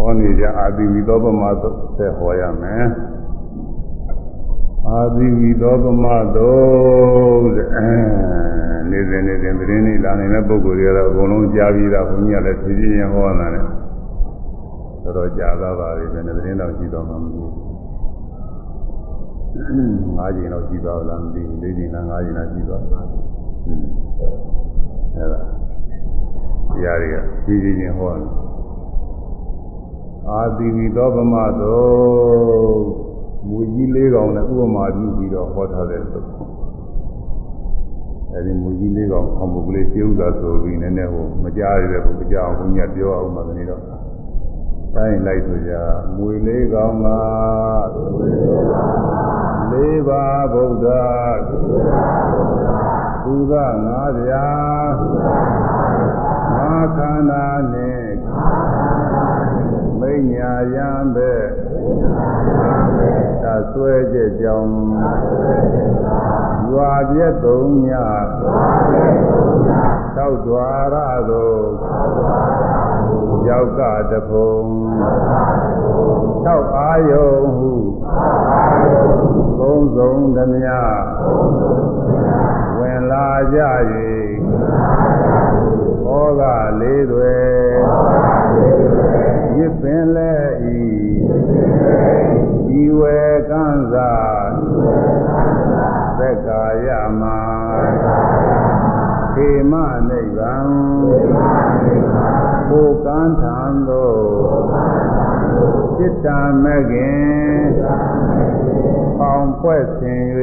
ဟောနေကြအာသီဝီသောပမသက်ဟောရမယ်အာသီဝီသောပမသောတဲ့အဲနေစဉ်နေစဉ်သတင်းလေးလာနေတဲ့ပုဂ္ဂိုလ်တွေကတော့အကုန်လုံးကြားပြီးသားဘုန်းကြီးကလည်းဖြည်းဖြည်းချင်းဟောတာနဲ့တော်တော်ကြာသားပါပြီပဲသတင်းတော့ကြည့်တော့မှမသိဘူး၅ချိန်လောက်ကြည့်တော့လားမသိဘူး၄ချိန်လား၅ချိန်လားကြည့်တော့အဲဒါတရားတွေကဖြည်းဖြည်းချင်းဟောတယ် အာသီဝီသောပမသောမူကြီးလေးကောင်နဲ့ဥပမာပြုပြီးတော့ဟောထားတဲ့သုအဲဒီမူကြီးလေးကောင်အမှုကလေးရှင်းဥသာဆိုပြီးနည်းနည်းဟိုမကြားရတဲ့ဘုရားဘုန်းကြီးပြောအောင်ပါကနေတော့တိုင်းလိုက်ဆိုကြမွေလေးကောင်ကလေးပါဗုဒ္ဓသူကငါးပြာငါခန္ဓာနှင့်မိ ညာယံပဲသဆွဲကြကြောင်းရွာပြည့်သုံးညသောက်တွာရသို့ရောက်ကတဖုံသောက်အာယုံဟုသုံးဆုံးသမျှဝင်လာကြ၍ဟောကလေးတွေရ စ်ပင်လဲဤဒီဝေကံသာသက်ကာယမှာခေမနိဗ္ဗာန်ကိုကံထံသို့จิตတမခင်ပေါင်ဖွဲ့ဆင်၍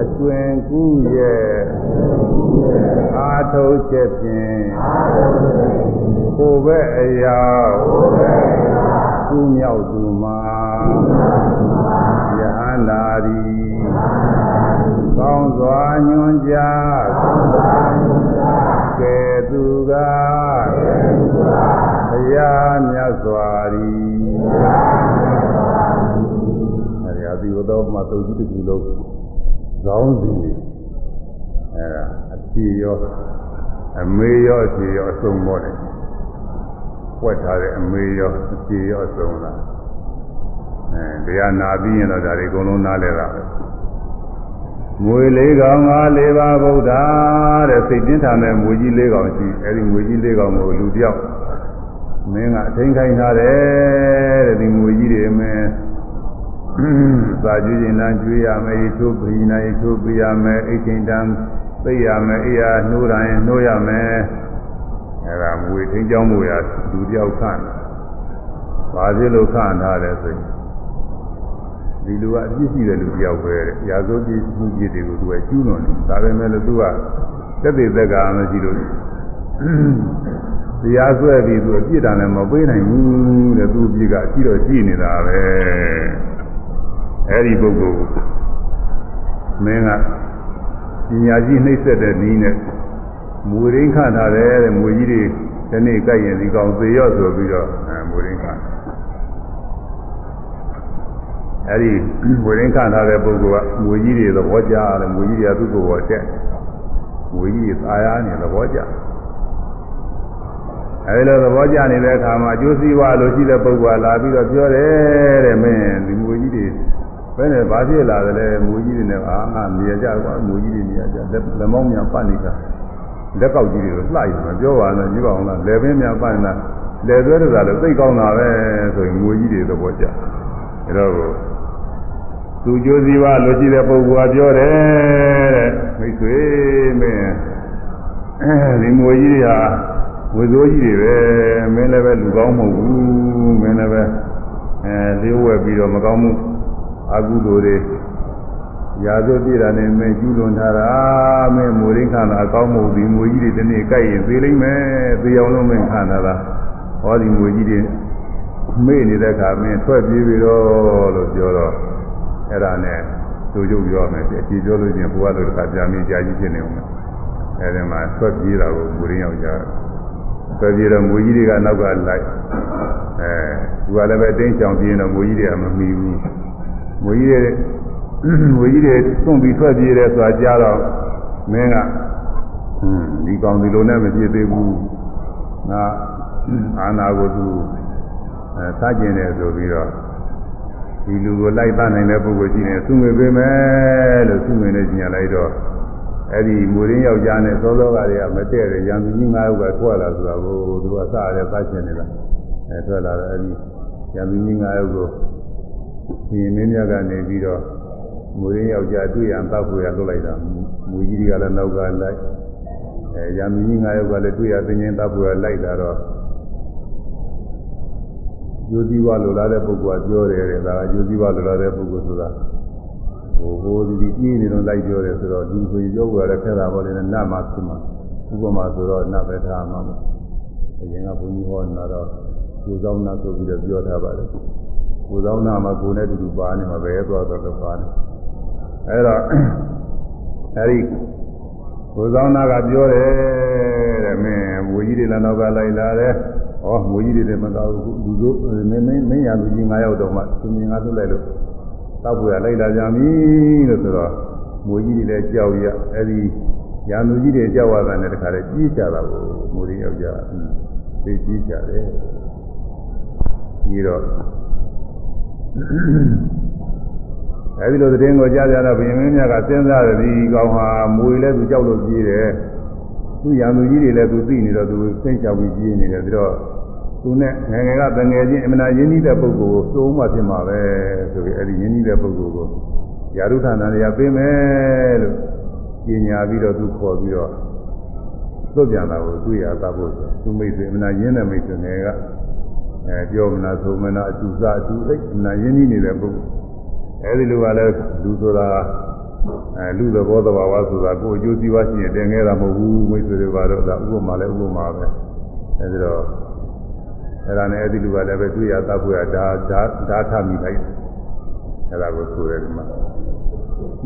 အကျွင်ကူးရဲ့အာထုတ်ချက်ဖြင့် ကိုယ်ပဲအရာကုမြောက်သူမှာယဟန္တာရီကောင်းစွာညွန်ကြားကဲသူကဘုရားမြတ်စွာရီအဲဒီအဒီဝတော်မှာတုတ်ကြီးတစ်ခုလုံးဇောင်းစီအဲဒါအဖြေရောအမေရောအဖြေရောအစုံပေါ်တယ်ပွ က်ထားတဲ့အမေရောအဖြေရောအစုံလားအဲတရားနာပြီးရင်တော့ဒါတွေအကုန်လုံးနားလဲတာပဲမွေလေးကောင်ငါလေးပါဗုဒ္ဓတဲ့စိတ်တင်းထားတဲ့မွေကြီးလေးကောင်ရှိအဲဒီမွေကြီးလေးကောင်ကိုလူတယောက်မင်းကအထိန်ခိုင်းထားတယ်တဲ့ဒီမွေကြီးတွေမင်းသာကျွေးရင်လမ်းကျွေးရမယ်ရေချိုးပြီးနိုင်ရေချိုးပြရမယ်အိတ်ချိန်တန်းသိရမယ်အေးရနှိုးတိုင်းနှိုးရမယ် အဲဒါမွေထင်းကြောင်းမွေရလူတယောက်ခန့်ဘာဖြစ်လို့ခန့်ထားလဲဆိုရင်ဒီလူကအပြစ်ရှိတဲ့လူတယောက်ပဲတဲ့။ရာဇဝတ်ပြစ်မှုပြစ်တွေကိုသူကကျူးလွန်တယ်။ဒါပေမဲ့လို့သူကသက်သေသက်ကမရှိလို့တရားဆွဲပြီးသူအပြစ်တန်လည်းမပေးနိုင်ဘူးတဲ့။သူအပြစ်ကအရှိတော့ရှိနေတာပဲ။အဲဒီပုဂ္ဂိုလ်မင်းကပညာကြီးနှိမ့်ဆက်တဲ့နည်းနဲ့ မူရင်းခထားတယ်တဲ့မူကြီးတွေဒီနေ့ကြိုက်ရင်ဒီကောင်သေရော့ဆိုပြီးတော့မူရင်းခအဲဒီဝိရင်းခထားတဲ့ပုဂ္ဂိုလ်ကငွေကြီးတွေသဘောကျတယ်ငွေကြီးတွေကသူ့ကိုယ်ပေါ်တက်ငွေကြီးတွေသာယာနေသဘောကျအဲဒီလိုသဘောကျနေတဲ့အခါမှာအကျိုးစီးပွားလို့ရှိတဲ့ပုဂ္ဂိုလ်ကလာပြီးတော့ပြောတယ်တဲ့မင်းဒီငွေကြီးတွေဘယ်နဲ့ဘာဖြစ်လာသလဲငွေကြီးတွေနဲ့အာငါနေရကြကွာငွေကြီးတွေနေရကြလက်မောင်းများပတ်နေတာ လက်ကောက်ကြီးတွေကိုလှိုက်တယ်ပြောပါနဲ့ကြည့်ပါအောင်လားလက်ပင်များပတ်နေတာလက်သွဲတစားလို့သိကောင်းတာပဲဆိုရင်ငွေကြီးတွေသဘောကျအဲတော့သူကြိုးစည်းပါလို့ရှိတဲ့ပုဂ္ဂိုလ်ကပြောတယ်တဲ့မိတ်ဆွေမင်းဒီငွေကြီးတွေဟာဝေစိုးကြီးတွေပဲမင်းလည်းပဲလူကောင်းမဟုတ်ဘူးမင်းလည်းပဲအဲလေးဝက်ပြီးတော့မကောင်းမှုအကုသိုလ်တွေ ရာဇဝတ်ပြည်တာနဲ့မင်းကျူးလွန်ထားတာမင်းမူရင်းခံတာအကောင်းမဟုတ်ဘူးငွေကြီးတွေဒီနေ့ကြိုက်ရင်သေးလိမ့်မယ်သေအောင်လို့မင်းခံတာလားဟောဒီငွေကြီးတွေမေ့နေတဲ့အခါမင်းထွက်ပြေးပြီးတော့လို့ပြောတော့အဲ့ဒါနဲ့သူကျုပ်ပြောမယ်အကြည့်ပြောလို့ချင်းဘုရားတို့ကကြာမီကြာကြီးဖြစ်နေအောင်အဲ့ဒီမှာဆွတ်ပြေးတာကိုမူရင်းရောက်ကြဆွတ်ပြေးတော့မူကြီးတွေကနောက်ကလိုက်အဲသူကလည်းပဲတင်းချောင်ပြေးတော့မူကြီးတွေကမမီဘူးမူကြီးတွေ မူကြီးတွေသွန့်ပြီးထွက်ပြေးတယ်ဆိုတာကြားတော့မင်းကဟွန်းဒီကောင်ဒီလိုနဲ့မပြေသေးဘူးငါအာနာကိုသူအဲစကျင်တယ်ဆိုပြီးတော့ဒီလူကိုလိုက်ပနိုင်တဲ့ပုဂ္ဂိုလ်ရှိနေသူငွေပေးမယ်လို့သူငွေနဲ့ညင်လိုက်တော့အဲ့ဒီမူရင်းယောက်ျားနဲ့သောသောကတွေကမတည့်တယ်ရံသူကြီး၅ယောက်ကထွက်လာဆိုတာကိုသူကစရတယ်စကျင်နေတာအဲထွက်လာတော့အဲ့ဒီရံသူကြီး၅ယောက်ကိုရှင်မင်းမြတ်ကနေပြီးတော့ မူရင်းယောက်ျားတွေ့ရန်တောက်ဖို့ရလွတ်လိုက်တာမူကြီးကလည်းနောက်ကလိုက်အဲရံသူကြီး၅ယောက်ကလည်းတွေ့ရသင်ချင်းတောက်ဖို့ရလိုက်တာတော့ယုတိဝလိုလားတဲ့ပုဂ္ဂိုလ်ကပြောတယ်တဲ့ဒါကယုတိဝလိုလားတဲ့ပုဂ္ဂိုလ်ဆိုတာဟိုဟိုဒီဒီပြေးနေတော့လိုက်ပြောတယ်ဆိုတော့လူဆိုရုပ်ရတဲ့ခဲတာပေါ်နေနတ်မှာဖြစ်မှာဥပမာဆိုတော့နတ်ပဲထားမှာမအရင်ကဘုန်းကြီးဟောနေတာတော့ကိုယ်ဆောင်နာဆိုပြီးတော့ပြောထားပါတယ်ကိုယ်ဆောင်နာမှာကိုယ်နဲ့တူတူပါနေမှာပဲသွားတော့တော့ပါနေ အဲတော့အဲဒီကိုယ်ဆောင်နာကပြောတယ်တဲ့မင်းဝူကြီးတွေလည်းနောက်ကလိုက်လာတယ်ဟောငွေကြီးတွေလည်းမကောက်ဘူးလူတို့မင်းမင်းမင်းရလူကြီး9ယောက်တော့မှသင်မြင်ငါသွလိုက်လို့တောက်ပွေလိုက်လာကြပြီလို့ဆိုတော့ငွေကြီးတွေလည်းကြောက်ရအဲဒီရံလူကြီးတွေကြောက်ရတာနဲ့တခါလေကြီးကြတာကိုငွေတွေယောက်ျားသိကြီးကြတယ်ပြီးတော့ အဲဒီလိုသတင်းကိုကြားကြတော့ဘုရင်မင်းမြတ်ကစဉ်းစားတယ်ဒီကောင်ဟာမွေလဲသူကြောက်လို့ကြီးတယ်သူရံသူကြီးတွေလည်းသူသိနေတော့သူစိတ်ချပြီးကြီးနေတယ်ပြီးတော့သူနဲ့ငယ်ငယ်ကတငယ်ချင်းအမနာရင်းနှီးတဲ့ပုဂ္ဂိုလ်ကိုသုံးမှဖြစ်မှာပဲဆိုပြီးအဲ့ဒီရင်းနှီးတဲ့ပုဂ္ဂိုလ်ကိုယာရုဌာနတွေကပေးမယ်လို့ပညာပြီးတော့သူခေါ်ပြီးတော့သွတ်ပြန်တာကိုတွေ့ရသဖို့ဆိုသူမိတ်ဆွေအမနာရင်းတဲ့မိတ်ဆွေငယ်ကအဲပြောမနာဆိုမနာအတူစားအတူအိတ်အမနာရင်းနှီးနေတဲ့ပုဂ္ဂိုလ် အဲ့ဒီလိုကလည်းလူဆိုတာအဲလူသဘောတဘာဝဆိုတာကိုအကျိုးစီးပွားရှိရင်တင်ခဲ့တာမဟုတ်ဘူးမိတ်ဆွေတွေကတော့ဒါဥပမာလည်းဥပမာပဲအဲဒီတော့အဲ့ဒါနဲ့အဲ့ဒီလူကလည်းပဲတွေ့ရသတ်ဖို့ရဒါဒါဒါထမိလိုက်အဲ့ဒါကိုဆိုရတယ်မှာ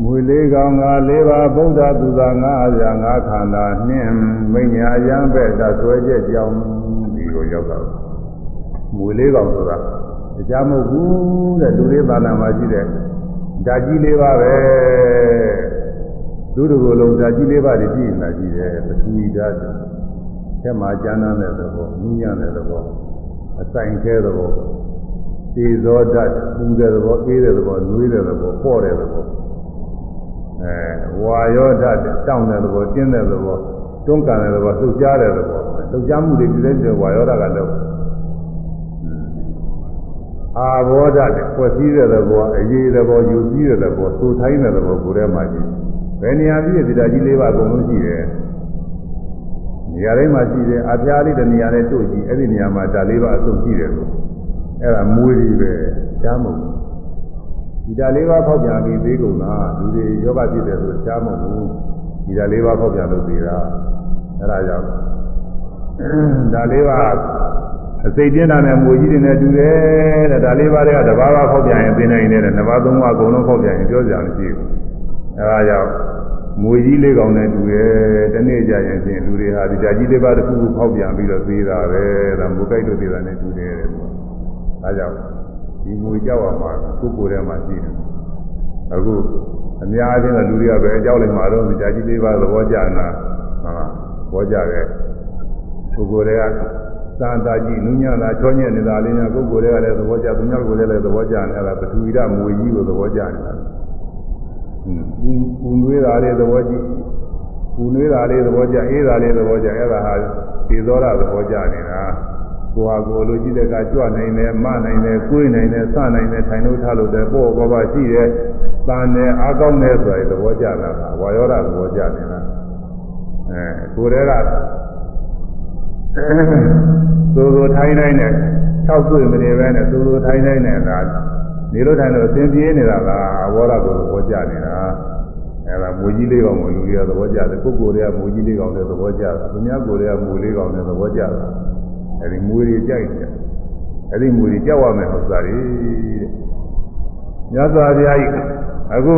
မွေလေးကောင်ကလေးပါဗုဒ္ဓသူသာငါးရာငါးခန္ဓာနှင်းမိညာရံပဲ့တဆွဲချက်ကြောင်းဒီကိုရောက်တာမွေလေးကောင်ဆိုတာ တရားမဟုတ်ဘူးတဲ့လူလေးသာနာမှာရှိတဲ့ဓာကြီးလေးပါပဲလူတို့လိုဓာကြီးလေးပါတွေကြည့်နေတာကြည့်တယ်ပထဝီဓာတ်ဆက်မှာကျမ်းမ်းတဲ့သဘောနူးညံ့တဲ့သဘောအဆိုင်ခဲသဘောသေဇောဓာတ်ပူတဲ့သဘောအေးတဲ့သဘောနွေးတဲ့သဘောပေါ့တဲ့သဘောအဲဝါယောဓာတ်တောင့်တဲ့သဘောတင်းတဲ့သဘောတွန်းကန်တဲ့သဘောလှုပ်ရှားတဲ့သဘောလှုပ်ရှားမှုတွေပြည့်တဲ့ဝါယောဓာတ်ကလည်း အာဘောဓာတ်ဖွဲ့စည်းတဲ့သဘောအရေးသဘောယူစည်းတဲ့သဘောသိုထိုင်းတဲ့သဘောကိုယ်ထဲမှာရှိဘယ်နေရာပြည့်ဒီဓာတ်ကြီးလေးပါအကုန်လုံးရှိတယ်နေရာတိုင်းမှာရှိတယ်အပြားလေးတနေရာနဲ့တို့ကြည့်အဲ့ဒီနေရာမှာဓာတ်လေးပါအစုံရှိတယ်လို့အဲ့ဒါမွေးတွေပဲရှားမဟုတ်ဒီဓာတ်လေးပါဖောက်ပြန်ပြီးသေးကုန်လားလူတွေယောဂဖြစ်တယ်ဆိုရှားမဟုတ်ဒီဓာတ်လေးပါဖောက်ပြန်လို့သေးတာအဲ့ဒါကြောင့်ဓာတ်လေးပါ အစိတ်ပြင်းတာနဲ့မွေကြီးတွေနဲ့တူတယ်တဲ့ဓာတ်လေးပါတွေကတဘာဘာဖောက်ပြန်ရင်သိနိုင်တယ်တဲ့နှစ်ပါးသုံးပါးအကုန်လုံးဖောက်ပြန်ရင်ပြောကြမရှိဘူးအဲ့ဒါကြောင့်မွေကြီးလေးကောင်နဲ့တူတယ်တနေ့ကြရင်ဖြင့်လူတွေဟာဒီဓာကြီးလေးပါတစ်ခုခုဖောက်ပြန်ပြီးတော့သေးတာပဲဒါမူကိုက်တို့သေးတာနဲ့တူတယ်တဲ့ဒါကြောင့်ဒီမွေကြောက်ရမှာကိုယ်ကိုယ်ထဲမှာရှိတယ်အခုအများအားဖြင့်လူတွေကပဲအကြောက်လိုက်မှာတော့ဒီဓာကြီးလေးပါသဘောကျနာဟာသဘောကျတယ်ကိုယ်ကိုယ်တွေက သာတာကြီးနုညတာချောညက်နေတာလေးညာကိုယ်ကိုယ်တွေကလည်းသဘောကျသူများကိုယ်လည်းသဘောကျနေအဲ့ဒါပထဝီရမွေကြီးကိုသဘောကျနေတာပူပူနွေးတာလေးသဘောကြည့်ပူနွေးတာလေးသဘောကြအေးတာလေးသဘောကြအဲ့ဒါဟာဒီသောရသဘောကြနေတာကိုဟာကိုလိုကြည့်တဲ့ကကြွနိုင်တယ်မနိုင်တယ်ကိုယ်နိုင်တယ်စနိုင်တယ်ထိုင်လို့ထားလို့တယ်ပေါ့ဘောပါရှိတယ်တန်တယ်အားကောင်းတယ်ဆိုရင်သဘောကြတာကဝါယောဓသဘောကြနေတာအဲကိုယ်တည်းက သို့သို့ထိုင်နိုင်တယ်၆တွေ့မနေပဲနဲ့သို့သို့ထိုင်နိုင်တယ်လားနေလို့ထိုင်လို့အစဉ်ပြေးနေတာလားအဘောဓကိုသဘောကျနေတာအဲဒါမူကြီးလေးကောင်ကိုလူတွေကသဘောကျတယ်ကိုယ်ကိုယ်တွေကမူကြီးလေးကောင်တွေသဘောကျတာသူများကိုယ်တွေကမူလေးကောင်တွေသဘောကျတာအဲဒီမူတွေကြိုက်တယ်အဲဒီမူတွေကြောက်ရမယ်ဟုတ်သားတွေတဲ့မြတ်စွာဘုရားကြီးအခု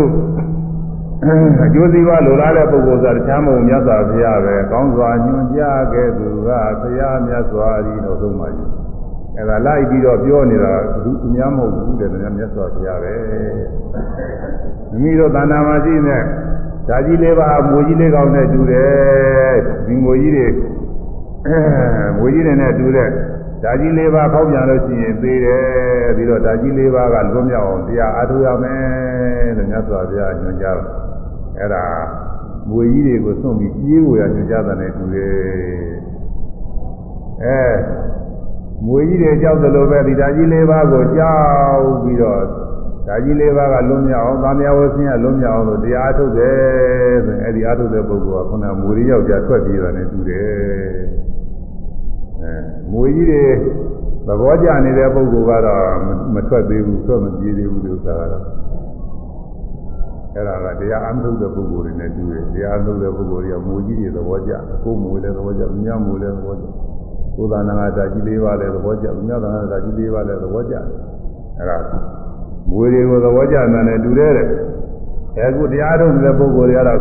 အကျိုးစီးပွားလိုလားတဲ့ပုဂ္ဂိုလ်ဆိုတာတခြားမဟုတ်မြတ်စွာဘုရားပဲကောင်းစွာညွှန်ကြားခဲ့သူကဘုရားမြတ်စွာကြီးတော်ဆုံးပါယူအဲဒါလိုက်ပြီးတော့ပြောနေတာဘူးအများမဟုတ်ဘူးတဲ့မြတ်စွာဘုရားပဲမိမိတို့တဏ္ဍာမှာရှိနေဓာကြီးလေးပါမွေကြီးလေးကောင်းနဲ့တူတယ်ဒီမွေကြီးတွေမွေကြီးတွေနဲ့တူတဲ့ ဓာကြီး၄ပါးဖောက်ပြန်လို့ရှိရင်သေးတယ်ပြီးတော့ဓာကြီး၄ပါးကလွတ်မြောက်အောင်တရားအားထုတ်ရမယ်လို့မြတ်စွာဘုရားညွှန်ကြားတယ်အဲ့ဒါမွေကြီးတွေကိုစွန့်ပြီးပြေးဝရညွှန်ကြားတဲ့တူတယ်အဲမွေကြီးတွေကြောက်တယ်လို့ပဲဒီဓာကြီး၄ပါးကိုကြောက်ပြီးတော့ဓာကြီး၄ပါးကလွတ်မြောက်အောင်ဗာမယဝဆင်းကလွတ်မြောက်အောင်လို့တရားအားထုတ်တယ်ဆိုရင်အဲ့ဒီအားထုတ်တဲ့ပုဂ္ဂိုလ်ကခုနမွေကြီးယောက်ျားထွက်ပြေးတာနဲ့တူတယ်အဲ မွေကြီးတွေသဘောကျနေတဲ့ပုဂ္ဂိုလ်ကတော့မထွက်သေးဘူးထွက်မပြေးသေးဘူးလို့ဆိုတာကတော့အဲ့ဒါကတရားအမှုတဲ့ပုဂ္ဂိုလ်တွေနဲ့တူတယ်တရားအမှုတဲ့ပုဂ္ဂိုလ်တွေကမူကြီးတွေသဘောကျကိုယ်မူလည်းသဘောကျ၊မြတ်မူလည်းသဘောကျကိုယ်သာနာတာကြီးလေးပါလည်းသဘောကျ၊မြတ်သာနာတာကြီးလေးပါလည်းသဘောကျအဲ့ဒါမူတွေကိုသဘောကျတယ်နဲ့တူတယ်တဲ့အခုတရားထုတ်တဲ့ပုဂ္ဂိုလ်တွေကတော့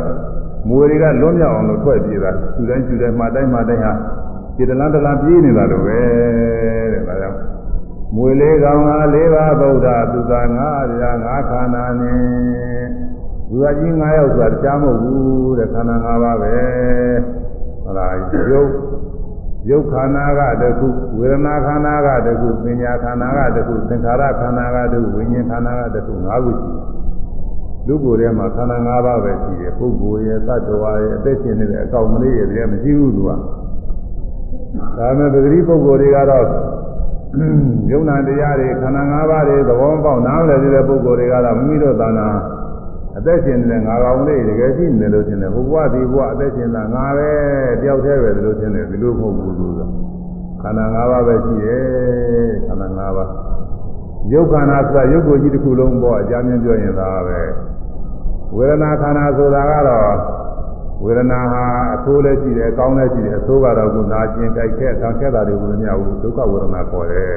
မူတွေကလွတ်မြောက်အောင်လို့ထွက်ပြေးတာသူတိုင်းသူတိုင်းမှတိုင်းမှတိုင်းဟာ ဒီတလန်းတလန်းပြေးနေတာလို့ပဲတဲ့ဒါကြောင့်မွေလေးကောင်ကလေးပါဗုဒ္ဓသူသာငါးရာငါးခန္ဓာနဲ့လူသားကြီး9ယောက်ဆိုတာတရားမဟုတ်ဘူးတဲ့ခန္ဓာ5ပါးပဲဟုတ်လားရုပ်ရုပ်ခန္ဓာကတခုဝေဒနာခန္ဓာကတခုပညာခန္ဓာကတခုသင်္ခါရခန္ဓာကတခုဝိညာဉ်ခန္ဓာကတခု၅ခုရှိတယ်လူကိုယ်ထဲမှာခန္ဓာ၅ပါးပဲရှိတယ်ပုဂ္ဂိုလ်ရဲ့သတ္တဝါရဲ့အသက်ရှင်နေတဲ့အကောင်မလေးရဲ့တည်းမရှိဘူးသူက ဒါမဲ့ပဂတိပုဂ္ဂိုလ်တွေကတော့ယုံနာတရားတွေခန္ဓာ၅ပါးတွေသဘောပေါက်နားလည်တဲ့ပုဂ္ဂိုလ်တွေကတော့မိမိတို့သာနာအသက်ရှင်နေတဲ့ငါကောင်လေးတကယ်ရှိနေလို့ရှင်တယ်ဟိုဘဝဒီဘဝအသက်ရှင်တာငါပဲတယောက်တည်းပဲလို့ရှင်တယ်ဒီလိုမဟုတ်ဘူးလို့ခန္ဓာ၅ပါးပဲရှိတယ်ခန္ဓာ၅ပါးယုတ်ခန္ဓာဆိုတာယုတ်ကိုကြီးတစ်ခုလုံးပေါ့အကြမ်းမြင်ပြောရင်သာပဲဝေဒနာခန္ဓာဆိုတာကတော့ ဝေဒနာဟာအဆိုးလည်းရှိတယ်အကောင်းလည်းရှိတယ်အဆိုးကတော့ကနာကျင်ကြိုက်ခဲ့ခံခဲ့တာတွေကိုလည်းမရဘူးဒုက္ခဝေဒနာခေါ်တယ်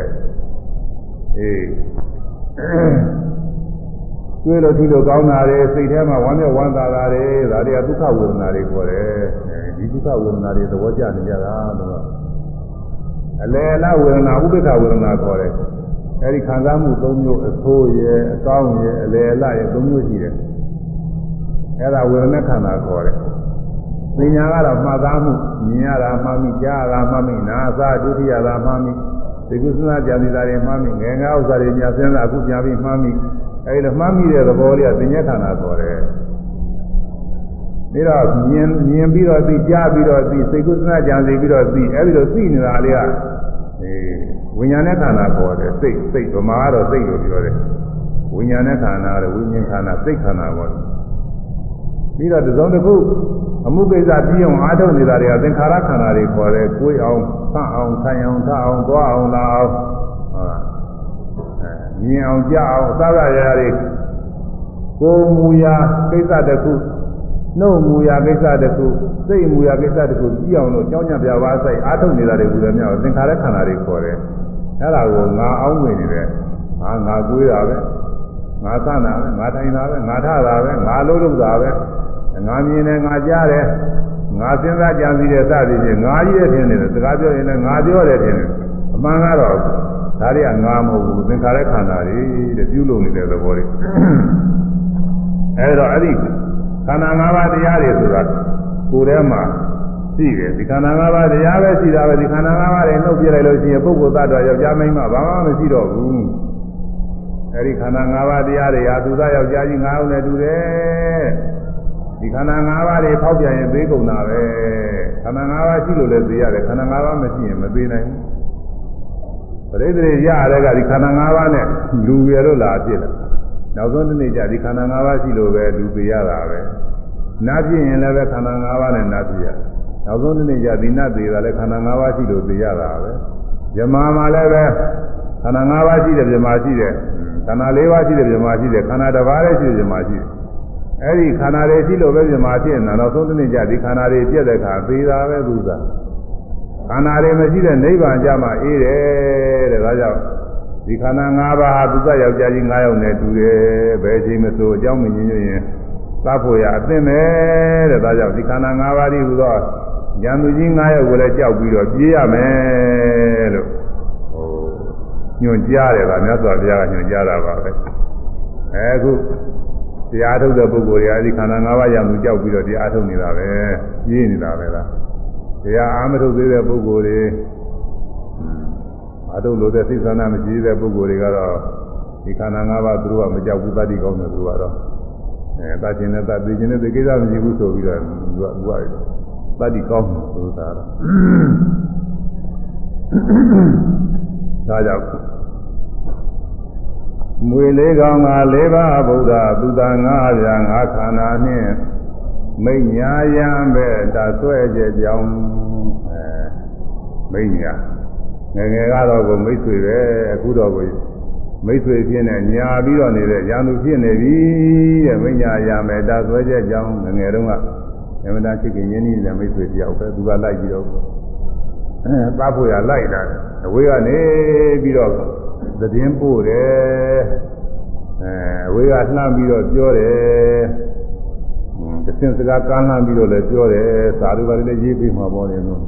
အေးတွေ့လို့ဒီလိုကောင်းတာတွေစိတ်ထဲမှာဝမ်းမြောက်ဝမ်းသာတာတွေဒါတွေကဒုက္ခဝေဒနာတွေခေါ်တယ်ဒီဒုက္ခဝေဒနာတွေသဘောကျနေကြတာလို့အလယ်လားဝေဒနာဥပ္ပခဝေဒနာခေါ်တယ်အဲဒီခံစားမှု၃မျိုးအဆိုးရဲ့အကောင်းရဲ့အလယ်လားရဲ့၃မျိုးရှိတယ်အဲဒါဝေဒနာခန္ဓာခေါ်တယ် ပညာကတော့မှတ်သားမှုမြင်ရတာမှတ်မိကြားရတာမှတ်မိနားသာဒုတိယတာမှတ်မိဒီကုသနာကြံနေတာတွေမှတ်မိငယ်ငယ်ဥစ္စာတွေညာစင်းတာအခုပြန်ပြီးမှတ်မိအဲဒီလိုမှတ်မိတဲ့သဘောလေးကပညာခန္ဓာခေါ်တယ်ပြီးတော့မြင်မြင်ပြီးတော့သိကြားပြီးတော့သိစိတ်ကုသနာကြံစီပြီးတော့သိအဲဒီလိုသိနေတာလေးကအဲဝိညာဉ်နဲ့ခန္ဓာခေါ်တယ်စိတ်စိတ်ဗမာကတော့စိတ်လို့ပြောတယ်ဝိညာဉ်နဲ့ခန္ဓာကတော့ဝိညာဉ်ခန္ဓာစိတ်ခန္ဓာခေါ်တယ်ပြီးတော့သုံးတစ်ခု အမှုကိစ္စပြီးအောင်အားထုတ်နေတာတွေကသင်္ခါရခန္ဓာတွေခေါ်တယ်ကိုယ်အောင်ဆန့်အောင်ဆိုင်အောင်ထအောင်သွားအောင်လာအောင်ဟုတ်လားအဲမြင်အောင်ကြားအောင်အစရရတွေကိုယ်မူရာကိစ္စတစ်ခုနှုတ်မူရာကိစ္စတစ်ခုစိတ်မူရာကိစ္စတစ်ခုပြီးအောင်လို့ကြောင်းကြပြပါဆိုင်အားထုတ်နေတာတွေကိုလည်းမြောက်သင်္ခါရခန္ဓာတွေခေါ်တယ်အဲ့ဒါကိုငါအောင်ဝင်နေတယ်ငါငါကိုးတာပဲငါသနာပဲငါထိုင်တာပဲငါထတာပဲငါလုံးလုံးတာပဲ ငါမြင်တယ်ငါကြားတယ်ငါစဉ်းစားကြံစည်တယ်စသည်ဖြင့်ငါကြီးရဲ့ထင်တယ်စကားပြောရင်လည်းငါပြောတယ်ထင်တယ်အမှန်ကတော့ဒါတွေကငါမဟုတ်ဘူးသင်္ခါရခန္ဓာတွေတဲ့ပြုလုပ်နေတဲ့သဘောတွေအဲဒါအဲ့ဒီခန္ဓာ၅ပါးတရားတွေဆိုတာကိုယ်ထဲမှာရှိတယ်ဒီခန္ဓာ၅ပါးတရားပဲရှိတာပဲဒီခန္ဓာ၅ပါးတွေနှုတ်ပြလိုက်လို့ရှိရင်ပုဂ္ဂိုလ်သတ္တဝါယောက်ျားမိန်းမဘာမှမရှိတော့ဘူးအဲဒီခန္ဓာ၅ပါးတရားတွေဟာသူသားယောက်ျားကြီး၅ဦးနဲ့တူတယ် ဒီခန္ဓာ၅ပါးတွေဖောက်ပြန်ရင်သေးကုန်တာပဲခန္ဓာ၅ပါးရှိလို့လည်းသိရတယ်ခန္ဓာ၅ပါးမရှိရင်မသိနိုင်ဘူးပရိသေရရတဲ့ကဒီခန္ဓာ၅ပါးနဲ့လူရလို့လာဖြစ်တယ်နောက်ဆုံးတစ်နေ့ကျဒီခန္ဓာ၅ပါးရှိလို့ပဲလူသိရတာပဲနာဖြစ်ရင်လည်းပဲခန္ဓာ၅ပါးနဲ့နာဖြစ်ရတယ်နောက်ဆုံးတစ်နေ့ကျဒီနတ်သေးတာလည်းခန္ဓာ၅ပါးရှိလို့သိရတာပဲဇမာမှာလည်းပဲခန္ဓာ၅ပါးရှိတယ်ဇမာရှိတယ်ခန္ဓာ၄ပါးရှိတယ်ဇမာရှိတယ်ခန္ဓာတစ်ပါးလည်းရှိတယ်ဇမာရှိတယ် အဲ့ဒီခန္ဓာတွေရှိလို့ပဲဇမာဖြစ်နေတာနောက်ဆုံးတစ်နေ့ကျဒီခန္ဓာတွေပြည့်တဲ့အခါသေတာပဲသူစားခန္ဓာတွေမရှိတဲ့နိဗ္ဗာန်ကြမှာအေးတယ်တဲ့ဒါကြောင့်ဒီခန္ဓာ၅ပါးဟာသူစားယောက်ျားကြီး၅ယောက်နဲ့တူတယ်ဘယ်ချိန်မဆိုအကြောင်းမညင်ညွရင်သတ်ဖို့ရအသင့်ပဲတဲ့ဒါကြောင့်ဒီခန္ဓာ၅ပါးဒီဟူသောဉာဏ်သူကြီး၅ယောက်ကိုလည်းကြောက်ပြီးတော့ပြေးရမယ်လို့ဟိုညွှန်ကြားတယ်ကမြတ်စွာဘုရားကညွှန်ကြားတာပါပဲအဲအခု တရားထုတ်တဲ့ပုဂ္ဂိုလ်တွေအဲဒီခန္ဓာ၅ပါးရံသူကြောက်ပြီးတော့တရားထုတ်နေတာပဲပြေးနေတာပဲလားတရားအားမထုတ်သေးတဲ့ပုဂ္ဂိုလ်တွေအတုလို့တဲ့သိသနာမရှိတဲ့ပုဂ္ဂိုလ်တွေကတော့ဒီခန္ဓာ၅ပါးသူတို့ကမကြောက်ဘူးတတိကောင်းတယ်သူကတော့အဲတတ်ခြင်းနဲ့တတ်သိခြင်းနဲ့ဒီကိစ္စမရှိဘူးဆိုပြီးတော့သူကသူကတတိကောင်းတယ်သူတို့ကတော့ဒါကြောင့် မွေလေးကောင်က၄ပါးဗုဒ္ဓသူသာ၅ပြား၅ခန္ဓာနှင့်မိညာယံပဲတဆွဲကြကြောင်းအဲမိညာငယ်ငယ်ကတော့ကိုမိတ်ဆွေပဲအခုတော့ကိုမိတ်ဆွေဖြစ်နေညာပြီးတော့နေတဲ့ရန်သူဖြစ်နေပြီတဲ့မိညာယံပဲတဆွဲကြကြောင်းငယ်ငယ်တုန်းကအမှန်တရားချစ်ခင်ရင်းနှီးတဲ့မိတ်ဆွေတယောက်ပဲသူကလိုက်ပြီးတော့အဲသားဖို့ရလိုက်တာအဝေးကနေပြီးတော့ သတင်းပို့တယ်အဲအဝေးကလှမ်းပြီးတော့ပြောတယ်တစင်စကားကမ်းလှမ်းပြီးတော့လည်းပြောတယ်သာဓုပါလည်းရေးပြီးမှာပေါ့လေလို့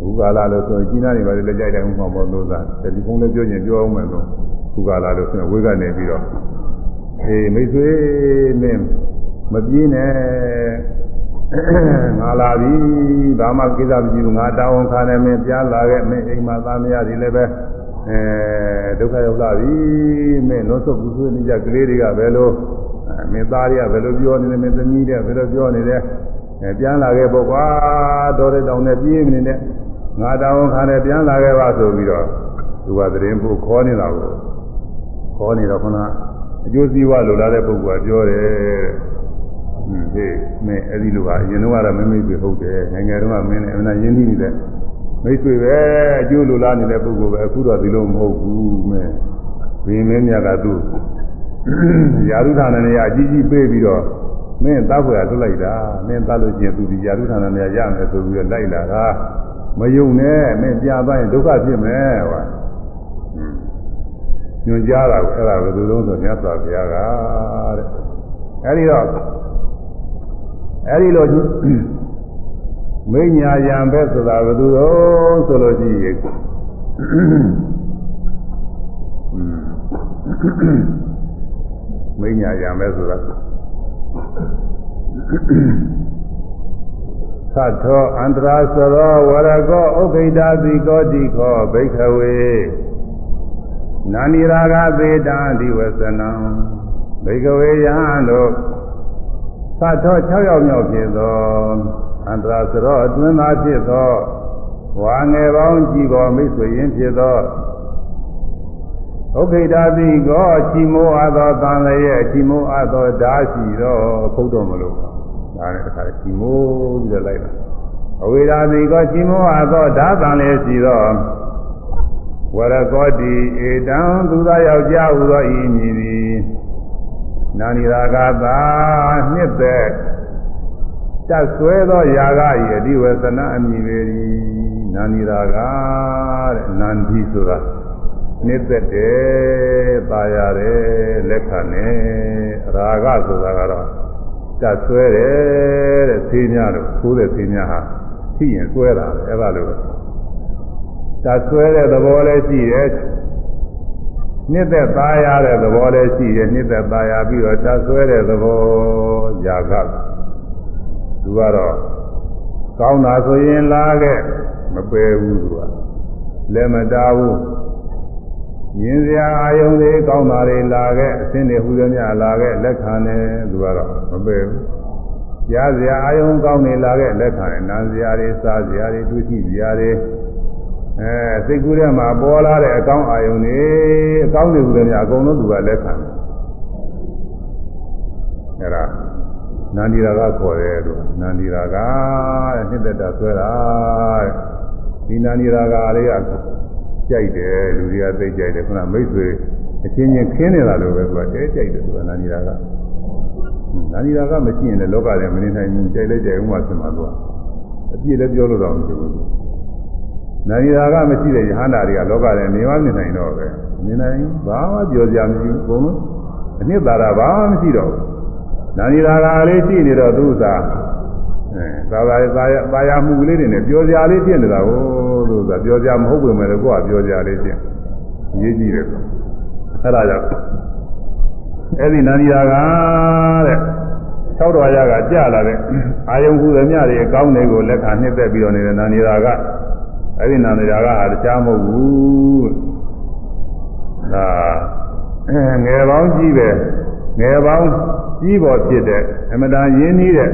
ဘုကာလာလို့ဆိုရင်ကြီးနာနေပါလေလည်းကြိုက်တယ်ဥမှာပေါ့လို့သာတယ်လီဖုန်းလည်းပြောရင်ပြောအောင်မယ်လို့ဘုကာလာလို့ဆိုရင်ဝေးကနေပြီးတော့အေးမိတ်ဆွေမင်းမပြေးနဲ့ငါလာပြီဘာမှကိစ္စမရှိဘူးငါတောင်းခံနေမင်းပြန်လာခဲ့မင်းအိမ်မှာသားမရသည်လည်းပဲ အဲဒုက္ခရောက်လာပြီမင်းလွတ်ဆုပ်ဘူးဆွေးနေကြကလေးတွေကဘယ်လိုမင်းသားတွေကဘယ်လိုပြောနေလဲမင်းသမီးတွေကဘယ်လိုပြောနေလဲအဲပြန်လာခဲ့ပေါ့ကွာတော်တဲ့တောင်နဲ့ပြေးမနေနဲ့ငါတောင်းခံနေပြန်လာခဲ့ပါဆိုပြီးတော့သူကသတင်းပို့ခေါ်နေတာကိုခေါ်နေတော့ခုနအကျိုးစီးပွားလိုလားတဲ့ပုဂ္ဂိုလ်ကပြောတယ်ဟင်းဟေးမင်းအဲ့ဒီလိုကအရင်တော့ကတော့မမိတ်ပဲဟုတ်တယ်ငယ်ငယ်တုန်းကမင်းနဲ့အမှန်ရင်းနှီးနေတဲ့ မိတ်ဆွေပဲအကျိုးလိုလားနေတဲ့ပုဂ္ဂိုလ်ပဲအခုတော့ဒီလိုမဟုတ်ဘူးမင်းဘင်းမင်းမြတ်ကသူ့ယာရုဌာနနေရအကြီးကြီးပေးပြီးတော့မင်းသားဖွယ်လွတ်လိုက်တာမင်းသားလို့ကျင်သူဒီယာရုဌာနနေရရမယ်ဆိုပြီးတော့လိုက်လာတာမယုံနဲ့မင်းပြသွားရင်ဒုက္ခဖြစ်မယ်ဟောညွန်ကြားတာကိုအဲ့ဒါဘယ်လိုလုံးဆိုမြတ်စွာဘုရားကတဲ့အဲ့ဒီတော့အဲ့ဒီလို မိညာယံပဲဆိုတာဘယ်သူတော့ဆိုလို့ရှိရင်မိညာယံပဲဆိုတာသတ္ထောအန္တရာစရောဝရကောဥက္ခိတာတိကောတိခောဘိခဝေနာနိရာဂသေတာဒီဝသနံဘိခဝေယံတို့သတ္ထော6ယောက်မြောက်ဖြစ်သော အန္တရာစရောအတွင်းသားဖြစ်သောဝါငယ်ပေါင်းကြည်ပေါ်မိတ်ဆွေရင်းဖြစ်သောဥက္ခိတာတိကောချီမိုးအပ်သောတန်လည်းရဲ့ချီမိုးအပ်သောဓာရှိသောခုတ်တော်မလို့ဒါနဲ့တခါချီမိုးပြီးတော့လိုက်တာအဝိဓာတိကောချီမိုးအပ်သောဓာတန်လည်းရှိသောဝရကောတိဧတံသူသာယောက်ျားဟူသောဤမည်သည်နာနိရာဂသာနှစ်သက် တက်ဆွဲသောယာဂဤအဓိဝသနာအမည်ပေ၏နာနိရာဂတဲ့နန္ဒီဆိုတာနှစ်သက်တယ်ပါရတယ်လက်ခံတယ်ရာဂဆိုတာကတော့တက်ဆွဲတယ်တဲ့သေးများလို့သိုးတဲ့သေးများဟာသိရင်ဆွဲတာပဲအဲ့ဒါလို့တက်ဆွဲတဲ့သဘောလည်းရှိတယ်နှစ်သက်သားရတဲ့သဘောလည်းရှိတယ်နှစ်သက်သားရပြီးတော့တက်ဆွဲတဲ့သဘောຢာက သူကတော့ကောင်းတာဆိုရင်လာခဲ့မပယ်ဘူးသူကလက်မတားဘူးမြင်စရာအာယုံတွေကောင်းတာတွေလာခဲ့အစင်းတွေဟူသည်များလာခဲ့လက်ခံတယ်သူကတော့မပယ်ဘူးကြားစရာအာယုံကောင်းတွေလာခဲ့လက်ခံတယ်နားစရာတွေစားစရာတွေတွေ့ကြည့်စရာတွေအဲစိတ်ကူးထဲမှာပေါ်လာတဲ့အကောင်းအာယုံတွေအကောင်းတွေဟူသည်များအကုန်လုံးသူကလက်ခံတယ်အဲဒါ နန္ဒီရာကခေါ်တယ်လို့နန္ဒီရာကတဲ့နှစ်သက်တာဆွဲတာတဲ့ဒီနန္ဒီရာကလေးကကြိုက်တယ်လူတွေကသိကြိုက်တယ်ခုနမိတ်ဆွေအချင်းချင်းခင်းနေတာလို့ပဲသူကတဲကြိုက်တယ်သူကနန္ဒီရာကနန္ဒီရာကမရှိရင်လည်းလောကထဲမနေနိုင်ဘူးကြိုက်လဲကြိုက်ဦးမှဖြစ်မှာသူကအပြည့်လည်းပြောလို့တော့မရှိဘူးနန္ဒီရာကမရှိတဲ့ယဟန္တာတွေကလောကထဲနေမနေနိုင်တော့ပဲနေနိုင်ဘာမှပြောကြမရှိဘူးဘုံလုံးအနှစ်သာရဘာမှမရှိတော့ဘူး နာနီရာဂါလေးရှိနေတော့သူ့သာအဲသာသာသာရသာယာမှုလေးတွေနဲ့ပြောစရာလေးဖြစ်နေတာကိုသူ့သာပြောစရာမဟုတ်ပေမဲ့လည်းကိုကပြောစရာလေးဖြစ်ရေးကြည့်တယ်အဲ့ဒါကြောင့်အဲ့ဒီနာနီရာဂါတဲ့၆တော်ရကကြာလာတဲ့အာယုံဟုသမျှတွေအကောင်းတွေကိုလက်ခံနှစ်သက်ပြီးတော့နေတဲ့နာနီရာဂအဲ့ဒီနာနေရာကဟာတရားမဟုတ်ဘူးဒါငယ်ပေါင်းကြီးပဲငယ်ပေါင်း ကြီးပေါ်ဖြစ်တဲ့အမတန်ရင်းနှီးတဲ့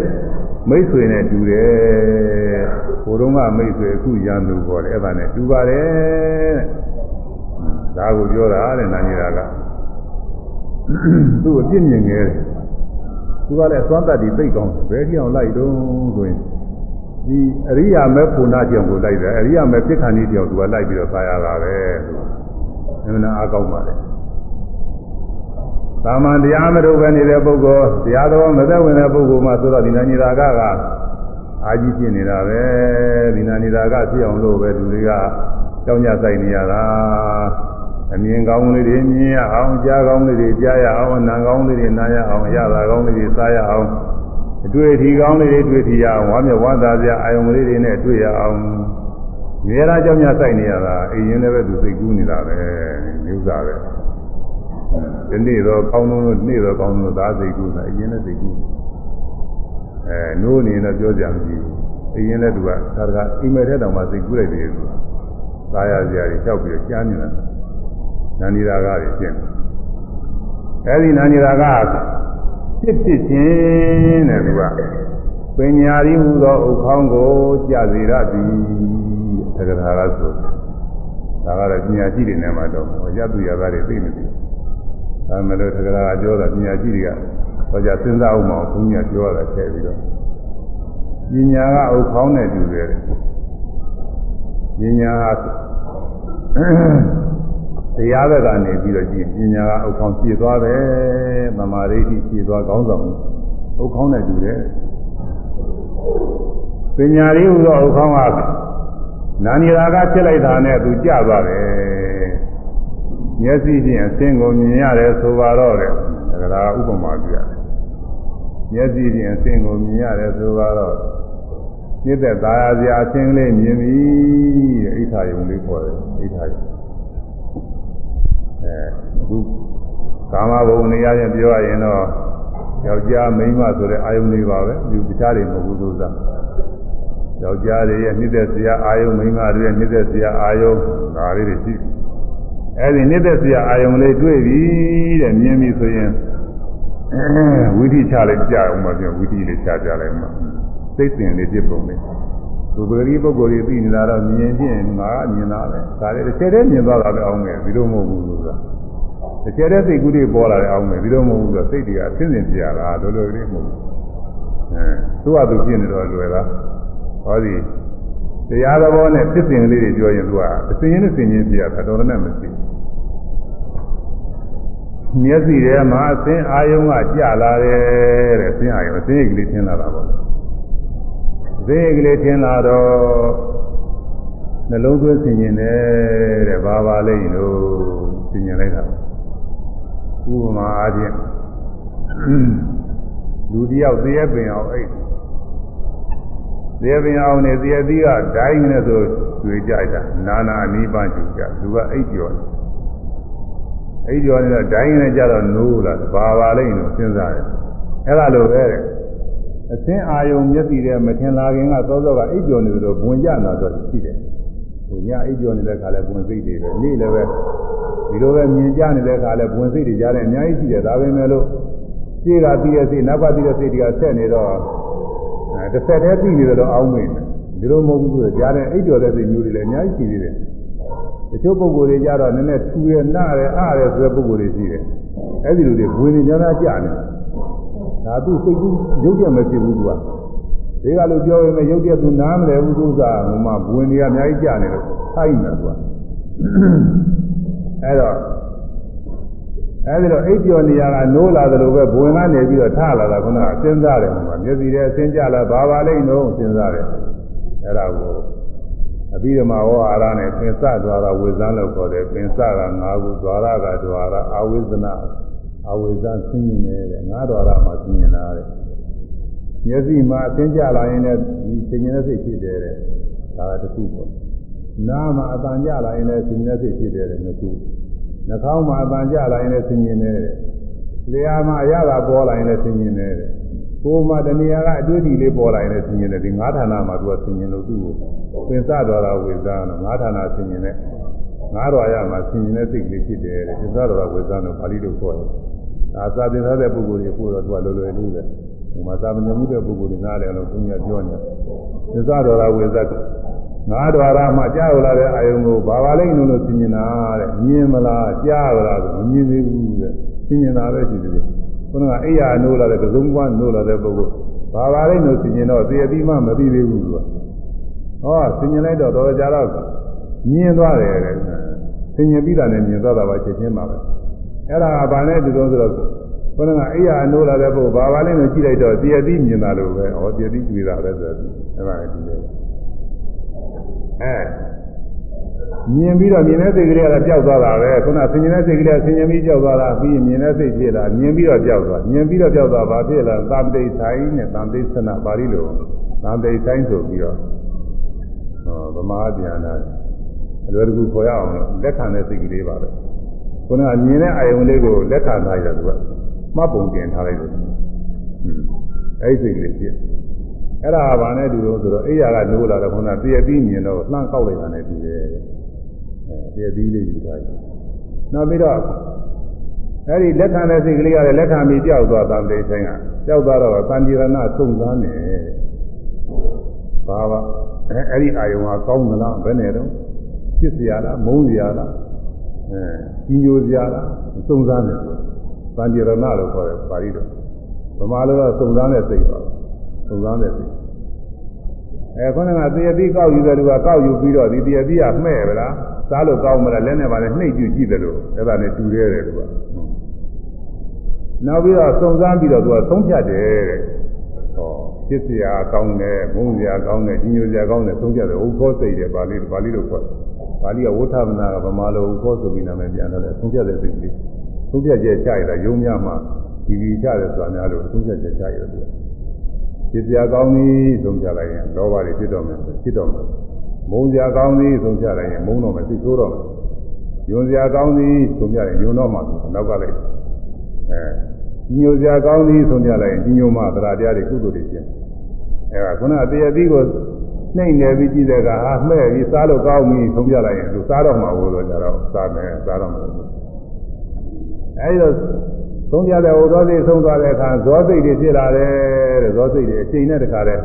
မိတ်ဆွေနဲ့တူတယ်ဟိုတုန်းကမိတ်ဆွေအခုရန်သူပေါ်တယ်အဲ့ဒါနဲ့တူပါတယ်ဒါကိုပြောတာတဲ့နာနေရာကသူ့အပြစ်မြင်ငယ်တယ်သူကလည်းသွမ်းတတ်ပြီးသိကောင်းဘယ်ကြည့်အောင်လိုက်တော့ဆိုရင်ဒီအရိယာမဲဖုန်နာကြောင့်ကိုလိုက်တယ်အရိယာမဲပြစ်ခဏီကြောင့်သူကလိုက်ပြီးတော့သာရတာပဲအမှန်အားကောင်းပါလေ သာမန်တရားမထုတ်ပဲနေတဲ့ပုဂ္ဂိုလ်တရားတော်မသက်ဝင်တဲ့ပုဂ္ဂိုလ်မှဆိုတော့ဒီနာညီတာကကအာကြီးဖြစ်နေတာပဲဒီနာညီတာကဖြစ်အောင်လို့ပဲလူတွေကကြောင်းကြဆိုင်နေရတာအမြင်ကောင်းလေးတွေမြင်ရအောင်ကြားကောင်းလေးတွေကြားရအောင်နားကောင်းလေးတွေနားရအောင်ရတာကောင်းလေးတွေစားရအောင်အတွေ့အထိကောင်းလေးတွေတွေ့ထရအောင်ဝါမျက်ဝါသာစရာအာယုံလေးတွေနဲ့တွေ့ရအောင်မြေရာကြောင်းကြဆိုင်နေရတာအိမ်ရင်လည်းပဲသူစိတ်ကူးနေတာပဲမျိုးစားပဲ ဒီနေ့တော့ကောင်းလုံးလို့နေ့တော့ကောင်းလုံးသာစိတ်ကူးတာအရင်လည်းစိတ်ကူးအဲနိုးနေတော့ပြောကြမရှိဘူးအရင်လည်းသူကသာကအိမ်မဲ့တဲ့တောင်မှစိတ်ကူးလိုက်တယ်သူကသာရစရာတွေလျှောက်ပြီးတော့ကြားနေတာနာနီရာကတွေရှင်းအဲဒီနာနီရာကဖြစ်ဖြစ်ချင်းတဲ့သူကပညာရည်ဟူသောဥခေါင်းကိုကြစေရသည်သက္ကထာကဆိုဒါကတော့ပညာရှိတွေနဲ့မှတော့ရတုရသားတွေသိမသိ ဒါမှလည်းသက္ကထာကပြောတာပညာရှိတွေကဟောကြစဉ်းစားအောင်မအောင်ဘုန်းကြီးကပြောတာထည့်ပြီးတော့ပညာကဥခေါင်းနဲ့တူတယ်ပညာတရားဘက်ကနေပြီးတော့ကြည့်ပညာကအုတ်ခေါင်းပြည့်သွားတယ်သမာဓိရှိပြည့်သွားကောင်းဆောင်အုတ်ခေါင်းနဲ့တူတယ်ပညာရည်ဟူသောအုတ်ခေါင်းကနာနီရာကဖြစ်လိုက်တာနဲ့သူကြသွားတယ် မျက်စိဖြင့်အသင်ကိုမြင်ရတယ်ဆိုပါတော့တယ်ဒါကဥပမာပြရတယ်မျက်စိဖြင့်အသင်ကိုမြင်ရတယ်ဆိုပါတော့မြစ်သက်သာယာစရာအသင်လေးမြင်ပြီတဲ့အိဋ္ဌာယုံလေးပေါ်တယ်အိဋ္ဌာယုံအဲအခုကာမဘုံနေရာချင်းပြောရရင်တော့ယောက်ျားမိန်းမဆိုတဲ့အာယုန်လေးပါပဲဒီတခြားတွေမဟုတ်ဘူးလို့သာယောက်ျားတွေရဲ့နှိမ့်သက်စရာအာယုန်မိန်းမတွေရဲ့နှိမ့်သက်စရာအာယုန်ဒါလေးတွေရှိ အဲဒီနှိမ့်သက်စရာအာယုန်လေးတွေ့ပြီတဲ့မြင်ပြီဆိုရင်ဝိသီချလေးကြအောင်မပြောဝိသီလေးချကြလိုက်မှာစိတ်စဉ်လေးဖြစ်ပုံလေးဘုပဂရီပုဂ္ဂိုလ်တွေသိနေတာတော့မြင်ချင်းငါကမြင်တာပဲဒါလည်းတစ်ချက်တည်းမြင်သွားတာပဲအောင်မယ်ဒီလိုမဟုတ်ဘူးလို့ဆိုတာတစ်ချက်တည်းစိတ်ကူးတွေပေါ်လာတယ်အောင်မယ်ဒီလိုမဟုတ်ဘူးဆိုတော့စိတ်တွေကဆင်းဆင်းပြရတာလိုလိုလေးမဟုတ်ဘူးအဲသူ့ဟာသူဖြစ်နေတော့လွယ်လားဟောဒီတရားသဘောနဲ့ဖြစ်စဉ်လေးတွေပြောရင်သူကအစဉ်ရင်းနဲ့စဉ်ရင်းပြရတာတော်တော်နဲ့မရှိ မျက်စိထဲမှာအစဉ်အာယုံကကြလာတယ်တဲ့အစဉ်အာယုံအစဉ်ရိပ်ကလေးထင်လာတာပေါ့ဈေးကလေးထင်လာတော့နှလုံးသွင်းဆင်ញင်တယ်တဲ့ဘာပါလိမ့်လို့ဆင်ញင်လိုက်တာဥပမာအားဖြင့်လူတယောက်သေရပင်အောင်အိတ်သေရပင်အောင်နေသေရသီးကဒိုင်းနဲ့ဆိုတွေ့ကြတာနာနာအနိဗ္ဗာန်ကျူကြသူကအိတ်ကျော်တယ် အိတ်ကျော်နေတော့ဒိုင်းနဲ့ကြတော့နိုးလာဘာပါလိမ့်လို့စဉ်းစားတယ်အဲ့ဒါလိုပဲတဲ့အသင်းအာယုံမျက်စိထဲမထင်လာခင်ကသောသောကအိပ်ပျော်နေလို့ဘဝင်ကြနာတော့ရှိတယ်။ဟိုညအိပ်ပျော်နေတဲ့ခါလဲဘဝင်စိတ်တွေပဲနေ့လည်းပဲဒီလိုပဲမြင်ကြနေတဲ့ခါလဲဘဝင်စိတ်တွေကြားတယ်အများကြီးရှိတယ်ဒါပဲမဲ့လို့ရှေ့ကပြီးတဲ့စိတ်နောက်ကပြီးတဲ့စိတ်တွေကဆက်နေတော့အဲတစ်ဆက်တည်းပြီးနေတော့အောင်းမိတယ်ဒီလိုမဟုတ်ဘူးဆိုကြားတဲ့အိပ်ပျော်တဲ့စိတ်မျိုးတွေလည်းအများကြီးရှိသေးတယ်။ တချို့ပုဂ္ဂိုလ်တွေကြတော့နည်းနည်းထူရနားရအားရဆိုတဲ့ပုဂ္ဂိုလ်တွေရှိတယ်။အဲဒီလိုတွေဘဝင်နေများများကြာနေတယ်ဒါသူစိတ်ကူးရုပ်ပြမဖြစ်ဘူးသူကဒီကလိုပြောရင်ရုပ်ပြသူနားမလဲဘူးသူစားဟိုမှာဘဝင်တွေအများကြီးကြာနေလို့ထိုက်နေသူကအဲ့တော့အဲဒီတော့အိပ်ပျော်နေရကနိုးလာတယ်လို့ပဲဘဝင်ကနေပြီးတော့ထလာတာခုနကစဉ်းစားတယ်ဟိုမှာမျက်စိထဲအစင်းကြလာဘာပါလိမ့်တော့စဉ်းစားတယ်အဲ့ဒါကို အဘိဓမ္မာဝါရနဲ့ပင်စသွားတာဝေဇန်းလို့ခေါ်တယ်ပင်စက၅ခုသွားရကဒွါရအာဝိဇ္ဇနာအဝိဇ္ဇဆင်းရဲနေတဲ့ငါးတော်ရမှာဆင်းရဲလာတဲ့မျက်စိမှာအသင်ကြလာရင်လည်းဒီဆင်းရဲတဲ့စိတ်ဖြစ်တယ်တဲ့ဒါကတစ်ခုပေါ့နားမှာအတန်ကြလာရင်လည်းဆင်းရဲတဲ့စိတ်ဖြစ်တယ်တဲ့နှစ်ခုနှာခေါင်းမှာအတန်ကြလာရင်လည်းဆင်းရဲနေတဲ့လျှာမှာအရသာပေါ်လာရင်လည်းဆင်းရဲနေတဲ့ကိုယ်မှာတဏှာကအတွေ့အထိလေးပေါ်လာရင်လည်းဆင်းရဲတယ်ဒီငါးဌာနမှာသူကဆင်းရဲလို့သူ့ကို ပင်စတော်ရာဝေဇာနော်ငါးဌာနဆင်ញင်တဲ့ငါးတော်ရမှာဆင်ញင်တဲ့စိတ်ကလေးဖြစ်တယ်တဲ့ပင်စတော်ရာဝေဇာနော်ပါဠိလိုခေါ်တယ်ဒါသာသင်ထားတဲ့ပုဂ္ဂိုလ်တွေပို့တော့သူကလိုလွယ်လေးပဲဟိုမှာသာမဏေမှုတဲ့ပုဂ္ဂိုလ်တွေနားလည်အောင်ဘုရားပြောနေတယ်ပင်စတော်ရာဝေဇာငါးတော်ရမှာကြားလာတဲ့အာယုံကိုဘာပါလိမ့်လို့ဆင်ញင်တာတဲ့မြင်မလားကြားလားဆိုမမြင်သေးဘူးတဲ့ဆင်ញင်တာပဲရှိတယ်ခုနကအိယာနိုးလာတဲ့သုံးပွားနိုးလာတဲ့ပုဂ္ဂိုလ်ဘာပါလိမ့်လို့ဆင်ញင်တော့သေအတိမှမသိသေးဘူးသူက ဟောဆင်ញင်လိုက်တော့တော်ကြတော့မြင်သွားတယ်တဲ့ဆင်ញင်ပြီးတာနဲ့မြင်သွားတာပါချက်ချင်းပါပဲအဲ့ဒါကဘာနဲ့တူတော့ဆိုတော့ဘုန်းကအိယာနိုးလာတဲ့ပုဂ္ဂိုလ်ဘာပါလိမ့်လို့ကြည့်လိုက်တော့သေအတိမြင်တာလို့ပဲဟောသေအတိတွေ့တာပဲဆိုတော့အဲ့ဒါလည်းဒီလိုအဲမြင်ပြီးတော့မြင်တဲ့စိတ်ကလေးကလည်းပျောက်သွားတာပဲခုနဆင်ញင်တဲ့စိတ်ကလေးကဆင်ញင်ပြီးပျောက်သွားတာပြီးရင်မြင်တဲ့စိတ်ဖြစ်လာမြင်ပြီးတော့ပျောက်သွားမြင်ပြီးတော့ပျောက်သွားဘာဖြစ်လာသံတိဆိုင်နဲ့သံတိသနာပါဠိလိုသံတိဆိုင်ဆိုပြီးတော့ဟော ဗမာပြန်လာအလွယ်တကူခေါ်ရအောင်လို့လက်ခံတဲ့စိတ်ကလေးပါပဲခုနကမြင်တဲ့အာယုံလေးကိုလက်ခံထားရတာသူကမှတ်ပုံတင်ထားလိုက်တယ်ဟွန်းအဲ့ဒီစိတ်ကလေးဖြစ်အဲ့ဒါကဘာနဲ့တူလို့ဆိုတော့အိယာကနိုးလာတော့ခုနတည့်ပြီးမြင်တော့လှမ်းကောက်လိုက်တာနဲ့တူတယ်အဲတည့်ပြီးလေးယူထားတယ်နောက်ပြီးတော့အဲ့ဒီလက်ခံတဲ့စိတ်ကလေးကလည်းလက်ခံပြီးကြောက်သွားတာတိတ်ဆိုင်ကကြောက်သွားတော့တန်တိရဏသုံးသားနေဘာပါ အဲအဲ့ဒီအာယုံကကောင်းသလားဘယ်နဲ့တော့ပြစ်စရာလားမုန်းစရာလားအဲကြီးညိုစရာလားစုံစမ်းတယ်သံဃရဏလို့ခေါ်တယ်ပါဠိတော်ဗမာလိုတော့စုံစမ်းတဲ့စိတ်ပါစုံစမ်းတဲ့စိတ်အဲခေါင်းကတရတိကောက်ယူတယ်သူကကောက်ယူပြီးတော့ဒီတရတိကမှဲ့ဗလားစားလို့ကောင်းမလားလက်နဲ့ပါလဲနှိပ်ကြည့်ကြည့်တယ်လို့အဲ့ဒါနဲ့တူတယ်တဲ့သူကနောက်ပြီးတော့စုံစမ်းပြီးတော့သူကဆုံးဖြတ်တယ်တဲ့ ဖြစ်เสียကောင်းတယ်မုန်းเสียကောင်းတယ်ကြီးညိုเสียကောင်းတယ်သုံးဖြတ်တယ်ဥခောစိတ်တယ်ပါဠိပါဠိလိုခေါ်တယ်ပါဠိကဝဋ္ဌမနာကဗမာလိုဥခောဆိုပြီးနာမည်ပြန်တော့တယ်သုံးဖြတ်တဲ့စိတ်လေးသုံးဖြတ်ချက်ချရတာယုံများမှဒီဒီချတယ်ဆိုတာများလို့သုံးဖြတ်ချက်ချရတယ်သူကဖြစ်เสียကောင်းပြီသုံးဖြတ်လိုက်ရင်လောဘတွေဖြစ်တော့မယ်ဖြစ်တော့မယ်မုန်းစရာကောင်းသည်ဆုံးဖြတ်လိုက်ရင်မုန်းတော့မယ်သိဆိုးတော့မယ်ယွန်စရာကောင်းသည်ဆုံးဖြတ်ရင်ယွန်တော့မှနောက်ကလိုက်အဲ ညိုစရာကောင်းသည်ဆုံးဖြတ်လိုက်ရင်ညိုမှသရတရားတွေကုသိုလ်တွေဖြစ်အဲဒါခုနတရတိကိုနှိမ့်နေပြီးကြည့်တဲ့ကဟာမှဲ့ပြီးစားလို့ကောင်းပြီဆုံးဖြတ်လိုက်ရင်သူစားတော့မှာဘူးလို့ကြတော့စားမယ်စားတော့မှာအဲဒီတော့ဆုံးဖြတ်တဲ့ဟိုသောစိတ်ဆုံးသွားတဲ့အခါဇောစိတ်တွေဖြစ်လာတယ်တဲ့ဇောစိတ်တွေအချိန်နဲ့တခါတည်း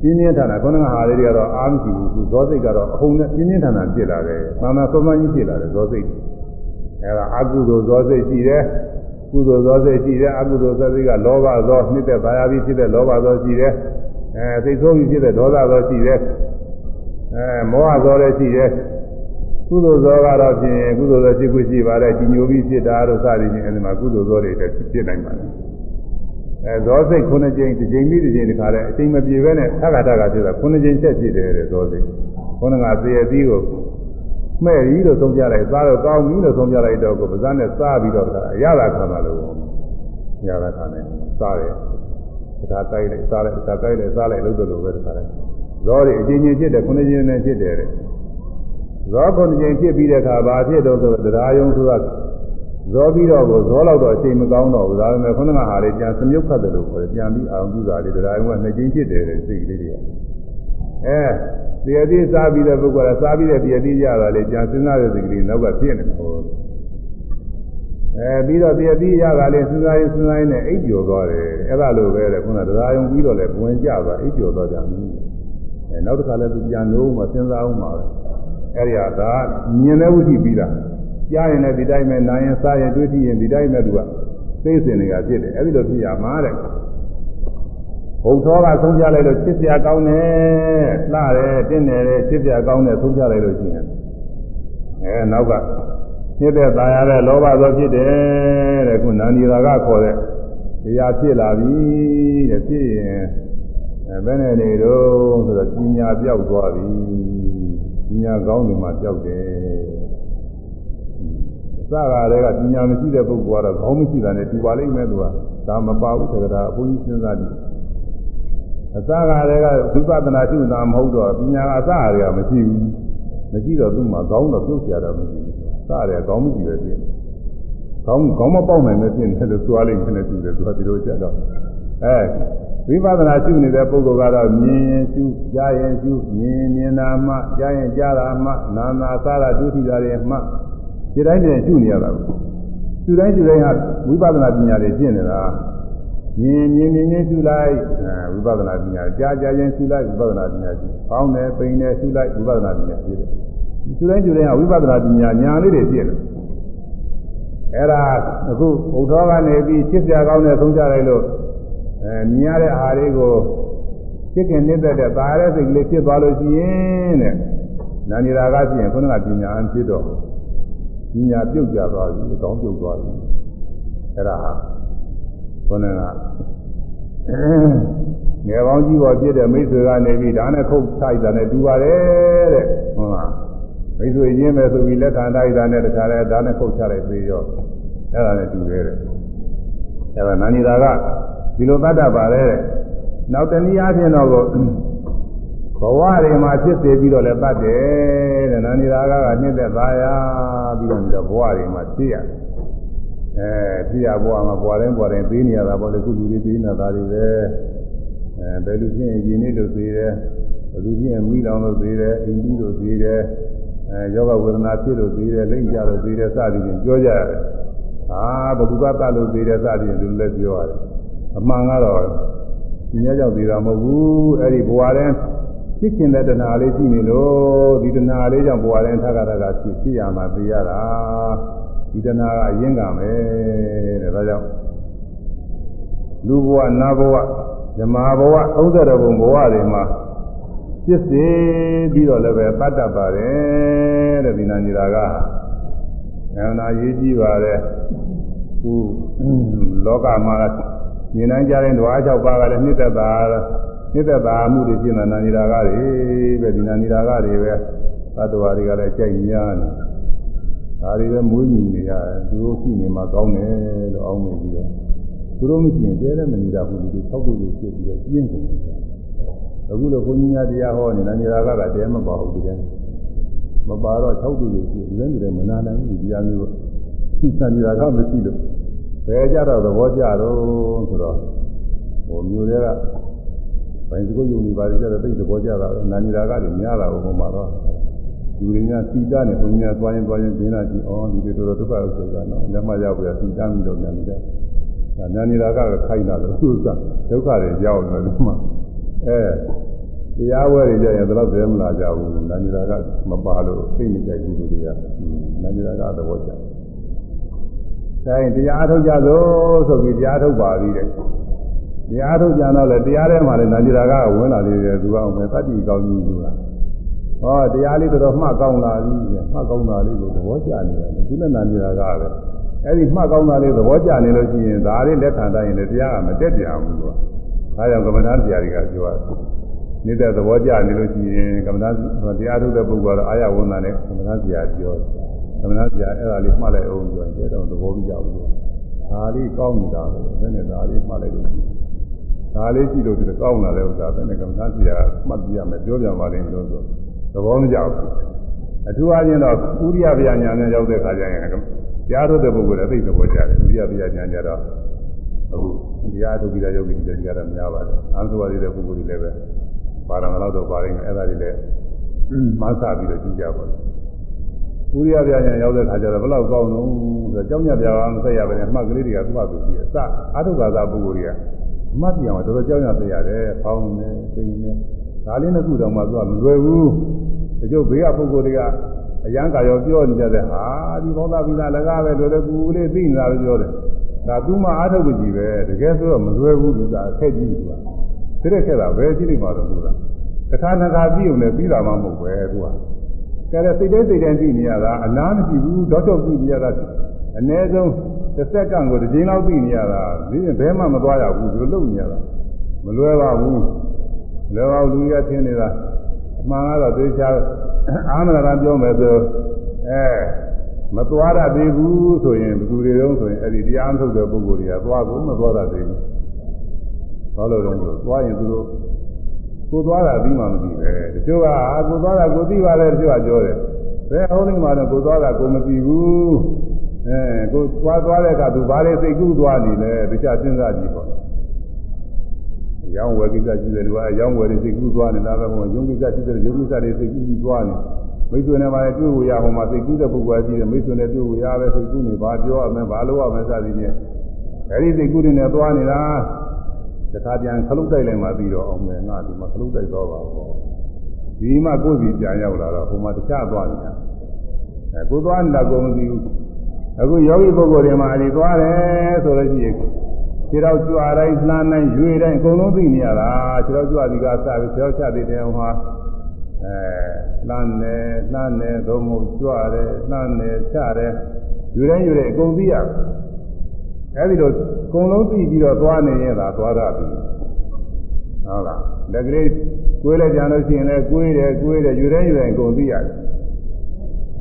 ပြင်းပြင်းထန်ထန်ခုနကဟာလေးတွေကတော့အာမရှိဘူးသူဇောစိတ်ကတော့အဟုန်နဲ့ပြင်းပြင်းထန်ထန်ဖြစ်လာတယ်။သာမန်သုံးမကြီးဖြစ်လာတယ်ဇောစိတ်။အဲဒါအကုသိုလ်ဇောစိတ်ရှိတယ်။ ကုသိုလ်ဇောစိတ်ရှိတယ်။အကုသိုလ်ဇောစိတ်ကလောဘဇောနှစ်သက်ပါရပြီးဖြစ်တဲ့လောဘဇောရှိတယ်။အဲစိတ်ဆိုးပြီးဖြစ်တဲ့ဒေါသဇောရှိတယ်။အဲမောဟဇောလည်းရှိတယ်။ကုသိုလ်ဇောကတော့ဖြင့်ကုသိုလ်ဇောရှိခွင့်ရှိပါတယ်။ကြီးညိုပြီးဖြစ်တာတို့စသည်ဖြင့်အဲဒီမှာကုသိုလ်ဇောတွေလည်းဖြစ်နိုင်ပါတယ်။အဲဇောစိတ်ခုနှစ်ကြိမ်တစ်ကြိမ်ပြီးတစ်ကြိမ်တခါလဲအချိန်မပြေဘဲနဲ့သက္ကတာကဖြစ်တာခုနှစ်ကြိမ်ဆက်ဖြစ်တယ်တဲ့ဇောစိတ်ခုနကသေအသီးကို မှဲ့ပြီးလို့သုံးပြလိုက်စားတော့ကောင်းပြီလို့သုံးပြလိုက်တော့ကိုပါးစပ်နဲ့စားပြီးတော့တခါအရသာခံတာလို့ရတာခံတယ်စားတယ်တခါတိုက်လိုက်စားလိုက်တခါတိုက်လိုက်စားလိုက်လို့တို့လိုပဲတခါလဲဇောတွေအချင်းချင်းဖြစ်တယ်ခုနှစ်ကြိမ်နဲ့ဖြစ်တယ်တဲ့ဇောခုနှစ်ကြိမ်ဖြစ်ပြီးတဲ့အခါဘာဖြစ်တော့ဆိုတော့တရားယုံဆိုတာဇောပြီးတော့ကိုဇောလောက်တော့အချိန်မကောင်းတော့ဘူးဒါပေမဲ့ခုနကဟာလေးပြန်စမြုပ်ခတ်တယ်လို့ခေါ်တယ်ပြန်ပြီးအောင်ပြုတာလေးတရားယုံကနှစ်ကြိမ်ဖြစ်တယ်တဲ့စိတ်ကလေးတွေက အဲတရားတိစားပြီးတဲ့ပုဂ္ဂိုလ်ကစားပြီးတဲ့တရားတိရတာလေပြန်စဉ်းစားတဲ့စိတ်ကလေးနောက်ကဖြစ်နေမှာဟုတ်အဲပြီးတော့တရားတိရတာလေစဉ်းစားရင်စဉ်းစားရင်နဲ့အိပ်ပျော်သွားတယ်အဲ့ဒါလိုပဲတဲ့ခုနတရားယုံပြီးတော့လေဝင်ကြသွားအိပ်ပျော်သွားကြပြီအဲနောက်တစ်ခါလည်းသူပြန်လို့မှစဉ်းစားအောင်ပါပဲအဲ့ဒီဟာဒါမြင်တဲ့ဝိသိပြီးတာကြားရင်လည်းဒီတိုင်းပဲနားရင်စားရင်တွေးကြည့်ရင်ဒီတိုင်းပဲသူကသိစဉ်တွေကဖြစ်တယ်အဲ့ဒီလိုဖြစ်ရမှာတဲ့ဘုံသောကဆုံးပြလိုက်လို့ချစ်စရာကောင်းတယ်လှတယ်တင့်တယ်ချစ်စရာကောင်းတယ်ဆုံးပြလိုက်လို့ရှိရင်အဲနောက်ကညစ်တဲ့ตายရတဲ့လောဘသောဖြစ်တယ်တဲ့ခုနန္ဒီရာကခေါ်တဲ့တရားဖြစ်လာပြီတဲ့ဖြစ်ရင်အဲဘယ်နဲ့နေတော့ဆိုတော့ပညာပြောက်သွားပြီပညာကောင်းနေမှပြောက်တယ်စကားတွေကပညာမရှိတဲ့ပုဂ္ဂိုလ်ကတော့ခေါင်းမရှိတာနဲ့တူပါလိမ့်မယ်သူကဒါမပါဘူးသက္ကတာအဘုန်းကြီးစဉ်းစားကြည့် အစကတည်းကဝိပဿနာရှုတာမဟုတ်တော့ပညာကအစတွေကမရှိဘူးမရှိတော့သူ့မှာကောင်းတော့ပြုတ်ပြတာမရှိဘူးစတယ်ကောင်းမှုကြီးပဲဖြစ်တယ်ကောင်းကောင်းမပေါက်နိုင်မဖြစ်တယ်လို့သွားလိုက်ခနဲ့သူတယ်သူကဒီလိုကြတော့အဲဝိပဿနာရှုနေတဲ့ပုဂ္ဂိုလ်ကတော့မြင်ရင်ရှုကြားရင်ရှုမြင်မြင်တာမှကြားရင်ကြားတာမှနာနာစားတာဒုတိယတွေမှဒီတိုင်းနဲ့ရှုနေရတာကိုရှုတိုင်းရှုတိုင်းဟာဝိပဿနာပညာတွေရှင်းနေတာ မြင်မြင်မြင်မြင်ရှုလိုက်ဝိပဿနာပညာကြားကြားရင်ရှုလိုက်ဝိပဿနာပညာရှုပေါင်းတယ်ပိန်တယ်ရှုလိုက်ဝိပဿနာပညာရှုတယ်ရှုတိုင်းရှုတိုင်းဟာဝိပဿနာပညာညာလေးတွေရှင်းတယ်အဲ့ဒါအခုဘုရားကနေပြီးရှင်းပြကောင်းတဲ့သုံးကြလိုက်လို့အဲမြင်ရတဲ့အာလေးကိုစိတ်ကနစ်သက်တဲ့ပါရတဲ့စိတ်ကလေးဖြစ်သွားလို့ရှိရင်တဲ့နာနေရာကဖြစ်ရင်ခုနကပညာအဖြစ်တော့ပညာပြုတ်ကြသွားပြီအကောင်းပြုတ်သွားပြီအဲ့ဒါဟာ ခုနကငယ်ပေါင်းကြီးပေါ်ဖြစ်တဲ့မိတ်ဆွေကနေပြီးဒါနဲ့ခုတ်ထိုက်တာနဲ့တူပါတယ်တဲ့ဟုတ်လားမိတ်ဆွေရင်းမယ်ဆိုပြီးလက်ခံတိုက်တာနဲ့တခါလဲဒါနဲ့ခုတ်ချလိုက်သေးရောအဲ့ဒါနဲ့တူတယ်တဲ့အဲ့ဒါနာနေတာကဒီလိုတတ်တတ်ပါလေတဲ့နောက်တနည်းအားဖြင့်တော့ဘဝတွေမှာဖြစ်စေပြီးတော့လည်းတတ်တယ်တဲ့နာနေတာကကနှိမ့်သက်သားရပြီးတော့ဒီတော့ဘဝတွေမှာဖြစ်ရ အဲဖြစ်ရဘဝမှာဘဝတိုင်းဘဝတိုင်းသိနေရတာပေါ့လေခုလူတွေသိနေတာတွေပဲအဲဘယ်လူဖြစ်ရင်ယဉ်နေလို့သိတယ်ဘယ်လူဖြစ်ရင်မိလောင်လို့သိတယ်အိမ်ကြီးလို့သိတယ်အဲယောဂဝေဒနာဖြစ်လို့သိတယ်လိမ့်ကြလို့သိတယ်စသည်ဖြင့်ပြောကြရတယ်အာဘသူကတတ်လို့သိတယ်စသည်ဖြင့်လူလည်းပြောရတယ်အမှန်ကတော့ဒီညကြောင့်သေးတာမဟုတ်ဘူးအဲ့ဒီဘဝတည်းဖြစ်ကျင်တဲ့တဏှာလေးရှိနေလို့ဒီတဏှာလေးကြောင့်ဘဝတည်းထက်ကထက်ကဖြစ်ဖြစ်ရမှာသိရတာ ဒီတဏှာကအရင်ကမယ်တဲ့ဒါကြောင့်လူဘဝနတ်ဘဝဇမာဘဝ30ဘုံဘဝတွေမှာဖြစ်စေပြီးတော့လည်းပဲတတ်တတ်ပါတယ်တဲ့ဒီနာညီတာကအဲနာရေးကြည့်ပါတယ်ခုလောကမှာမြင်နိုင်ကြတဲ့ဓဝါ၆ပါးကလည်းနှစ်သက်တာနှစ်သက်တာမှုတွေပြင်လာနေတာကတွေပဲဒီနာနေတာကတွေပဲသတ္တဝါတွေကလည်းကြိုက်များနေ ဒါတွေပဲမွေးမြူနေရတယ်သူတို့ရှိနေမှာကောင်းတယ်လို့အောင်းနေပြီးတော့သူတို့မရှိရင်တဲလည်းမနေတာဘူးလူတွေ၆ခုတွေဖြစ်ပြီးတော့ပြင်းကုန်တယ်အခုလိုဘုန်းကြီးများတရားဟောနေတာနေတာကကတဲမပါဘူးဒီတည်းမပါတော့၆ခုတွေဖြစ်လူတွေမနာနိုင်ဘူးဒီတရားမျိုးသံနေတာကမရှိလို့ဘယ်ကြတော့သဘောကျတော့ဆိုတော့ဟိုမျိုးတွေကဘိုင်စကုတ်ယုံနေပါလေကြတော့သိသဘောကျတာနာနီရာကတွေများတာဘုံမှာတော့ လူတွေများစီတာနဲ့ဘုံကြီးကသွားရင်သွားရင်ပြင်းလာကြည့်အော်လူတွေတော်တော်ဒုက္ခရောက်ကြတော့လက်မရောက်ပြစီတာပြီးတော့များနေတယ်ဒါနာနီရာကခိုင်းတာလို့သူကဒုက္ခတွေရောက်နေတယ်မှာအဲတရားဝဲတွေကြရင်တော့ဘယ်မလာကြဘူးနာနီရာကမပါလို့သိမကြိုက်ဘူးလူတွေကနာနီရာကသဘောကျတယ်တိုင်းတရားထုတ်ကြသို့ဆိုပြီးတရားထုတ်ပါပြီတဲ့တရားထုတ်ကြတော့လေတရားထဲမှာလည်းနာကြတာကဝင်လာသေးတယ်သူကမယ်တတိကောင်းကြီးသူက ဟောတရားလေးတော်မှတ်ကောင်းလာပြီတဲ့မှတ်ကောင်းတာလေးကိုသဘောကျနေတယ်သူနဲ့နာကြတာကပဲအဲ့ဒီမှတ်ကောင်းတာလေးသဘောကျနေလို့ရှိရင်ဒါလေးလက်ခံတိုင်းရင်လည်းတရားကမတက်ပြန်ဘူးသူကဒါကြောင့်ကမ္မဋ္ဌာန်းဆရာတွေကပြောတယ်နေတဲ့သဘောကျနေလို့ရှိရင်ကမ္မဋ္ဌာန်းတရားထုတ်တဲ့ပုဂ္ဂိုလ်ကတော့အာရဝန္တာနဲ့ကမ္မဋ္ဌာန်းဆရာပြောတယ်သမဏဆရာအဲ့ဒါလေးမှတ်လိုက်အောင်ပြောရင်တော့သဘောကျကြဘူး။ဒါလေးကောင်းနေတာပဲဘယ်နဲ့ဒါလေးမှတ်လိုက်လို့ဒါလေးကြည့်လို့ဒီကောင်းလာတဲ့ဥစ္စာပဲနဲ့ကမ္ဘာဆရာမှတ်ပြရမယ်ပြောပြပါလိမ့်လို့ဆို သဘောမကျဘူး။အထူးအားဖြင့်တော့ဥရိယဗျာညာနဲ့ရောက်တဲ့ခါကျရင်တရားထုတ်တဲ့ပုဂ္ဂိုလ်လည်းသိသဘောကျတယ်ဥရိယဗျာညာကြတော့အခုတရားထုတ်ပြီးတဲ့ယောဂီတွေကြတော့များပါတယ်။အာသုဝါဒီတဲ့ပုဂ္ဂိုလ်တွေလည်းပဲပါရမလောက်တော့ပါရင်းအဲ့ဒါတွေလည်းမဆပြီးတော့ကြည့်ကြပါလို့ဥရိယပြညာရောက်တဲ့ခါကျတော့ဘယ်လောက်ကောင်းလုံးဆိုတော့ကြောင်းမြပြာမဆက်ရပါနဲ့အမှတ်ကလေးတွေကသူ့ဟာသူကြည့်အစအာထုဘာသာပုဂ္ဂိုလ်တွေကမှတ်ပြအောင်တော်တော်ကြောင်းရဆက်ရတယ်။ဖောင်းနေပိန်နေဒါလေးနှစ်ခုတော့မှသူကမလွယ်ဘူး။ တချို့ဘေးကပုဂ္ဂိုလ်တွေကအရန်ကာရောပြောနေကြတဲ့ဟာဒီဘောသာပိသာလကားပဲလွယ်လွယ်ကူကူလေးသိနေတာပဲပြောတယ်။ဒါသူမှအာထုပ်ကြည့်ပဲတကယ်ဆိုတော့မလွယ်ဘူးသူကအခက်ကြီးသူက။ဒီတဲ့ခက်တာပဲရှိနေမှာတော့သူက။တစ်ခါနှစ်ခါပြီးုံနဲ့ပြီးတာမှမဟုတ်ပဲသူက။ကဲစိတ်တိုင်းစိတ်တိုင်းသိနေရတာအနာမရှိဘူးတော့တော့သိနေရတာအ ਨੇ ဆုံးတစ်စက္ကန့်ကိုတစ်ချိန်လောက်သိနေရတာဒီဘဲမှမသွားရဘူးဒီလိုလုပ်နေရတာမလွယ်ပါဘူးလွယ်ပါလူရထင်းနေတာအ မှန်ကတော့သိချာအာမရဏပြောမယ်ဆိုအဲမသွားရသေးဘူးဆိုရင်ဘယ်သူတွေတုံးဆိုရင်အဲ့ဒီတရားထုတ်တဲ့ပုဂ္ဂိုလ်တွေကသွားကိုမသွားရသေးဘူးဘာလို့လဲဆိုသွားရင်သူတို့ကိုသွားတာပြီးမှမသိပဲတချို့ကကိုသွားတာကိုသိပါတယ်တချို့ကပြောတယ်ဘယ်ဟုတ်လိမ့်မှာတော့ကိုသွားတာကိုမသိဘူးအဲကိုသွားသွားတဲ့အခါသူဘာလဲစိတ်ကူးသွားနေလဲတခြားစဉ်းစားကြည့်ပေါ့ ရောင်းဝယ်ကိစ္စရှိတယ်လူကအရောင်းဝယ်တွေစိတ်ကူးသွားနေတာပဲဟိုရုံးကိစ္စရှိတယ်ရုံးကိစ္စတွေစိတ်ကူးပြီးသွားနေမိတ်ဆွေနဲ့ပါတွေ့ကိုရဟိုမှာစိတ်ကူးတဲ့ပုဂ္ဂိုလ်ရှိတယ်မိတ်ဆွေနဲ့တွေ့ကိုရပဲစိတ်ကူးနေပါပြောရမယ်ဘာလို့ရမယ်စသည်ဖြင့်အဲဒီစိတ်ကူးတွေနဲ့သွားနေတာတခါပြန်ခလုတ်တိုက်လိုက်မှပြီးတော့အောင်မယ်ငါဒီမှာခလုတ်တိုက်တော့ပါဘောဒီမှာကိုယ်စီပြန်ရောက်လာတော့ဟိုမှာတခြားသွားနေတာအဲကိုသွားနေတာကိုမသိဘူးအခုယောဂီပုဂ္ဂိုလ်တွေမှာဒီသွားတယ်ဆိုလို့ရှိရင် ခြေတော့ကြွားတိုင်းလှမ်းတိုင်းရွေတိုင်းအကုန်လုံးသိနေရတာခြေတော့ကြွားဒီကစပြီးခြေတော့ချသေးတယ်ဟိုမှာအဲလှမ်းတယ်လှမ်းတယ်သို့မဟုတ်ကြွားတယ်လှမ်းတယ်ချတယ်ရွေတိုင်းရွေတိုင်းအကုန်သိရအဲဒီလိုအကုန်လုံးသိပြီးတော့သွားနေရင်သာသွားရပြီဟုတ်လားလက်ကလေးကိုယ်လည်းကြံလို့ရှိရင်လည်းကိုယ်တယ်ကိုယ်တယ်ရွေတိုင်းရွေတိုင်းအကုန်သိရတယ်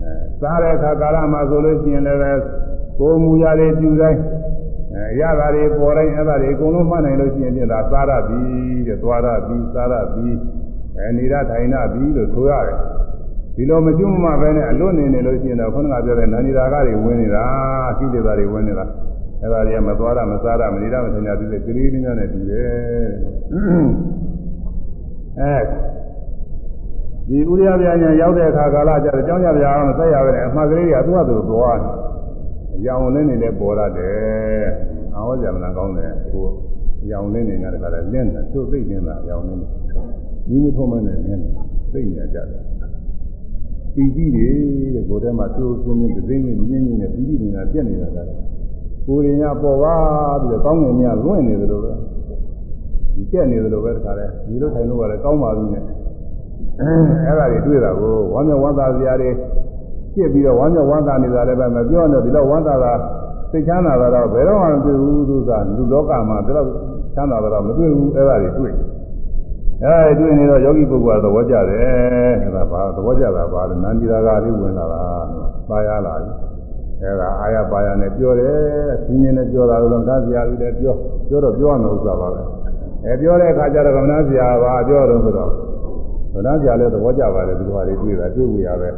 အဲစားတဲ့အခါကာလမှာဆိုလို့ရှိရင်လည်းကိုယ်မူရလေးပြူတိုင်း အဲရတာတွေပေါ်တိုင်းအဲ့ဒါတွေအကုန်လုံးမှတ်နိုင်လို့ရှိရင်ပြင်သာစားရပြီတဲ့သွားရပြီစားရပြီအဲနေရထိုင်ရပြီလို့ဆိုရတယ်ဒီလိုမကျွမ်းမပဲနဲ့အလွတ်နေနေလို့ရှိရင်တော့ခုနကပြောတဲ့နာနီရာကတွေဝင်နေတာကိလေသာတွေဝင်နေတာအဲ့ဒါတွေကမသွားရမစားရမနေရမထိုင်ရပြီးတဲ့ကလေးလေးများနဲ့တူတယ်အဲဒီဥရိယပြညာရောက်တဲ့အခါကာလကျတော့ကြောင်းကြပြအောင်ဆက်ရပဲအမှားကလေးတွေကသူ့ဟာသူသွားတယ် အယောင်လင်းနေလည်းပေါ်ရတယ်။အာဝဇ္ဇမနာကောင်းတယ်ကိုအယောင်လင်းနေတာကလည်းလင်းတယ်သူ့သိနေတာအယောင်လင်းတယ်။မိမထုံးမနဲ့လင်းတယ်သိနေကြတယ်။ပီတိတွေတဲ့ကိုယ်ထဲမှာသူ့ပြင်းပြင်းသိနေမြင်းမြင်းနဲ့ပီတိနေတာပြက်နေတာကကိုယ်ရင်ကပေါ်ပါပြီးတော့ကောင်းငင်များလွင့်နေတယ်လို့ပဲဒီကျက်နေတယ်လို့ပဲတခါလဲဒီလိုထိုင်လို့ကလည်းကောင်းပါပြီနဲ့အဲ့ဒါတွေတွေ့တာကိုဝမ်းမြောက်ဝမ်းသာစရာတွေ ပြစ်ပြီးတော့ဝမ်းမြောက်ဝမ်းသာနေတာလည်းပဲမပြောနဲ့ဒီလောက်ဝမ်းသာတာစိတ်ချမ်းသာတာတော့ဘယ်တော့မှမတွေ့ဘူးသူကလူလောကမှာဒီလောက်ချမ်းသာတာတော့မတွေ့ဘူးအဲ့ဒါတွေတွေ့အဲတွေ့နေတော့ယောဂီပုဂ္ဂိုလ်ကသဘောကျတယ်အဲ့ဒါဘာသဘောကျတာဘာလဲနန္ဒီရာဂလေးဝင်လာတာပါရလာပြီအဲ့ဒါအာရပါရနဲ့ပြောတယ်ဆင်းရဲနဲ့ပြောတာလို့သာစရာကြီးလည်းပြောပြောတော့ပြောရမယ်ဥစ္စာပါပဲအဲပြောတဲ့အခါကျတော့ကမ္မနာစရာပါပြောတော့ဆိုတော့ကမ္မ နာစရာလည်းသဘောကျပါတယ်ဒီလိုဟာတွေတွေ့တာတွေ့ကြရပဲ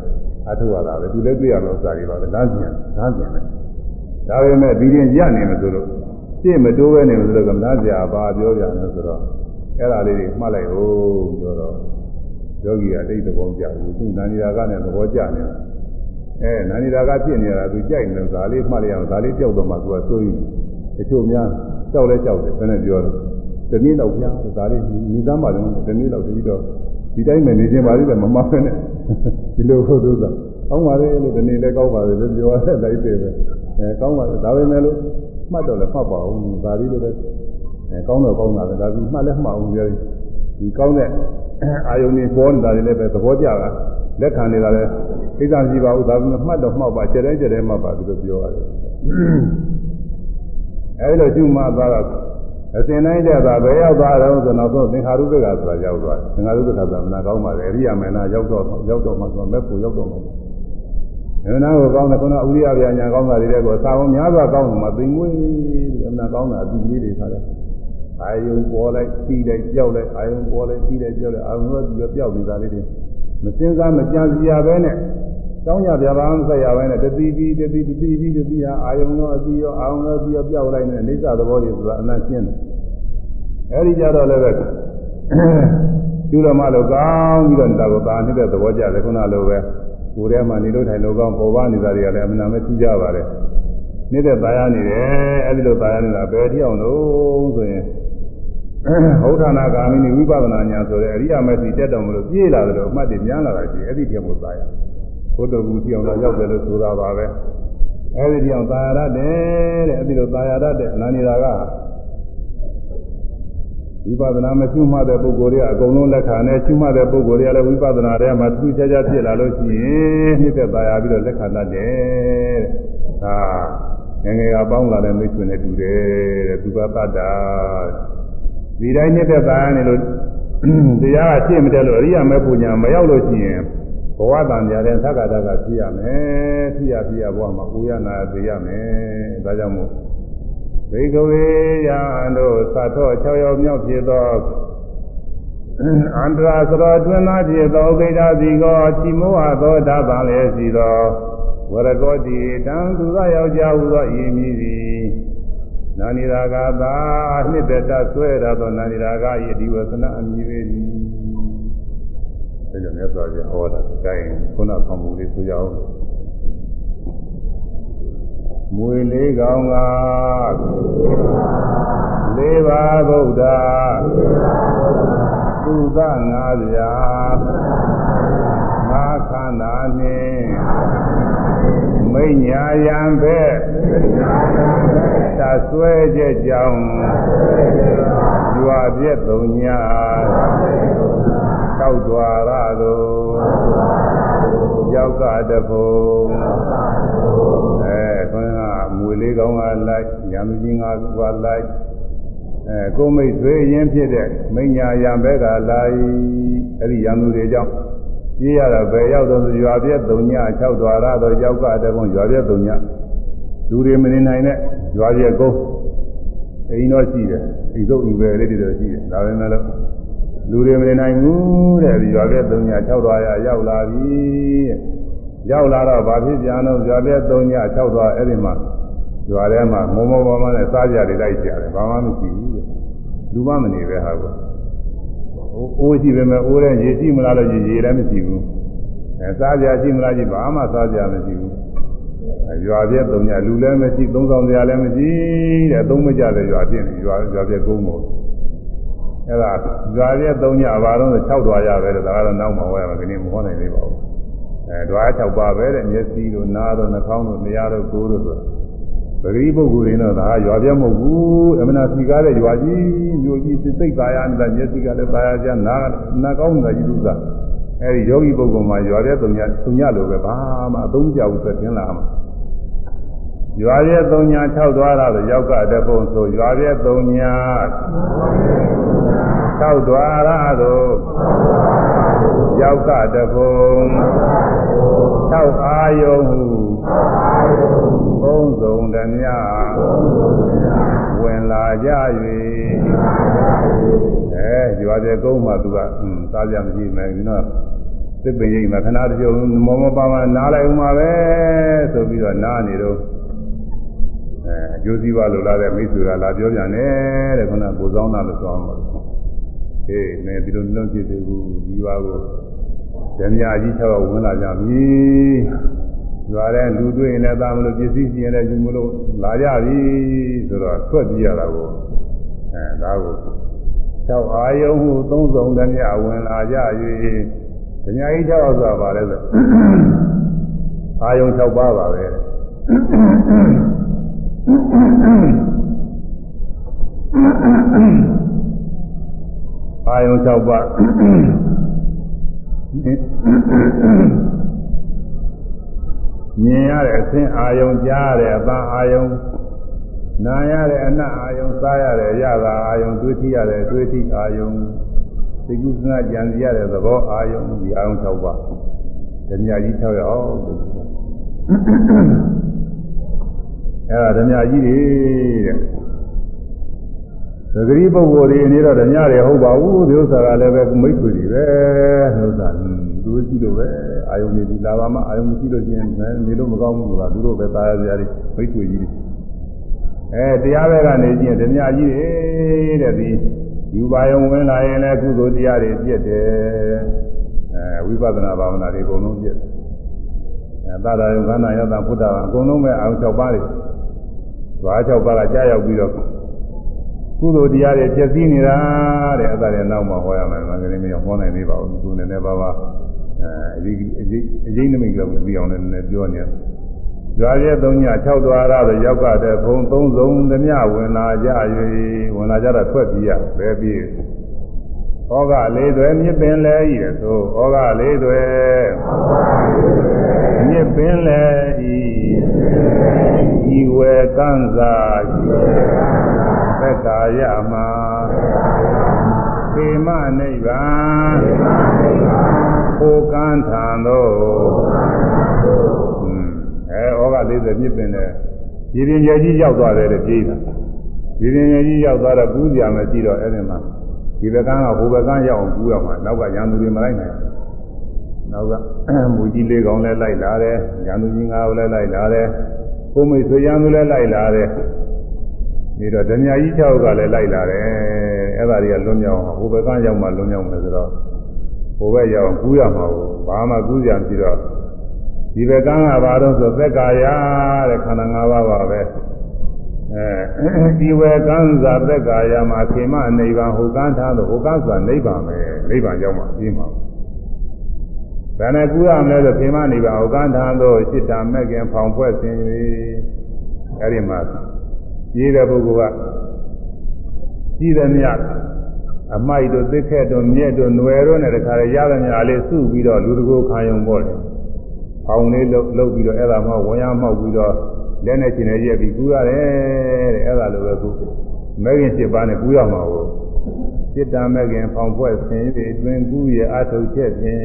အထုရတာပဲသူလည်းတွေ့ရမယ်ဥစ္စာတွေပါပဲလားကျင်လားကျင်တယ်ဒါပေမဲ့ဒီရင်ရနေမှာဆိုလို့ရှင်းမတိုးပဲနေမှာဆိုတော့ကမ္မနာစရာပါပြောပြမယ်ဆိုတော့အဲ့ဒါလေးတွေမှတ်လိုက်ဟုတ်ပြောတော့ယောဂီကတိတ်သဘောကျဘူးသူနာနီရာကနဲ့သဘောကျနေတာအဲနာနီရာကဖြစ်နေတာသူကြိုက်နေတယ်ဒါလေးမှတ်လိုက်အောင်ဒါလေးကြောက်တော့မှသူကစိုးရိမ်တချို့များကြောက်လဲကြောက်တယ်ဘယ်နဲ့ပြောတော့ဒီနေ့တော့ပြားဒါလေးမိသားမလုံးဒီနေ့တော့တပြီးတော့ ဒီတိုင်းပဲနေခြင်းပါလိမ့်တယ်မမဖဲနဲ့ဒီလိုဟုတ်သူသာကောင်းပါလေလို့ဒီနေ့လည်းကောင်းပါလေလို့ပြောရတဲ့လိုက်တယ်ပဲအဲကောင်းပါလေဒါပဲမဲ့လို့မှတ်တော့လည်းမှတ်ပါအောင်ဒါလေးလိုပဲအဲကောင်းတော့ကောင်းတာပဲဒါကမှတ်လည်းမှတ်အောင်ပြောရင်ဒီကောင်းတဲ့အာယုန်တွေပေါ်နေတာတွေလည်းပဲသဘောကျတာလက်ခံနေတာလည်းကိစ္စမရှိပါဘူးဒါကမှတ်တော့မှတ်ပါကျတဲ့ကျတဲ့မှတ်ပါဒီလိုပြောရတယ်အဲဒီလိုရှုမှတ်သွားတော့ အစဉ်တိုင်းကြတာဘယ်ရောက်သွားတော့ဆိုတော့သင်္ခါရုပ္ပကဆိုတာရောက်သွားတယ်သင်္ခါရုပ္ပကဆိုတာမနာကောင်းပါလေအရိယာမေနာရောက်တော့ရောက်တော့မှဆိုတော့မဲ့ဖို့ရောက်တော့မှမေနာကိုကောင်းတယ်ခုနဥရိယဗျာညာကောင်းတာတွေလည်းကိုစာဝန်များစွာကောင်းတယ်မှာသိမွေးပြီးအမနာကောင်းတာအပြီးကလေးတွေခါတယ်အာယုံပေါ်လိုက်ပြီးလိုက်ကြောက်လိုက်အာယုံပေါ်လိုက်ပြီးလိုက်ကြောက်လိုက်အာယုံကပြီးတော့ပျောက်နေတာလေးတွေမစင်စားမကြံစည်ရပဲနဲ့ တောင်းကြပြပါမဆက်ရပဲနဲ့တတိပြီးတတိတတိပြီးတတိဟာအာယုံရောအပြီးရောအာယုံရောပြီးရောပျောက်လိုက်နေတဲ့အိဋ္ဌသဘောတွေဆိုတာအနတ်ရှင်းတယ်အဲဒီကြတော့လည်းပဲကျူရမလို့ကောင်းပြီးတော့နေတာကိုသာနေတဲ့သဘောကြတယ်ခုနလိုပဲကိုယ်ထဲမှာနေလို့ထိုင်လို့ကောင်းပေါ်ပါနေတာတွေကလည်းအမှန်တမ်းထူးကြပါတယ်နေတဲ့ตายရနေတယ်အဲဒီလိုตายရနေတာဘယ်တိအောင်လို့ဆိုရင်ဟုတ်ဌာနာဂာမိနိဝိပဿနာညာဆိုတဲ့အရိယာမေစီတက်တော်မလို့ပြေးလာတယ်လို့အမှတ်တွေများလာတာရှိအဲ့ဒီတည်းမို့ตายရ ဘုဒ္ဓဂုတိအောင်လာရောက်တယ်လို့ဆိုတာပါပဲအဲဒီတိအောင်သာယာရတယ်တဲ့အဲဒီလိုသာယာရတဲ့အနန္ဒီတာကဝိပဿနာမရှိမှတဲ့ပုဂ္ဂိုလ်တွေကအကုန်လုံးလက်ခံတယ်ရှိမှတဲ့ပုဂ္ဂိုလ်တွေကလည်းဝိပဿနာထဲမှာသူချာချာဖြစ်လာလို့ရှိရင်နှစ်သက်သာယာပြီးတော့လက်ခံတတ်တယ်တဲ့ဒါငငယ်ကပေါင်းလာတဲ့မိတ်ဆွေနဲ့တူတယ်တဲ့သူကတတ်တာဒီတိုင်းနှစ်သက်သာယာနေလို့တရားကရှင်းမတယ်လို့အရိယာမေဖို့ညာမရောက်လို့ရှိရင် ဘဝတန်ကြတဲ့သက္ကတာကဖြစ်ရမယ်ဖြစ်ရဖြစ်ရဘဝမှာကိုရနာသိရမယ်ဒါကြောင့်မို့ဘေကဝေယံတို့သတ်တော်6ရောက်မြောက်ဖြစ်သောအန္တရာစရောတွင်သားဖြစ်သောဥပိ္ပဒစီကောချီမောဟသောဓာတံလည်းစီသောဝရကောတိတံသူသောယောက်ျားဟူသောဤမည်သည်နာနိရာဂသာနှစ်သက်တဆွဲရသောနာနိရာဂဤဒီဝသနာအမည်ပဲဒီအဲ ကြောင့်မြတ်စွာဘုရားဟောတာကိုင်းခုနဆောင်မှုလေးဆိုကြအောင်မွေလေးကောင်ကလေးပါဗုဒ္ဓသုသငါးပြာငါခန္ဓာနှင့်မိညာယံပဲသဆွဲချက်ကြောင့်ရွာပြည့်သုံးညာ တောက်တွာရသို့ရောက်ကတဖို့အဲခွန်းကမွေလေးကောင်းကလိုက်ရံကြီးငါးကလိုက်အဲကိုမိတ်သွေးရင်ဖြစ်တဲ့မိညာယံဘက်ကလိုက်အဲ့ဒီရံသူတွေကြောင့်ပြေးရတာဘယ်ရောက်တော့ရွာပြည့်သုံးည၆ဒွါရတော့ရောက်ကတပုံရွာပြည့်သုံးညလူတွေမနေနိုင်တဲ့ရွာပြည့်ကုန်းအိမ်တော့ရှိတယ်အိမ်စုပ်အိမ်ပဲလေးတွေတော့ရှိတယ်ဒါပေမဲ့လို့ လူတွေမနေနိုင်ဘူးတဲ့ဒီရွာပြည့်သုံးည၆ဒွါရရောက်လာပြီတဲ့ရောက်လာတော့ဗာဖြစ်ပြန်တော့ရွာပြည့်သုံးည၆ဒွါအဲ့ဒီမှာရွာထဲမှာမောမောမောမောနဲ့စားကြတွေလိုက်ကြတယ်ဘာမှမရှိဘူးတဲ့လူမမနေပဲဟာကောအိုးရှိပေမဲ့အိုးတဲ့ရေရှိမလားလို့ရေရေလည်းမရှိဘူးအဲစားကြရှိမလားရှိဘာမှစားကြမရှိဘူးရွာပြည့်သုံးညလူလည်းမရှိသုံးဆောင်စရာလည်းမရှိတဲ့သုံးမကြတဲ့ရွာပြည့်နေရွာရွာပြည့်ကုန်းပေါ် အဲဒါရွာပြည့်သုံးညဘာလို့လဲ6တွာရပဲတဲ့ဒါကတော့နောက်မှဟောရမှာဒီနေ့မဟောနိုင်သေးပါဘူးအဲတွာ6ပါပဲတဲ့မျက်စိတို့နားတို့နှာခေါင်းတို့နေရာတို့ကိုယ်တို့ဆိုပရိပုဂ္ဂိုလ်တွေတော့ဒါရွာပြမဟုတ်ဘူးအမနာစီကားတဲ့ရွာကြီးမြို့ကြီးစိတ်သားရနေတာမျက်စိကလည်းသားရကြနားနားကောင်းနေတာကြီးလို့သာအဲဒီယောဂီပုဂ္ဂိုလ်မှာရွာပြသုံးညသုံးညလိုပဲဘာမှအသုံးကြဘူးသက်တင်လာမှာ ရွာပြသုံးည၆သွားတာဆိုရောက်ကတဲ့ပုံဆိုရွာပြသုံးည၆သွားရသို့ရောက်ကတဲ့ပုံ၆အာယုံဟုသုံးစုံဓမြဝင်လာကြ၍အဲရွာတဲ့ကုန်းမှာသူကอืมစားကြမရှိမယ်ဒီတော့သစ်ပင်ရိပ်မှာခဏတချို့မောမောပါပါနားလိုက်ဦးမှာပဲဆိုပြီးတော့နားနေတော့ အဲအကျိုးစီးပွားလိုလားတဲ့မိတ်ဆွေကလာပြောပြန်တယ်တဲ့ခုနကကိုစောင်းတာလို့ဆိုအောင်ပါဟေးမင်းဒီလိုလုံးဖြစ်သေးဘူးဒီရွာကိုဓမြကြီး၆ရောက်ဝင်လာကြပြီရွာတဲ့လူတွေ့ရင်လည်းသာမလို့ပစ္စည်းစီရင်လည်းယူမလို့လာကြပြီဆိုတော့ထွက်ပြေးရတာကိုအဲဒါကို၆အာယုံဟုသုံးဆောင်ဓမြဝင်လာကြ၍ဓမြကြီး၆ရောက်ဆိုတာပါလဲဆိုအာယုံ၆ပါးပါပဲ အာယုံ၆ပါးမြင်ရတဲ့အသင်အာယုံကြားရတဲ့အပန်းအာယုံနာရတဲ့အနတ်အာယုံစားရတဲ့အရသာအာယုံတွေးထိရတဲ့တွေးထိအာယုံသိကုသနာကြံစီရတဲ့သဘောအာယုံဒီအာယုံ၆ပါးဓမြကြီး၆ရအောင် အဲ့ဒါဓမြကြီးတွေတဲ့သတိပုဂ္ဂိုလ်တွေနေတော့ဓမြတွေဟုတ်ပါဘူးဒီဥစ္စာကလည်းပဲမိတ်ဆွေတွေပဲဥစ္စာသူတို့ရှိလို့ပဲအာယုန်နေဒီလာပါမှအာယုန်မရှိလို့ချင်းနေလို့မကောင်းဘူးဆိုတာသူတို့ပဲသားရစရာတွေမိတ်ဆွေကြီးတွေအဲတရားဘက်ကနေကြည့်ရင်ဓမြကြီးတွေတဲ့ဒီယူပါယုံဝင်လာရင်လည်းကုသိုလ်တရားတွေပြည့်တယ်အဲဝိပဿနာဘာဝနာတွေအကုန်လုံးပြည့်တယ်အဲသာသာယုံခန္ဓာယတ္တဘုဒ္ဓဘာအကုန်လုံးပဲအာယုန်၆ပါးတွေ ဓွား၆ပါးကကြားရောက်ပြီးတော့ကုသိုလ်တရားတွေပြည့်စည်နေတာတဲ့အသာတွေနောက်မှဟောရမယ်ငါကလေးမရောက်ဟောနိုင်သေးပါဘူးသူနည်းနည်းပါးပါအဲဒီအကြီးအကြီးနမိတ်လောက်ပြီးအောင်လည်းနည်းနည်းပြောနေတယ်။ကြွားရဲ့၃ည၆ဒွါရဆိုရောက်ကတဲ့ဘုံ၃စုံသမျှဝင်လာကြ၍ဝင်လာကြတော့ထွက်ပြေးရပဲပြေးဩဃလေးတွေမြစ်ပင်လဲဤသို့ဩဃလေးတွေမြစ်ပင်လဲဤ ဤဝေကံစာသက္ကာယမှာခေမနိဗ္ဗာန်ကိုကံထံသို့အဲဩဃ40မြစ်ပင်လဲရည်ရင်ကြီးကြီးရောက်သွားတယ်လေပြေးတာရည်ရင်ကြီးရောက်သွားတော့ကူးစရာမရှိတော့အဲ့ဒီမှာဒီဘက်ကန်းကဟိုဘက်ကန်းရောက်အောင်ကူးရမှာနောက်ကရန်သူတွေမလိုက်နိုင်နောက်ကမူကြီးလေးကောင်လည်းလိုက်လာတယ်ရန်သူကြီးငါးကိုလည်းလိုက်လာတယ် ကိုမိတ်ဆွေရန်သူလည်းလိုက်လာတယ်နေတော့ဓမြကြီး6ကလည်းလိုက်လာတယ်အဲ့ဒါတွေကလွန်မြောက်အောင်ဟိုဘက်ကရောက်မှလွန်မြောက်မယ်ဆိုတော့ဟိုဘက်ရောက်ကူးရမှာကိုဘာမှကူးကြံပြီးတော့ဒီဘက်ကကဘာတော့ဆိုသက်ကာယတဲ့ခန္ဓာ၅ပါးပါပဲအဲဒီဝေကံသာသက်ကာယမှာခေမနိဗ္ဗာန်ဟိုကန်းထားလို့ဟိုကန်းဆိုတာနိဗ္ဗာန်ပဲနိဗ္ဗာန်ရောက်မှပြီးမှာ ဘယ်နဲ့ကူးရမလဲဆိုခေမနိဗ္ဗာန်ဟိုကန်းထားလို့စိတ္တမဲ့ခင်ဖောင်ဖွဲ့ခြင်း၍အဲဒီမှာရေးတဲ့ပုဂ္ဂိုလ်ကကြီးတယ်မြတ်အမိုက်တို့သစ်ခက်တို့မြက်တို့ຫນွယ်တို့နဲ့တခါလေရတဲ့မြာလေးစုပြီးတော့လူတကိုခံယုံပေါ့လေ။ဖောင်လေးလှုပ်လှုပ်ပြီးတော့အဲ့ဒါမှဝင်ရမှောက်ပြီးတော့လက်နဲ့ကျင်နေရက်ပြီးကူးရတယ်တဲ့အဲ့ဒါလိုပဲကူမဲခင်7ပါးနဲ့ကူးရမှာကို စိတ္တမဲခင်ဖောင်ဖွဲ့ဆင်းပြီးတွင်ကူးရအထုတ်ချက်ဖြင့်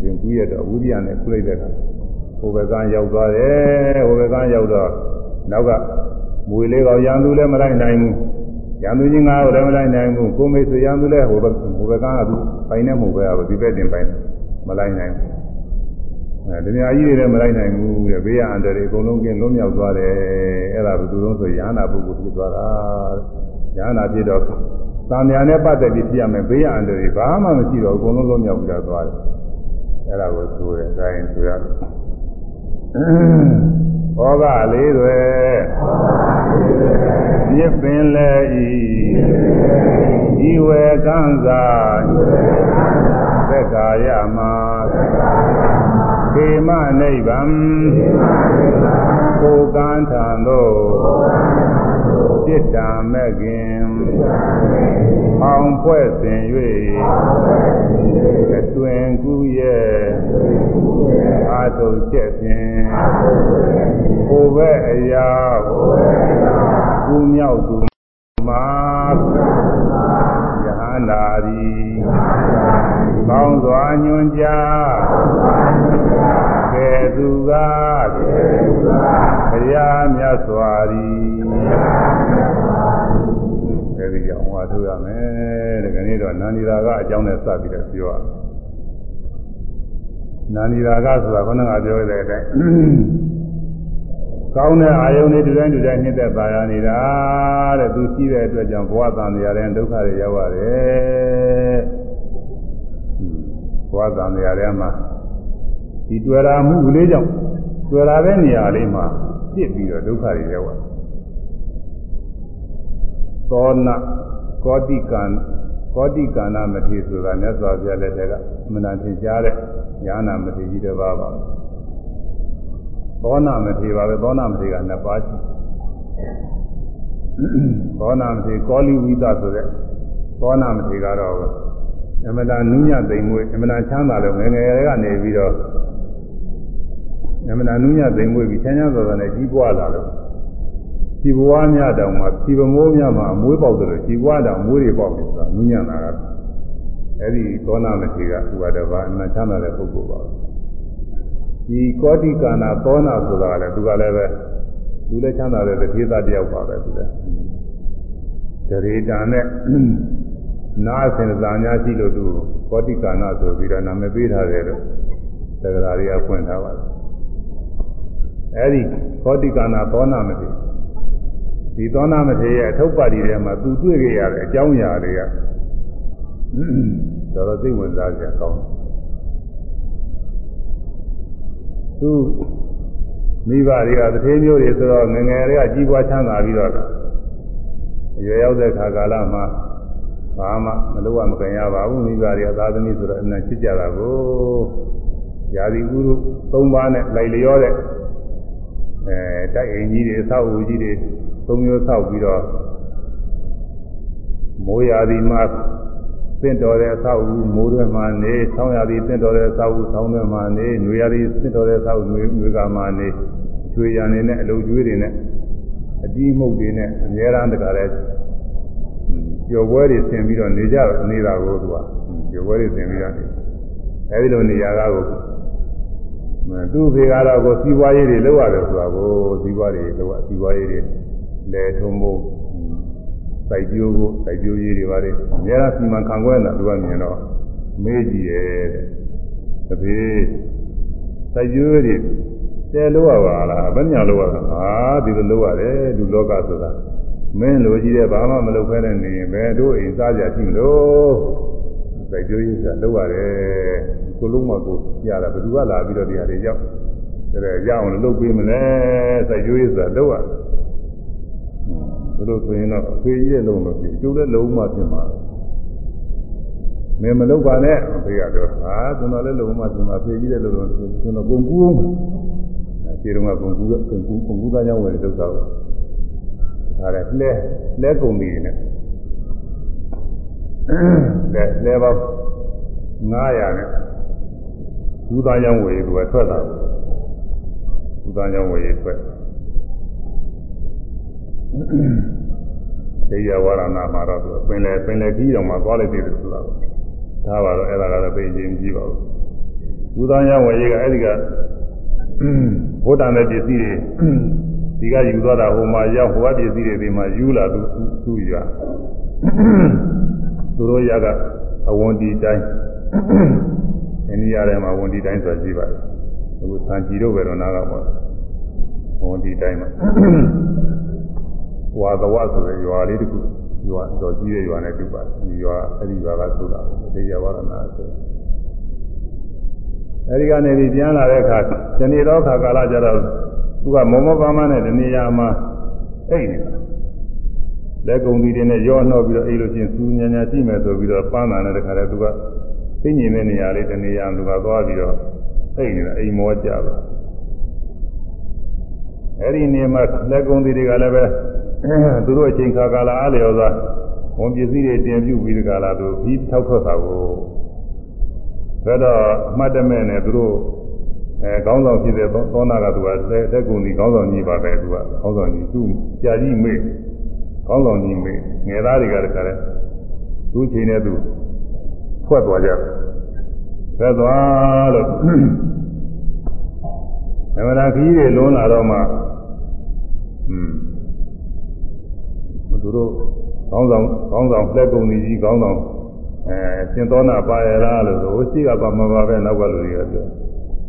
တွင်ကူးရတော့ဝိရိယနဲ့ကူးလိုက်တဲ့အခါဟိုဘက်ကရောက်သွားတယ်ဟိုဘက်ကရောက်တော့နောက်ကမွေလေးကောင်ရံသူလည်းမလိုက်နိုင်ဘူးရံသူချင်းငါ့ကိုလည်းမလိုက်နိုင်ဘူးကိုမိတ်ဆွေရံသူလည်းဟိုဘက်ဟိုဘက်ကကသူပိုင်နေမှုပဲအဘဒီဘက်တင်ပိုင်မလိုက်နိုင်ဘူးအဲဒီများကြီးတွေလည်းမလိုက်နိုင်ဘူးတဲ့ဘေးရအန္တရာယ်အကုန်လုံးကင်းလွတ်မြောက်သွားတယ်အဲ့ဒါဘယ်သူလုံးဆိုရဟနာပုဂ္ဂိုလ်ဖြစ်သွားတာရဟနာဖြစ်တော့ သံဃာနဲ့ပတ်သက်ပြီးဖြစ်ရမယ်ဘေးရအန္တရာယ်ဘာမှမရှိတော့အကုန်လုံးလွတ်မြောက်ပြီးတော့သွားတယ်အဲ့ဒါကိုဆိုရဲဒါရင်ဆိုရတယ်ဟောကလေးတွေမြစ်ပင်လဲဤဤဝေကံစာသက်ကာယမှာခေမနိဗ္ဗာန်ကိုကံထံသို့จิตတံမဲ့ခင် အောင်ဖွဲ့စဉ်၍အတွင်ကူးရဲ့အာထုချက်ဖြင့်ဟိုဘက်အရာကူမြောက်သူမှာယဟန္တာရီကောင်းစွာညွန်ကြားကဲသူကဘုရားမြတ်စွာရီ အဲဒီကြောင့်ဟောထုတ်ရမယ်တဲ့ခဏတော့နန္ဒီရာကအကြောင်းနဲ့စပြီးတော့ပြောရနန္ဒီရာကဆိုတာခေါင်းကပြောရတဲ့အတိုင်းကောင်းတဲ့အာယုန်တွေတူတိုင်းတူတိုင်းနှိမ့်သက်ပါရနေတာတဲ့သူရှိတဲ့အတွက်ကြောင့်ဘဝတန်တရားတဲ့ဒုက္ခတွေရောက်ရတယ်ဘဝတန်တရားထဲမှာဒီတွေ့ရာမှုလေးကြောင့်တွေ့ရာတဲ့နေရာလေးမှာပြစ်ပြီးတော့ဒုက္ခတွေရောက်ရတယ် သောနာကောတိကံကောတိကန္နာမထေဆိုတာမြတ်စွာဘုရားလက်ထက်ကအမှန်တန်သင်ကြားတဲ့ညာနာမထေကြီးတစ်ပါးပါသောနာမထေပါပဲသောနာမထေကနှစ်ပါးရှိသောနာမထေကောလိဝိသဆိုတဲ့သောနာမထေကတော့အမှန်တန်နုညသိမ်မွေးအမှန်တန်ချမ်းသာလို့ငယ်ငယ်ကနေပြီးတော့အမှန်တန်နုညသိမ်မွေးပြီးချမ်းချမ်းသာသာနဲ့ကြီးပွားလာလို့ ခြေဘွားများတောင်မှခြေပမိုးများမှာအမွေးပေါက်တယ်လို့ခြေဘွားတောင်မွေးတွေပေါက်တယ်ဆိုတာနုညံ့တာကအဲ့ဒီသောနာမထေကဥပါဒဘာအမှန်ချမ်းသာတဲ့ပုဂ္ဂိုလ်ပါဒီကောတိကာနာသောနာဆိုတာကလည်းသူကလည်းပဲသူလည်းချမ်းသာတဲ့တတိသားတယောက်ပါပဲသူလည်းဒရေတာနဲ့နာအစဉ်သာညာရှိလို့သူကောတိကာနာဆိုပြီးတော့နာမည်ပေးထားတယ်လို့သက္ကရာတွေကဖွင့်ထားပါတယ်အဲ့ဒီကောတိကာနာသောနာမထေ ဒီသောနာမထေရရဲ့အထုပ်ပါတီထဲမှာသူတွေ့ကြရတဲ့အကြောင်းအရာတွေကတော်တော်သိဝင်စားကြကောင်းသူမိဘတွေကတထေးမျိုးတွေဆိုတော့ငငယ်တွေကကြီးပွားချမ်းသာပြီးတော့အရွယ်ရောက်တဲ့ခါကာလမှာဘာမှမလုပ်ရမကြင်ရပါဘူးမိဘတွေကသာသမီဆိုတော့အမှန်ချစ်ကြတာကိုယာဒီဥရု၃ပါးနဲ့လိုက်လျောတဲ့အဲတိုက်အိမ်ကြီးတွေအဆောက်အဦကြီးတွေ သုံးမျိုးဆောက်ပြီးတော့မိုးရာသီမှာသင့်တော်တဲ့အဆောက်အဦမိုးတွေမှာနေဆောင်းရာသီသင့်တော်တဲ့အဆောက်အဦဆောင်းတွေမှာနေနွေရာသီသင့်တော်တဲ့အဆောက်အဦနွေနွေကမှာနေချွေရံနေနဲ့အလုံကျွေးတွေနဲ့အတီးမှုတ်တွေနဲ့အများအားတကားတဲ့ပျော်ပွဲတွေဆင်ပြီးတော့နေကြနေတာကိုသူကပျော်ပွဲတွေဆင်ပြီးတော့နေအဲဒီလိုနေရာကကိုသူ့ဖေကတော့ကိုစီးပွားရေးတွေလုပ်ရတယ်ဆိုတာကိုစီးပွားတွေလုပ်ရစီးပွားရေးတွေ လဲထုံးဖို့စိုက်ပျိုးဖို့စိုက်ပျိုးရေးတွေပါလေအများအားစီမံခန့်ခွဲတာသူကမြင်တော့မေးကြည့်ရဲ့တဲ့တပည့်စိုက်ပျိုးတွေတဲလို့ရပါလားဘယ်ညာလို့ရတာဟာဒီလိုလို့ရတယ်လူလောကဆိုတာမင်းလိုကြီးတဲ့ဘာမှမလုပ်ခဲတဲ့နေရင်ဘယ်တို့အိမ်စားကြရှိမလို့စိုက်ကြိုးရင်းကလောက်ရတယ်ကိုလုံးမကိုရတာဘယ်သူကလာပြီးတော့တရားတွေရောက်တဲ့ရအောင်လုပ်ပေးမလဲစိုက်ကြိုးရင်းဆိုတာလောက်ရ ဘယ်လိုဆိုရင်တော့အဖေကြီးရဲ့လုံးလို့ဖြစ်ကျိုးတဲ့လုံးမှဖြစ်မှာမင်းမလုပ်ပါနဲ့အဖေကတော့ဟာကျွန်တော်လည်းလုံးမှဖြစ်မှာအဖေကြီးတဲ့လုံးလို့ကျွန်တော်ကုန်ကူးအောင်ခြေတုံးကကုန်ကူးကုန်ကူးကုန်ကူးသားကြောင့်ဝယ်တဲ့ဒုက္ခကိုဒါလည်းလဲလဲကုန်ပြီနဲ့လဲလဲပါ900နဲ့ဘူသားကြောင့်ဝယ်သူကထွက်တာဘူသားကြောင့်ဝယ်ထွက် သေရဝရဏမှာတော့သူပင်လေပင်လေကြီးအောင်မှာသွားလိုက်သေးတယ်ဆိုတာကိုဒါပါတော့အဲ့ဒါကတော့သိချင်းကြည့်ပါဦးဘူသားကြောင့်ဝယ်ကအဲ့ဒီကဘုဒ္ဓံတဲ့ပစ္စည်းတွေဒီကယူသွားတာဟိုမှာရောက်ဟိုကပစ္စည်းတွေဒီမှာယူလာသူသူ့ရသူတို့ရကအဝန်ဒီတိုင်းအိန္ဒိယထဲမှာဝန်ဒီတိုင်းဆိုတာရှိပါတယ်အခုသံကြည်တို့ပဲတော့နားကပေါ့ဝန်ဒီတိုင်းမှာ ဝါသဝဆိုတဲ့ရွာလေးတခုရွာတော်ကြီးတဲ့ရွာနဲ့တူပါတယ်ဒီရွာအဲ့ဒီရွာကဆိုတာတရားဝရဏဆိုအဲဒီကနေပြီးပြန်လာတဲ့အခါဇနီတော်ခါကာလကျတော့သူကမောမောပါမနဲ့တနေရာမှာအိတ်နေတာလက်ကုံပြီးတဲ့နဲ့ရောနှောပြီးတော့အိတ်လို့ချင်းစူးညာညာကြည့်မယ်ဆိုပြီးတော့ပန်းတာနဲ့တခါတည်းသူကသိညင်တဲ့နေရာလေးတနေရာသူကသွားပြီးတော့အိတ်နေတာအိမ်မောကြပါအဲ့ဒီနေမှာလက်ကုံပြီးတွေကလည်းပဲ သူတို့အချိန်ခါကာလအားလျော်စွာဝန်ပစ္စည်းတွေတင်ပြုပြီးဒီကာလသူပြီးထောက်ထွက်တာကိုဒါတော့အမှတ်တမဲ့နဲ့သူတို့အဲခေါင်းဆောင်ဖြစ်တဲ့သောနာကသူကတက်ကုန်ဒီခေါင်းဆောင်ကြီးပါပဲသူကခေါင်းဆောင်ကြီးသူကြာကြီးမေ့ခေါင်းဆောင်ကြီးမေ့ငယ်သားတွေကတခါလဲသူ့ချိန်နဲ့သူဖွဲ့သွားကြတယ်ဖွဲ့သွားလို့ဓမ္မရာခကြီးတွေလွန်လာတော့မှอืม သူတို့ခေါင်းဆောင်ခေါင်းဆောင်လက်ကုန်ကြီးခေါင်းဆောင်အဲရှင်သောနာပါရလားလို့ဆိုရှိကပါမှာပါပဲနောက်ကလူတွေကပြော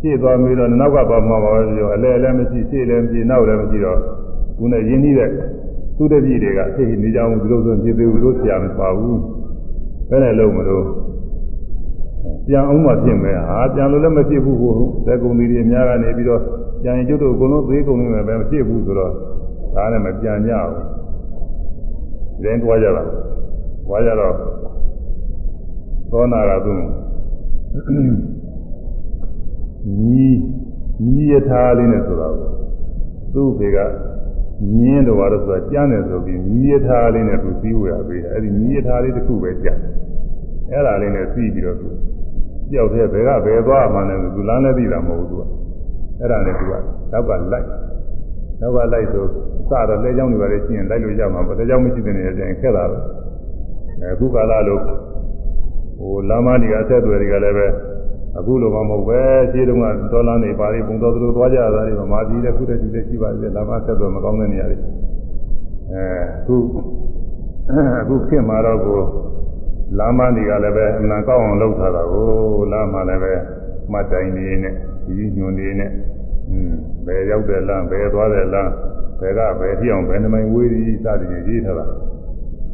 ရှေ့သွားပြီးတော့နောက်ကပါမှာပါပဲပြောအလဲလည်းမရှိရှေ့လည်းမရှိနောက်လည်းမရှိတော့ခုနဲ့ရင်းနှီးတဲ့သူတပည့်တွေကသိနေကြအောင်ဒီလိုဆိုဖြစ်သေးဘူးလို့ဆရာမပါဘူးဘယ်နဲ့လုံးမလို့ပြန်အောင်မှဖြစ်မယ်ဟာပြန်လို့လည်းမဖြစ်ဘူးကိုသက်ကုန်တွေအများကနေပြီးတော့ပြန်ရင်ကျွတ်တို့အကုန်လုံးသေးကုန်နေမယ်ပဲမဖြစ်ဘူးဆိုတော့ဒါနဲ့မပြန်ကြဘူး ရင်းသွားကြတာသွားကြတော့သောနာကသူညီညီယထာလေးနဲ့ဆိုတာကိုသူ့ဖေကညင်းတော်တော့ဆိုတာကြမ်းတယ်ဆိုပြီးညီယထာလေးနဲ့သူပြီးဝရပေးတယ်အဲ့ဒီညီယထာလေးတစ်ခုပဲကြမ်းအဲ့ဒါလေးနဲ့ပြီးပြီးတော့သူကြောက်တဲ့ဘယ်ကဘယ်သွားမှန်းလဲသူလမ်းလည်းသိတာမဟုတ်ဘူးသူကအဲ့ဒါနဲ့သူကနောက်ကလိုက်နောက်ကလိုက်ဆို စတော့လဲကြောင်းတွေပါလေရှင်းလိုက်လို့ရမှာပေါ့ဒါကြောင့်မရှိတဲ့နေရာကျရင်ခက်လာတော့အခုကာလလို့ဟိုလာမကြီးအဆက်အသွယ်တွေကလည်းပဲအခုလိုမှမဟုတ်ပဲခြေတုံးကဒေါ်လာနေပါလေပုံတော်သူတို့သွားကြတာတွေမှာဒီလည်းခုတည်းဒီလည်းရှိပါသေးတယ်လာမဆက်သွယ်မကောင်းတဲ့နေရာတွေအဲအခုအခုခင်မာတော့ကိုလာမကြီးကလည်းပဲအမှန်ကောက်အောင်လုပ်ထားတာကိုလာမလည်းပဲမှတ်တိုင်နေနဲ့ဒီညွန်နေနဲ့อืมဘယ်ရောက်တဲ့လမ်းဘယ်သွားတဲ့လမ်း ဘယ်ကဘယ်ပြောင်းဘယ်နှမိုင်ဝေးသည်စသည်ဖြင့်ရေးထားတာ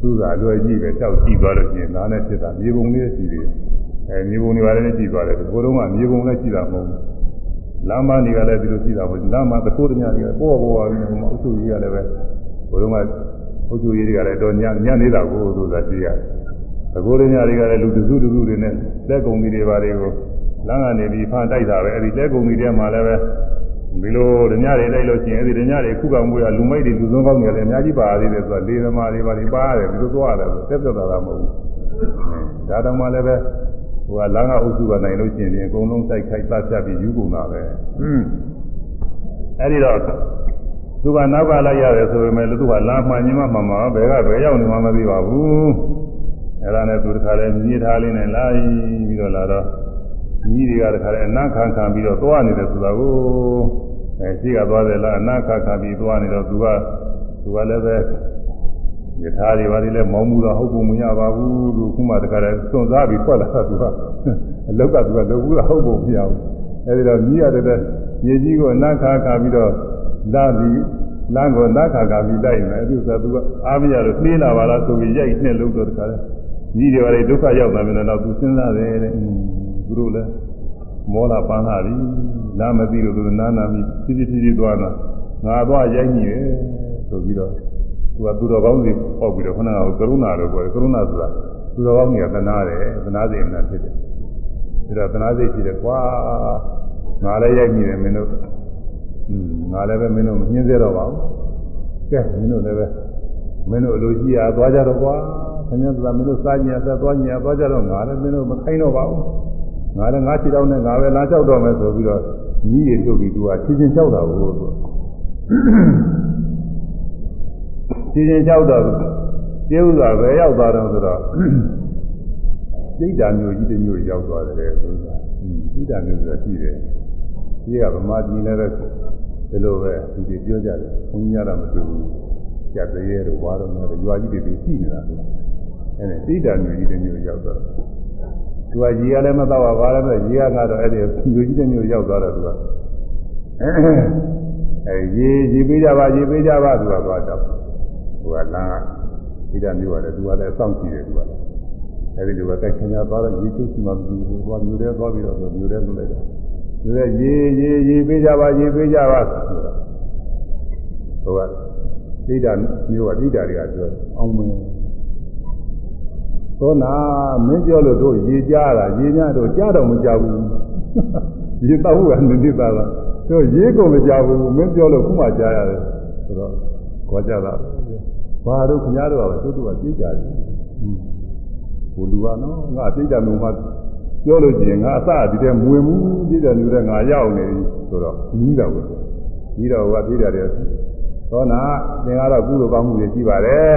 သူ့သာလွယ်ကြည့်ပဲတောက်ကြည့်သွားလို့ရှိရင်ဒါနဲ့ဖြစ်တာမြေပုံလေးရှိသေးတယ်အဲမြေပုံတွေပါလည်းကြည့်သွားတယ်ဘိုးတော်ကမြေပုံလည်းရှိတာမဟုတ်ဘူးလမ်းမတွေကလည်းဒီလိုရှိတာမဟုတ်ဘူးလမ်းမသခိုးတများတွေကပေါ်ပေါ်ပါပြီးဟိုမှာအုပ်စုကြီးကလည်းပဲဘိုးတော်ကအုပ်စုကြီးတွေကလည်းတော့ညညနေတာကိုဆိုတာကြည့်ရတယ်သခိုးတများတွေကလည်းလူတစုတစုတွေနဲ့လက်ကုံကြီးတွေပါတွေကိုလမ်းကနေပြီးဖန်တိုက်တာပဲအဲဒီလက်ကုံကြီးတွေမှာလည်းပဲ ဒီလိုဓညတွေလိုက်လို့ရှိရင်အဲဒီဓညတွေခုကောင်မွေးရလူမိုက်တွေလူစုံကောင်းတွေလည်းအများကြီးပါသေးတယ်ဆိုတော့လေသမားတွေပါတွေပါရတယ်ဒီလိုသွားရတယ်ဆိုတက်တက်တာတာမဟုတ်ဘူးဒါတော့မှလည်းပဲဟိုကလမ်းကအုပ်စုကနိုင်လို့ရှိရင်အကုန်လုံးစိုက်ခိုက်သတ်ဖြတ်ပြီးယူကုန်တာပဲအဲဒီတော့သူကနောက်ကလိုက်ရတယ်ဆိုပေမဲ့သူကလမ်းမှန်ချင်းမှမှန်မှာဘယ်ကဘယ်ရောက်နေမှမသိပါဘူးအဲဒါနဲ့သူတခါလဲမြည်ထားလေးနဲ့လာပြီးတော့လာတော့ မြည်တွေကတခါလဲအနခံခံပြီးတော့သွားနေတယ်ဆိုတာကိုအဲရှိကသွားတယ်လားအနခံခံပြီးသွားနေတော့သူကသူကလည်းပဲယထာတွေဘာတွေလဲမောင်းမှုတော့ဟုတ်ပုံမရပါဘူးလို့ခုမှတခါလဲစွန့်စားပြီးထွက်လာတာသူကအလောက်ကသူကလုပ်ဘူးတော့ဟုတ်ပုံမရဘူးအဲဒီတော့မြည်ရတဲ့မြေကြီးကိုအနခံခံပြီးတော့လာပြီးလမ်းကိုနတ်ခါကပြီးလိုက်မယ်သူကသူကအားမရလို့နှေးလာပါလားဆိုပြီးရိုက်နှစ်လို့တော့တခါလဲကြီးတွေပါလေဒုက္ခရောက်သွားပြီတော့သူစဉ်းစားတယ်တဲ့ သူတို့လည်းမောလာပန်းလာပြီနားမသိလို့သူနားနာပြီးဖြည်းဖြည်းဖြည်းဖြည်းသွားတာငါသွားရိုက်ညိတယ်ဆိုပြီးတော့သူကသူတော်ကောင်းစီပေါက်ပြီးတော့ခဏကကရုဏာလို့ပြောတယ်ကရုဏာဆိုတာသူတော်ကောင်းကြီးကသနာတယ်သနာစိတ်အမှန်ဖြစ်တယ်ဒါတော့သနာစိတ်ရှိတယ်ကွာငါလည်းရိုက်ညိတယ်မင်းတို့อืมငါလည်းပဲမင်းတို့မနှင်းစေတော့ပါဘူးကဲမင်းတို့လည်းပဲမင်းတို့အလိုကြီးရသွားကြတော့ကွာခင်ဗျားကမင်းတို့စားညင်ဆက်သွားညင်သွားကြတော့ငါလည်းမင်းတို့မခိုင်းတော့ပါဘူး ငါလည်းငါခြေတော့နဲ့ငါပဲလာလျှောက်တော့မယ်ဆိုပြီးတော့ကြီးရထုတ်ပြီးသူကချင်းချင်းလျှောက်တာကိုသူချင်းချင်းလျှောက်တော့ကျေဥစွာပဲရောက်သွားတော့ဆိုတော့စိတ်ဓာမျိုးကြီးတစ်မျိုးရောက်သွားတယ်ဆိုတာစိတ်ဓာမျိုးဆိုတာရှိတယ်ကြီးကဗမာပြည်လည်းပဲဒီလိုပဲသူတွေပြောကြတယ်ဘုန်းကြီးရတာမတူဘူးကြက်သေးရဲ့တော့ဘာတော့လဲရွာကြီးတွေရှိနေတာသူအဲ့ဒါစိတ်ဓာမျိုးကြီးတစ်မျိုးရောက်သွားတယ် သူကရေကလည်းမတော့ပါဘာလည်းမရေကကတော့အဲ့ဒီမျိုးကြီးတစ်မျိုးရောက်သွားတော့သူကအဲရေရေပေးကြပါရေပေးကြပါသူကသွားတော့သူကလမ်းကစိတ်ဓာမျိုးရတယ်သူကလည်းစောင့်ကြည့်တယ်သူကလည်းအဲ့ဒီလိုပဲတိုက်ခင်ရသွားတော့ရေချိုးစီမှမပြီးဘူးသွားမျိုးတဲ့သွားပြီးတော့မျိုးတဲ့လုပ်လိုက်တာမျိုးတဲ့ရေရေရေပေးကြပါရေပေးကြပါဆိုတာဟိုကစိတ်ဓာမျိုးကစိတ်ဓာတွေကပြောအောင်မယ် သောနာမင်းပြောလို့တို့ရေကြတာရေများတို့ကြားတော့မကြဘူးရေတောက်ကနည်းသားလားတို့ရေကုန်မကြဘူးမင်းပြောလို့ခုမှကြားရတယ်ဆိုတော့ခေါ်ကြတာဘာတို့ခင်ဗျားတို့ကတို့တို့ကသိကြတယ်ဟိုလူကနော်ငါသိကြမျိုးမှပြောလို့ရှိရင်ငါအစဒီတဲ့မဝင်ဘူးသိတယ်လူတဲ့ငါရောက်နေပြီဆိုတော့ကြီးတော့ဘူးကြီးတော့ကသိတယ်တဲ့သောနာသင်ကတော့ကုသိုလ်ကောင်းမှုတွေရှိပါတယ်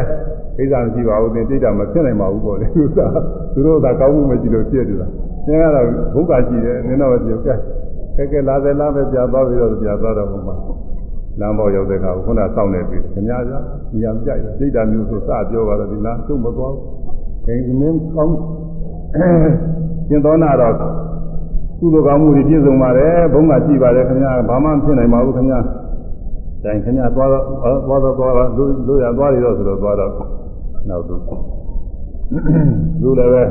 ကိစ္စမရှိပါဘူးသင်သိတာမဖြစ်နိုင်ပါဘူးပေါ့လေသူကသူတို့ကကောင်းမှုမရှိလို့ဖြစ်နေတာသင်ကတော့ဘုရားရှိတယ်နင်တော့ပြောကဲကဲကဲလာတယ်လားပဲပြသွားပြီးတော့ပြသွားတော့ဘုရားလမ်းပေါ်ရောက်တဲ့အခါခုနစောင့်နေပြီခင်ဗျားကြာဒီရမကြိုက်ဘူးသိတာမျိုးဆိုစပြောပါတော့ဒီလားကျုံမသွားဘူးခင်မင်းကောင်းကျင်သောနာတော့ကုသိုလ်ကောင်းမှုတွေပြည့်စုံပါတယ်ဘုံကရှိပါတယ်ခင်ဗျာဘာမှဖြစ်နိုင်ပါဘူးခင်ဗျာတိုင်ခင်ဗျာသွားတော့သွားတော့သွားတော့လို့လို့ရသွားရတော့ဆိုတော့သွားတော့ နောက်တော့လူလည်းပဲ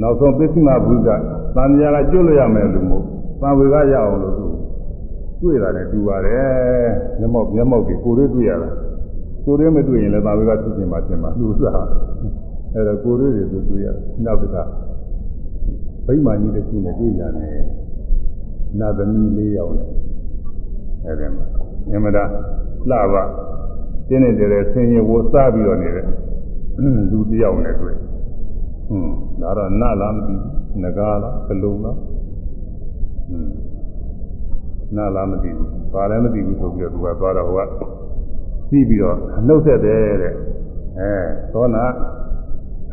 နောက်ဆုံးပစ္စည်းမဘုရားသံဃာကကျွတ်လို့ရမယ်လို့မို့သံဝေကရအောင်လို့သူတွေ့တာနဲ့တူပါတယ်မျက်မှောက်မျက်မှောက်ကိုကိုယ်တွေ့တွေ့ရတာကိုယ်တွေ့မတွေ့ရင်လည်းသံဝေကဖြစ်ခြင်းမှဖြစ်မှာလူစားအဲ့တော့ကိုယ်တွေ့တွေသူတွေ့ရနောက်တစ်ခါဗိမာန်ကြီးတစ်ခုနဲ့တွေ့ရတယ်နာသမီးလေးယောက်နဲ့အဲ့ဒီမှာမြမတာလှပါ တင်းနေတယ်ဆင်းရဲဝစားပြီးတော့နေတဲ့လူတယောက်နဲ့တွေ့ဟွန်းဒါတော့နလားမသိဘူးငကားလားကလုံးလားဟွန်းနလားမသိဘူးဘာလည်းမသိဘူးဆိုပြီးတော့သူကသွားတော့ဟိုကသိပြီးတော့နှုတ်ဆက်တယ်တဲ့အဲသောနာ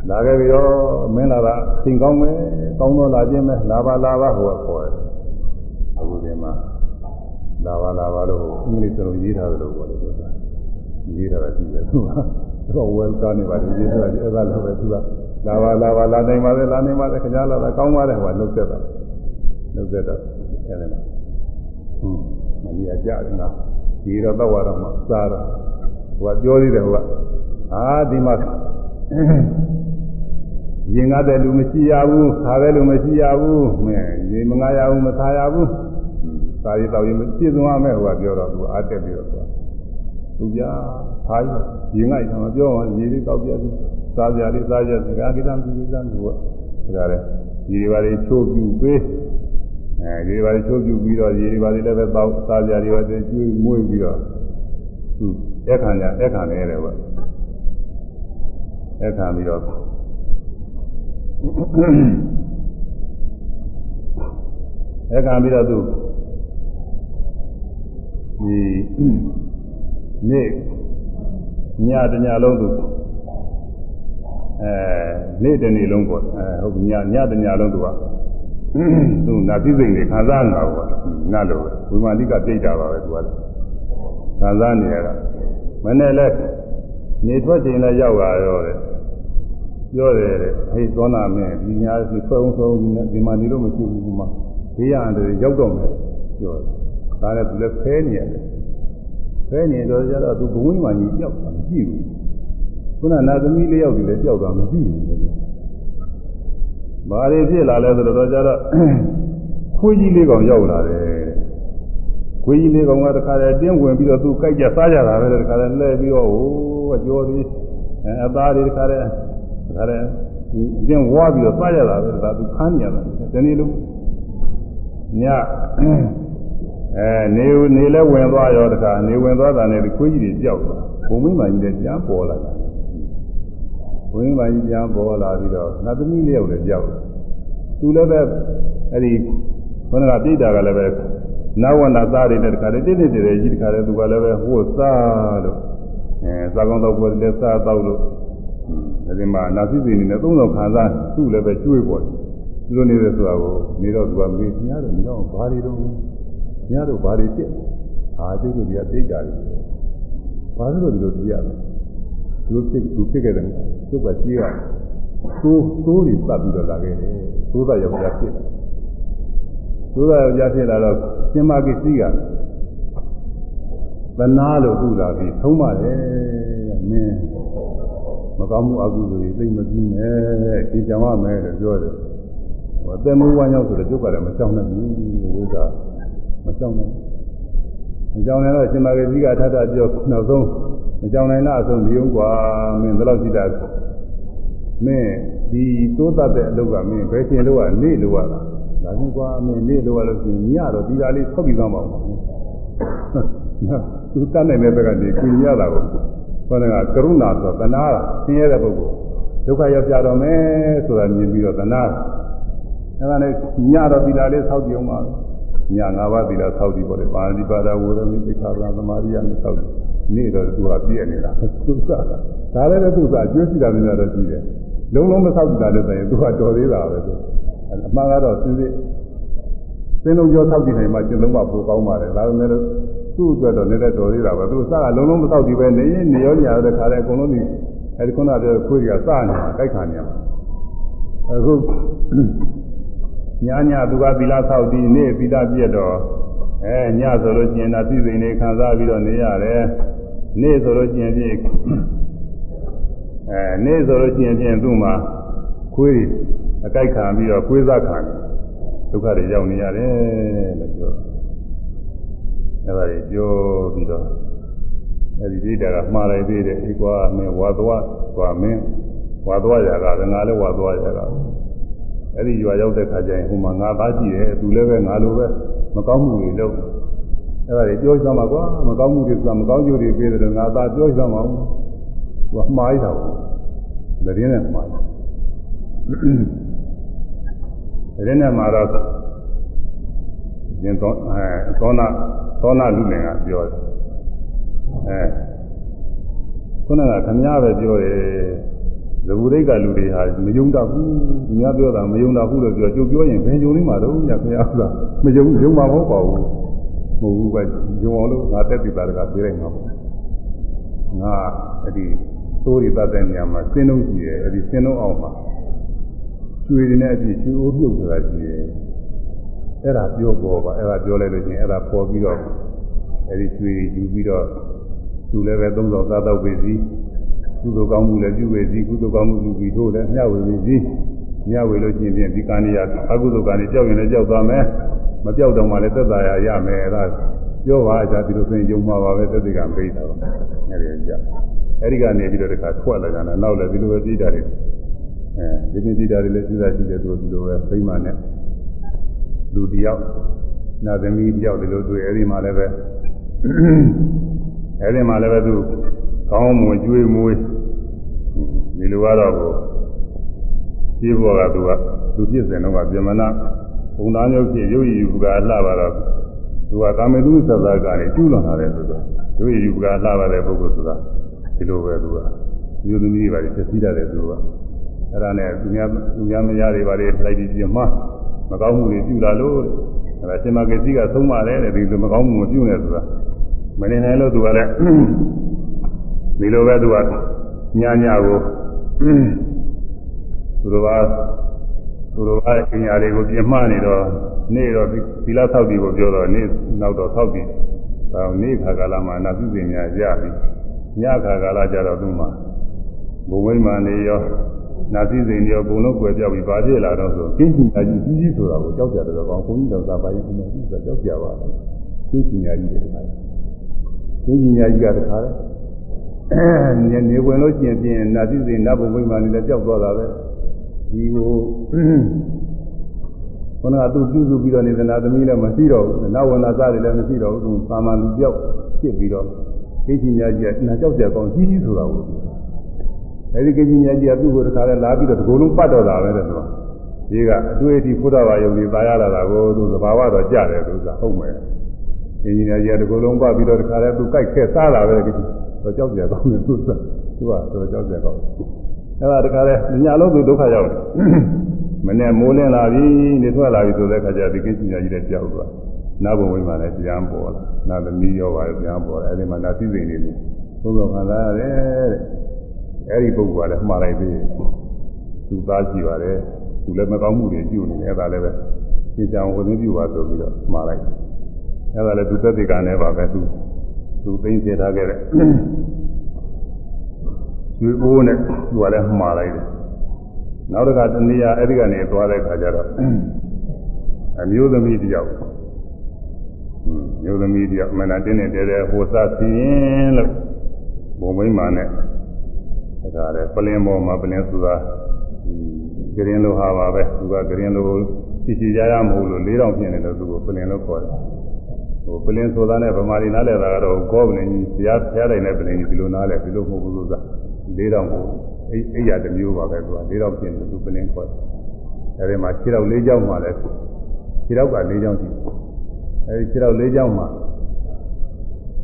လာခဲ့ပြီးတော့မင်းလာတာသင်ကောင်းမယ်ကောင်းတော့လာခြင်းပဲလာပါလာပါဟိုကခေါ်တယ်အခုဒီမှာလာပါလာပါလို့အင်္ဂလိပ်စလုံးရေးထားတယ်လို့ပြောတယ်ဆိုတာ ရေးထားတာကြည့်တယ်သူကတော့ welcome နေပါတယ်ရေးထားတယ်အဲ့ဒါလည်းပဲသူကလာပါလာပါလာနိုင်ပါလေလာနိုင်ပါလေခင်ဗျားလာတာကောင်းပါတယ်ဟိုကနှုတ်ဆက်တာနှုတ်ဆက်တာအဲ့ဒါနဲ့ဟွန်းမကြီးအကြတယ်ငါဒီတော့တော့ရတော့မှစားတော့ဟိုကပြောသေးတယ်ဟိုကအာဒီမှာရင်ကားတဲ့လူမရှိရဘူးခါတဲ့လူမရှိရဘူးမင်းရေမငါရဘူးမသားရဘူးသာရီတော်ရင်ပြည့်စုံရမယ်ဟိုကပြောတော့သူအားတက်ပြီးတော့ သူသူပြဟာရင်ငိုက်တယ်မပြောအောင်ရေလေးတောက်ပြပြီးစားကြလေးစားကြစကားကိစ္စမရှိဘူးစမ်းသူကဒါကြတယ်ရေတွေပါလေးချိုးပြူပေးအဲဒီပါလေးချိုးပြူပြီးတော့ရေတွေပါလေးလည်းပဲတောက်စားကြလေးပါလေးကျွေးမွေးပြီးတော့သူက်ခံကြက်ခံနေရတယ်ကွက်ခံပြီးတော့အဲခံပြီးတော့သူဒီ နေ့ညတညလုံးသူအဲနေ့တနေ့လုံးပေါ့အဲဟုတ်ညညတညလုံးသူကသူနာသိစိတ်နေခံစားနေတာပေါ့နတ်လိုဝိမာလိကပြိတ်တာပါပဲသူကလည်းခံစားနေရတာမနေ့လဲနေထွက်ချိန်လဲရောက်လာရောတဲ့ပြောတယ်တဲ့ဟေးသောနာမင်းဒီညာဒီဖုံဖုံဒီမှာနေလို့မရှိဘူးဒီမှာဘေးရန်တွေရောက်တော့မယ်ပြောတယ်ဒါနဲ့သူလည်းဖဲနေရတယ် ခဲနေတော့ကြတော့သူဘုံဝိမာန်ကြီးကြောက်တာမရှိဘူးခုနနာသမီးလေးယောက်ကြီးလည်းကြောက်တာမရှိဘူးဘာတွေဖြစ်လာလဲဆိုတော့ကြတော့ခွေးကြီးလေးကောင်ရောက်လာတယ်ခွေးကြီးလေးကောင်ကတခါတည်းတင်းဝင်ပြီးတော့သူကြိုက်ကြစားကြတာပဲတခါတည်းလှည့်ပြီးတော့ဟိုအကျော်သေးအသားတွေတခါတည်းတခါတည်းအတင်းဝါပြီးတော့စားကြတာပဲဒါသူခမ်းနေရတယ်ဒီနေ့လို့ည အဲနေနေလဲဝင်သွားရောတခါနေဝင်သွားတာနဲ့ခွေးကြီးတွေကြောက်သွားဘုံမင်းမကြီးလည်းပြန်ပေါ်လာတာဘုံမင်းမကြီးပြန်ပေါ်လာပြီးတော့နတ်သမီးလေးယောက်လည်းကြောက်သူလည်းပဲအဲ့ဒီဘုန်းကပြိတ္တာကလည်းပဲနဝနာသားတွေနဲ့တခါတည်းတိတိတည်းကြီးတခါတည်းသူကလည်းပဲဟိုစားလို့အဲစားကောင်းတော့ကိုယ်လည်းစားတော့လို့အဲဒီမှာနာသိသိနေနဲ့သုံးတော်ခံစားသူ့လည်းပဲကျွေးပေါ်သူတို့နေတဲ့ဆိုတာကိုနေတော့သူကမေးညားတယ်နေတော့ဘာတွေတော့ ညားတော့ဘာတွေဖြစ်အာကျုပ်တို့ကတိတ်တာတွေဘာလို့ဒီလိုပြရလဲသူဖြစ်သူဖြစ်ခဲ့တယ်ကျုပ်ကကြီးကသိုးသိုးတွေပတ်ပြီးတော့လာခဲ့တယ်သိုးသားယောက်ျားဖြစ်တယ်သိုးသားယောက်ျားဖြစ်လာတော့ရှင်မကိစီကသနာလို့ထူလာပြီးသုံးပါတယ်မင်းမကောင်းမှုအကုသိုလ်တွေသိမပြင်းနဲ့ဒီကြောင်ရမယ်လို့ပြောတယ်ဟောတဲ့မူဝမ်းရောက်ဆိုတော့ကျုပ်ကလည်းမကြောက်နိုင်ဘူးလို့ကမ ကြောက်နိုင်မကြောက်နိုင်တော့ရှင်မကိစီကထထပြောနောက်ဆုံးမကြောင်နိုင်လားအဆုံးဒီုံกว่าမင်းဒီလောက်ကြည့်တာမင်းဒီသိုးတတ်တဲ့အလုပ်ကမင်းဘယ်ရှင်လို့ကနေလို့ရတာဒါချင်းกว่าမင်းနေလို့ရလို့ရှိရင်ညတော့ဒီသားလေးဆောက်ပြီးသွားမှာပေါ့သူတတ်နိုင်တဲ့ဘက်ကနေကိုညရတာကိုခေါင်းကကရုဏာဆိုသနာတာဆင်းရဲတဲ့ပုဂ္ဂိုလ်ဒုက္ခရောက်ကြတော့မယ်ဆိုတာမြင်ပြီးတော့သနာအဲဒါနဲ့ညတော့ဒီသားလေးဆောက်ကြည့်အောင်ပါ ည၅ပါးဒီလားဆောက်ကြည့်ပေါ့လေပါဠိပါဒဝေရမိသိက္ခာပဒသမာရိယနဲ့ဆောက်ကြည့်နေ့တော့သူကပြည့်နေတာသူစားတာဒါလည်းပဲသူစားအကျိုးရှိတာမျိုးတော့ရှိတယ်လုံးလုံးမဆောက်ကြည့်တာလည်းဆိုရင်သူကတော်သေးတာပဲသူအမှန်ကတော့စင်းစစ်စင်းလုံးကျော်ဆောက်ကြည့်နိုင်မှကျင့်လုံးမှပိုကောင်းပါတယ်ဒါပေမဲ့လို့သူ့အတွက်တော့လည်းတော်သေးတာပဲသူစားကလုံးလုံးမဆောက်ကြည့်ပဲနေရင်နေရောနေရတဲ့ခါလဲအကုန်လုံးဒီအဲဒီခုနပြောခွေးကြီးကစနေတာကြိုက်ခါနေရမှာအခု ညာညာသူကသီလဆောက်ပြီးနေ့သီလပြည့်တော့အဲညဆိုလို့ကျင်တာသိစိန်နေခံစားပြီးတော့နေရတယ်နေ့ဆိုလို့ကျင်ပြည့်အဲနေ့ဆိုလို့ကျင်ပြည့်သူ့မှာခွေးအကြိုက်ခံပြီးတော့ခွေးစားခံဒုက္ခတွေရောက်နေရတယ်လို့ပြောအဲဒါတွေပြောပြီးတော့အဲဒီဒိဋ္ဌာကမှားလိုက်သေးတယ်ဒီကွာမင်းဝါသွားသွားမင်းဝါသွားရတာကငါလည်းဝါသွားရတာ အဲ့ဒီရွာရောက်တဲ့ခါကျရင်ဟိုမှာငါသားကြည့်တယ်သူလည်းပဲငါလိုပဲမကောင်းမှုတွေလုပ်အဲ့ဒါတွေပြောကြမှာကွာမကောင်းမှုတွေဆိုတာမကောင်းကျိုးတွေပေးတယ်ငါသားပြောကြမှာဟိုမှားရတာပေါ့ဒါရင်းနဲ့မှားတယ်ဒါရင်းနဲ့မှာတော့ရင်သောအဲသောနာသောနာလူလင်ကပြောတယ်အဲခုနကခမည်းပဲပြောတယ် ဇဘူရိတ်ကလူတွေဟာမယုံတတ်ဘူးသူများပြောတာမယုံတတ်ဘူးလို့ပြောကြိုပြောရင်ဘယ်ယုံနေမှာတော့ညခင်ဗျားကမယုံယုံမှာမဟုတ်ပါဘူးမဟုတ်ဘူးပဲယုံအောင်လို့ငါတက်ပြီးသားတကပြေးလိုက်မှာပေါ့ငါအဲ့ဒီသိုးတွေတတ်တဲ့နေရာမှာစင်းလုံးရှိတယ်အဲ့ဒီစင်းလုံးအောင်မှာကျွေတွေနဲ့အပြည့်ကျွေးအိုးပြုတ်ဆိုတာရှိတယ်အဲ့ဒါပြောပေါ်ပါအဲ့ဒါပြောလိုက်လို့ချင်းအဲ့ဒါပေါ်ပြီးတော့အဲ့ဒီကျွေတွေယူပြီးတော့သူလည်းပဲသုံးတော်သားတော့ပြီစီ ကုသိုလ်ကောင်းမှုလည်းပြုဝေစီကုသိုလ်ကောင်းမှုပြုပြီးထို့လည်းမျှဝေပြီစီမျှဝေလို့ချင်းဖြင့်ဒီကံရအကုသိုလ်ကံတွေကြောက်ရင်လည်းကြောက်သွားမယ်မကြောက်တော့မှလည်းသက်သာရရမယ်အဲ့ဒါပြောပါကြဒီလိုဆိုရင်ယုံမှာပါပဲသက်သေကပိတ်တာပါအဲ့ဒီကြအဲ့ဒီကနေပြီးတော့တခါထွက်လာကြတယ်နောက်လည်းဒီလိုပဲကြည့်တာတွေအဲဒီနေ့ကြည့်တာတွေလည်းစဉ်းစားကြည့်တယ်သူဒီလိုပဲဖိမှန်နဲ့လူတယောက်နာသမီးတယောက်ဒီလိုတွေ့အဲ့ဒီမှာလည်းပဲအဲ့ဒီမှာလည်းပဲသူကောင်းမွန်ကျွေးမွေး ဒီလိုကတော့ကိုပြေးပေါ်ကသူကသူပြည့်စင်တော့ကပြမနာဘုံသားမျိုးဖြစ်ရုပ်ရည်ယူကလှပါတော့သူကကာမေသူသဇာကနေကျူးလွန်လာတယ်ဆိုတော့ရုပ်ရည်ယူကလှပါတဲ့ပုဂ္ဂိုလ်ဆိုတာဒီလိုပဲသူကယူသမီးတွေပါဖြစ်စည်းတယ်သူကအဲ့ဒါနဲ့သူများသူများမရတွေပါလေလိုက်ပြီးပြမမကောင်းမှုတွေပြုလာလို့အဲ့ဒါရှင်မဂစီကသုံးပါတယ်တဲ့ဒီလိုမကောင်းမှုမပြုနဲ့ဆိုတာမနေနိုင်လို့သူကလည်းဒီလိုပဲသူကညာညာကို သူတို့ကသူတို့ကအင်ညာတွေကိုပြမနေတော့နေ့တော့သီလဆောက်ပြီးကိုပြောတော့နေ့နောက်တော့ဆောက်ပြီးဒါနေ့ခါကာလမှာနာသုစဉ်များရပြီညခါကာလကျတော့သူ့မှာဘုံဝိမာန်နေရောနာသုစဉ်ရောဘုံလုံးကွယ်ပြောက်ပြီးပါဖြစ်လာတော့ဆိုကင်းချင်ညာကြီးကြီးကြီးဆိုတာကိုကြောက်ကြတယ်တော့ဘုန်းကြီးတော်သာပါရင်ဒီမှာကြီးဆိုကြောက်ကြပါလားကင်းချင်ညာကြီးတဲ့ခါကင်းချင်ညာကြီးကတခါလဲ အဲနေဝင်လို့ရှိရင်ပြင်နာသီစဉ်နတ်ဘုံမိမာနေလည်းကြောက်သွားတာပဲဒီကိုခန္ဓာသူပြုစုပြီးတော့နေသနာသမီးလည်းမရှိတော့ဘူးနာဝနာစတွေလည်းမရှိတော့ဘူးသူသာမန်လူကြောက်ဖြစ်ပြီးတော့ကိစ္စညာကြီးကနာကြောက်ကြကောင်းကြီးကြီးဆိုတာကိုအဲဒီကိစ္စညာကြီးကသူ့ကိုတခါလဲလာပြီးတော့ဒီကုလုံးပတ်တော့တာပဲတဲ့သူကဒီကအတွေ့အထိဖုဒ္ဓဘာယုံကြီးပါရလာတာကိုသူသဘာဝတော့ကြားတယ်သူကဟုတ်မယ်ကိစ္စညာကြီးကဒီကုလုံးပတ်ပြီးတော့တခါလဲသူကြိုက်ခဲစားတာပဲကိစ္စ တော့ကြောက်ကြကောင်းတယ်သူကသူကတော့ကြောက်ကြကောင်းအဲဒါတခါလဲညလုံးသူဒုက္ခရောက်တယ်မနဲ့မိုးလင်းလာပြီနေထွက်လာပြီဆိုတဲ့အခါကျဒီကိစ္စညာကြီးလည်းကြောက်သွားနာဘုံဝိမာန်လည်းပြန်ပေါ်လာနာသမီးရောပါပြန်ပေါ်လာအဲဒီမှာနာသိစိန်နေလို့သုံးတော်ခံစားရတယ်တဲ့အဲဒီပုဂ္ဂိုလ်ကလည်းမှားလိုက်သေးသူသားရှိပါတယ်သူလည်းမကောင်းမှုတွေပြုနေတယ်အဲဒါလည်းပဲသင်္ကြန်ဝိသင်းပြုပါဆိုပြီးတော့မှားလိုက်အဲဒါလည်းသူသက်သေကနဲ့ပါပဲသူ သူသိသိထားခဲ့တဲ့ရွှေအိုးနဲ့သူကလည်းမှားလိုက်တယ်နောက်တစ်ခါတနည်းအားအဲ့ဒီကနေသွားတဲ့ခါကျတော့အမျိုးသမီးတယောက်မျိုးသမီးတယောက်မနာတင်းနေတဲတဲဟိုစသင်းလို့ဘုံမိမ့်မာနဲ့ဒါကြတဲ့ပလင်ပေါ်မှာပလင်ဆိုတာဂရင်လိုဟာပါပဲသူကဂရင်လိုစီစီကြရမဟုတ်လို့၄တောင်ဖြစ်နေလို့သူကပလင်လို့ခေါ်တယ် ဟိုပလင်ဆိုတာနဲ့ဗမာပြည်နားလဲတာကတော့ဂောပလင်ကြီးတရားဖျားတိုင်းနဲ့ပလင်ကြီးဒီလိုနားလဲဒီလိုမဟုတ်ဘူးလို့ဆိုတာ၄တောင်ကိုအိအိရတစ်မျိုးပါပဲသူက၄တောင်ပြင်သူပလင်းခေါ်တယ်အဲဒီမှာခြေတော့၄ချောင်းမှလည်းခြေတော့က၄ချောင်းရှိတယ်အဲဒီခြေတော့၄ချောင်းမှ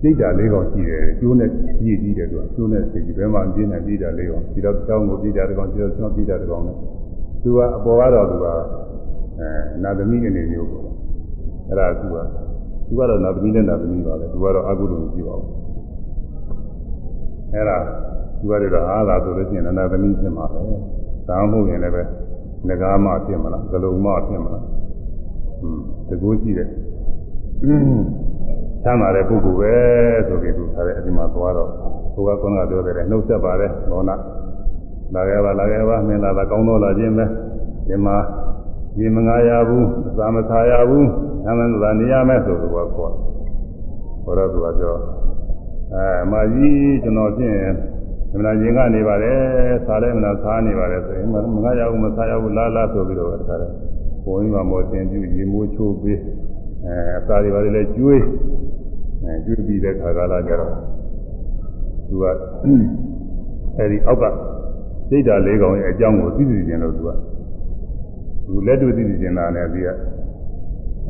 စိတ်ဓာတ်၄ကောင်ရှိတယ်ကျိုးနဲ့ကြည့်ကြည့်တယ်သူကကျိုးနဲ့စိတ်ကြီးဘယ်မှာပြင်းနေပြီးတာ၄ကောင်ခြေတော့ချောင်းကိုပြီးတာတစ်ကောင်ခြေတော့ချောင်းပြီးတာတစ်ကောင်နဲ့သူကအပေါ်ကတော့သူကအဲနာသမီးအနေမျိုးပေါ့အဲ့ဒါသူက သူကတော့နာသမီးနဲ့နာသမီးပါပဲသူကတော့အကုသိုလ်မရှိပါဘူးအဲ့ဒါသူကလည်းအားလာဆိုလို့ရှိရင်နာသမီးဖြစ်မှာပဲဒါမှမဟုတ်ရင်လည်းပဲငကားမဖြစ်မလားဂလုံမဖြစ်မလားอืมတကူရှိတယ်ချမ်းသာတဲ့ပုဂ္ဂိုလ်ပဲဆိုပြီးသူထားတယ်အဒီမှာသွားတော့ဘုရားကောင်းကပြောတယ်နှုတ်ဆက်ပါတယ်ဘောနာလာခဲ့ပါလာခဲ့ပါမင်းလာတာကောင်းတော့လာခြင်းပဲဒီမှာရေမငါရဘူးအစာမသာရဘူးဆ မ်းမ်းသာနေရမယ်ဆိုသူကခေါ်ခေါ်တော့သူကပြောအဲအမကြီးကျွန်တော်ဖြင့်မနာရင်ကနေပါတယ်စားလဲမနာစားနေပါတယ်ဆိုရင်မငါရဘူးမစားရဘူးလားလားဆိုပြီးတော့တခါတည်းဘုန်းကြီးကမောတင်ပြရေမိုးချိုးပေးအဲအစာတွေပါတယ်လဲကျွေးအဲကျွေးပြီးတဲ့ခါကလာကြတော့သူကအဲဒီအောက်ကစိတ်ဓာတ်လေးကောင်ရဲ့အကြောင်းကိုသိသိကျင်လို့သူကသူလက်တွေ့သိသိကျင်တာနဲ့ဒီက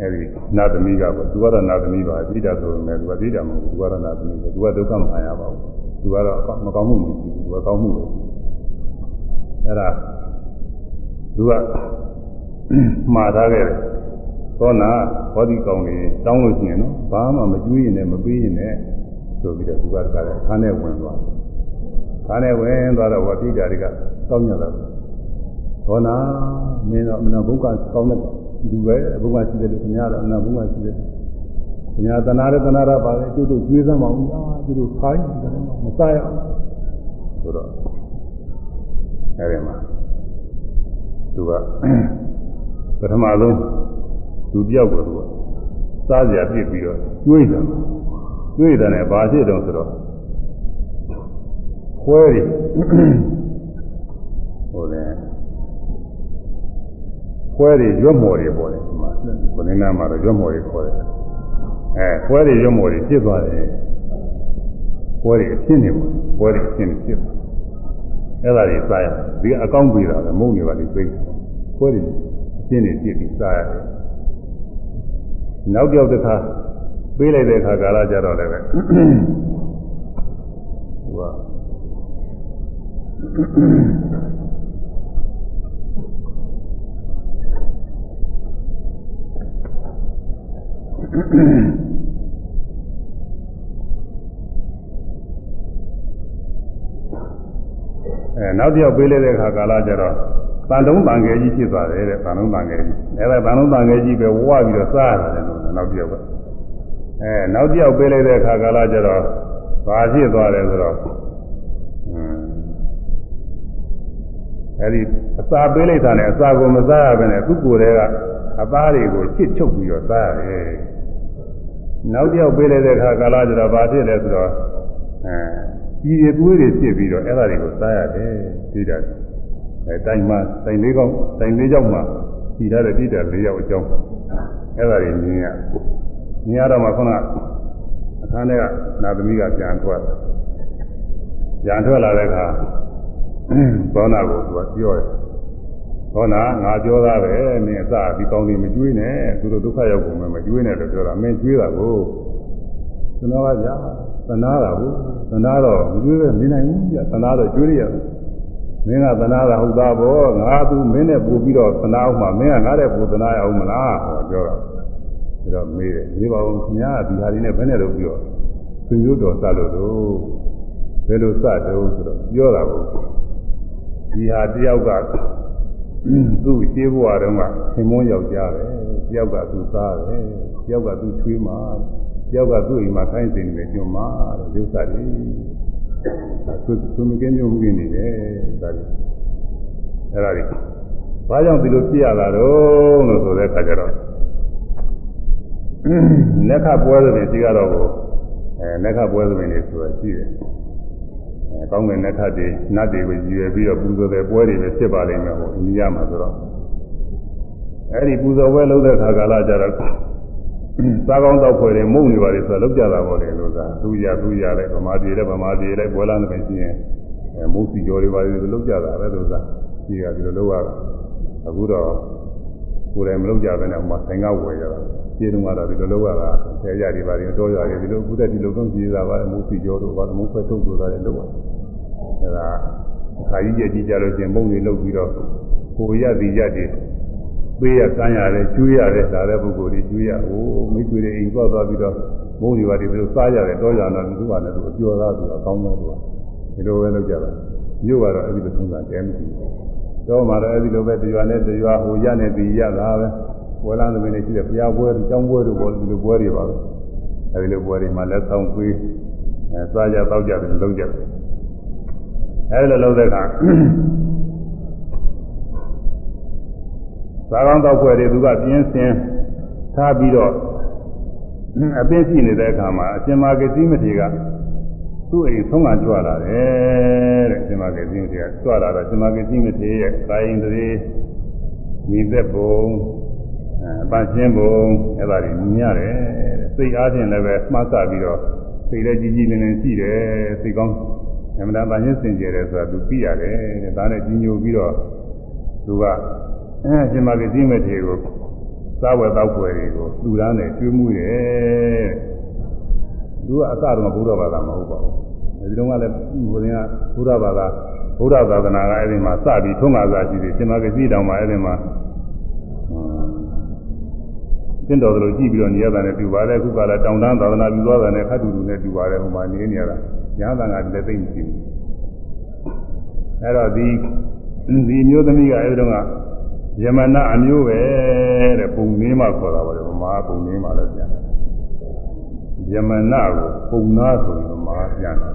အဲဒီနာသမီးကပေါ့သူကတော့နာသမီးပါသိတာဆိုပေမဲ့သူကသိတာမဟုတ်ဘူးသူကတော့နာသမီးပဲသူကဒုက္ခမခံရပါဘူးသူကတော့မကောင်းမှုမရှိဘူးသူကကောင်းမှုပဲအဲ့ဒါသူကမှားထားခဲ့တယ်သောနာဘောဓိကောင်တွေတောင်းလို့ရှိရင်နော်ဘာမှမကျွေးရင်လည်းမပေးရင်လည်းဆိုပြီးတော့သူကတခါလဲခါနဲ့ဝင်သွားခါနဲ့ဝင်သွားတော့ဝပိတာတွေကတောင်းညတာသောနာမင်းတော့မနာဘုက္ခကောင်းတဲ့ လူပဲဘုက္ခရှိတယ်လို့ခင်ဗျားတော့မနာဘုက္ခရှိတယ်။ညာတနာရတနာရပါလေကျုပ်တို့ကျွေးစမ်းမအောင်အာကျုပ်တို့ခိုင်းတယ်မစားရအောင်ဆိုတော့အဲဒီမှာသူကပထမဆုံးသူတယောက်ကိုသူကစားကြပြစ်ပြီးတော့ကျွေးတယ်ကျွေးတယ်နဲ့ဘာဖြစ်တော့ဆိုတော့ခွဲတယ်ဟိုလေ ခွဲတွေရွတ်မော်တွေပေါ်တယ်ဒီမှာဘုရင်နာမှာတော့ရွတ်မော်တွေခေါ်တယ်အဲခွဲတွေရွတ်မော်တွေဖြစ်သွားတယ်ခွဲတွေအဖြစ်နေပေါ့ခွဲတွေအဖြစ်နေဖြစ်အဲ့ဒါတွေစားရတယ်ဒီအကောင့်ပေးတာလည်းမုံနေပါလိမ့်သိခွဲတွေအဖြစ်နေဖြစ်ပြီးစားရတယ်နောက်ပြောက်တစ်ခါပေးလိုက်တဲ့အခါကာလကြတော့လည်းပဲဟိုက အဲနောက်တစ်ယောက်ပေးလိုက်တဲ့အခါကာလကျတော့တန်တုံးတန်ငယ်ကြီးဖြစ်သွားတယ်တဲ့တန်တုံးတန်ငယ်ကြီးအဲဒါတန်တုံးတန်ငယ်ကြီးပဲဝဝပြီးတော့စားရတယ်လို့နောက်တစ်ယောက်ကအဲနောက်တစ်ယောက်ပေးလိုက်တဲ့အခါကာလကျတော့ဘာဖြစ်သွားတယ်ဆိုတော့အဲဒီအစာပေးလိုက်တာနဲ့အစာကိုမစားရဘဲနဲ့သူ့ကိုယ်တည်းကအသားတွေကိုချစ်ချုပ်ပြီးတော့စားရတယ် နောက်တစ်ယောက်ပေးလိုက်တဲ့အခါကာလကျတော့ဘာဖြစ်လဲဆိုတော့အဲဒီရသွေးတွေဖြစ်ပြီးတော့အဲ့ဒါတွေကိုစားရတယ်သိတယ်အဲတိုင်းမှာတိုင်းလေးကောင်းတိုင်းလေးကြောက်မှာဖြီထားတဲ့ပြည့်တဲ့လေးယောက်အကြောင်းအဲ့ဒါတွေမြင်ရမြင်ရတော့မှခုနအခန်းထဲကနာသမီးကပြန်ထွက်ပြန်ထွက်လာတဲ့အခါသောနာကိုသူကပြောတယ် သောနာငါပြောသားပဲမင်းအစဒီကောင်းလေးမကျွေးနဲ့သူတို့ဒုက္ခရောက်ကုန်မယ်မကျွေးနဲ့လို့ပြောတာမင်းကျွေးတာကိုသနာပါဗျာသနာတာကိုသနာတော့မကျွေးပဲနေနိုင်ဘူးဗျာသနာတော့ကျွေးရတယ်မင်းကသနာတာဟုတ်သားပေါ့ငါသူမင်းနဲ့ပို့ပြီးတော့သနာအောင်မှမင်းကငါတဲ့ပို့သနာရအောင်မလားဟောပြောတာဒါတော့မေးတယ်မေးပါဦးခင်ဗျာဒီဟာဒီနဲ့ဘယ်နဲ့လို့ပြောသူမျိုးတော်စလို့တော့ဘယ်လိုစတော့ဆိုတော့ပြောတာကိုဒီဟာတယောက်က သူ့ရှင်းဘဝတုန်းကသင်မွန်းယောက်ျားပဲတယောက်ကသူသားတယ်တယောက်ကသူချွေးမှာတယောက်ကသူ့အိမ်မှာခိုင်းစင်နေကျွန်းမှာတဲ့ဒီဥစ္စာတွေသူသူမကင်းမျိုးမှုနေတယ်ဒါတွေအဲ့ဒါတွေဘာကြောင့်ဒီလိုဖြစ်ရတာတော့လို့ဆိုတဲ့အခါကျတော့လက်ခပွဲတွေဒီကတော့အဲလက်ခပွဲတွေနေဆိုတာရှိတယ် အဲကောင်းကင်လက်ခတွေနတ်တွေကိုရည်ရွယ်ပြီးတော့ပူဇော်တဲ့ပွဲတွေလည်းဖြစ်ပါလိမ့်မယ်ဟိုအိန္ဒိယမှာဆိုတော့အဲဒီပူဇော်ပွဲလုပ်တဲ့အခါကာလကျတော့စားကောင်းတော့ဖွယ်တယ်မုံနေပါလေဆိုတော့လောက်ကြတာပေါ့လေလို့သာသူရသူရလဲဗမာပြည်လဲဗမာပြည်လဲပွဲလာနေမယ်ရှိရင်အဲမုံစီကျော်တွေပါလေလောက်ကြတာပဲလို့သာရှိကဒီလိုလုပ်ရတာအခုတော့ကိုယ်တိုင်မလုပ်ကြဘဲနဲ့ဟိုမှာဆိုင်ကဝယ်ရတာ ခြေတုံးကတော့ဒီလိုလုပ်ရတာဆယ်ရတွေပါရင်တော့ရတယ်ဒီလိုအခုတည်းဒီလိုတော့ကြည်ရတာပါမုံစီကျော်တို့ဘာမုံဖက်ထုတ်တို့သားတွေလုပ်ရတာအဲဒါခါကြီးကြည့်ကြလို့ချင်းမုံတွေလုပ်ပြီးတော့ကိုရသည်ရတဲ့ပေးရကမ်းရတယ်ကျွေးရတယ်ဒါတဲ့ပုဂ္ဂိုလ်တွေကျွေးရဟိုမိသွေတွေအိမ်သွားသွားပြီးတော့မုန်းတွေပါဒီလိုစားရတယ်တော့ရတော့သူကလည်းသူအကျော်သားသူအကောင်းဆုံးသူကဒီလိုပဲလုပ်ကြတာမြို့ကတော့အဲ့ဒီလိုသုံးတာတဲမရှိဘူးတော့မှတော့အဲ့ဒီလိုပဲတရားနဲ့တရားဟိုရနဲ့ဒီရတာပဲ ပွဲလာသမီးတွေရှိတဲ့ဘုရားပွဲတွေကျောင်းပွဲတွေပေါ်ဒီလိုပွဲတွေပါပဲအဲ့ဒီလိုပွဲတွေမှာလက်ဆောင်ပေးအဲစားကြတောက်ကြတယ်လုပ်ကြတယ်အဲ့လိုလုပ်တဲ့အခါသာကောင်းတော့ခွဲတွေသူကပြင်းစင်ထားပြီးတော့အပင်းရှိနေတဲ့အခါမှာအရှင်မာကတိမထေကသူ့အိမ်ဆုံးကကြွလာတယ်တဲ့အရှင်မာကတိမထေကကြွလာတော့အရှင်မာကတိမထေရဲ့ကာယင်တည်းမိသက်ပုံ အပရှင်းပုံအဲ့ဒါတွေမြင်ရတယ်စိတ်အားဖြင့်လည်းပဲမှားဆပြီးတော့စိတ်လည်းကြီးကြီးလင်းလင်းရှိတယ်စိတ်ကောင်းအမှန်တန်ပန်းချင်းစင်ကြယ်တယ်ဆိုတာသူသိရတယ်တဲ့ဒါနဲ့ကြီးညိုပြီးတော့သူကအဲရှင်မကတိမဲ့တွေကိုစားဝယ်တောက်ွယ်တွေကိုလူသားနဲ့ကျွေးမှုရဲ့သူကအစတော့ဘုရားဘာသာမဟုတ်ပါဘူးဒီတုန်းကလည်းဘုရင်ကဘုရားဘာသာဘုရားသာသနာကအဲ့ဒီမှာစပြီးထုံးကားစားရှိတယ်ရှင်မကတိတောင်မှာအဲ့ဒီမှာ သင်တော်တို့ကြည့်ပြီးတော့နေရတာနဲ့ပြပါတယ်အခုကလည်းတောင်တန်းသာသနာပြုသွားတာနဲ့ခတ်တူတူနဲ့ပြပါတယ်ဟိုမှာနေနေရတာညာတန်ကလည်းသိမ့်မရှိဘူးအဲ့တော့ဒီဒီမျိုးသမီးကအဲဒီတော့ကယမနာအမျိုးပဲတဲ့ပုံနည်းမှခေါ်တာပါလေဗမာပုံနည်းမှလည်းပြန်တယ်ယမနာကိုပုံနာဆိုပြီးဗမာပြန်တယ်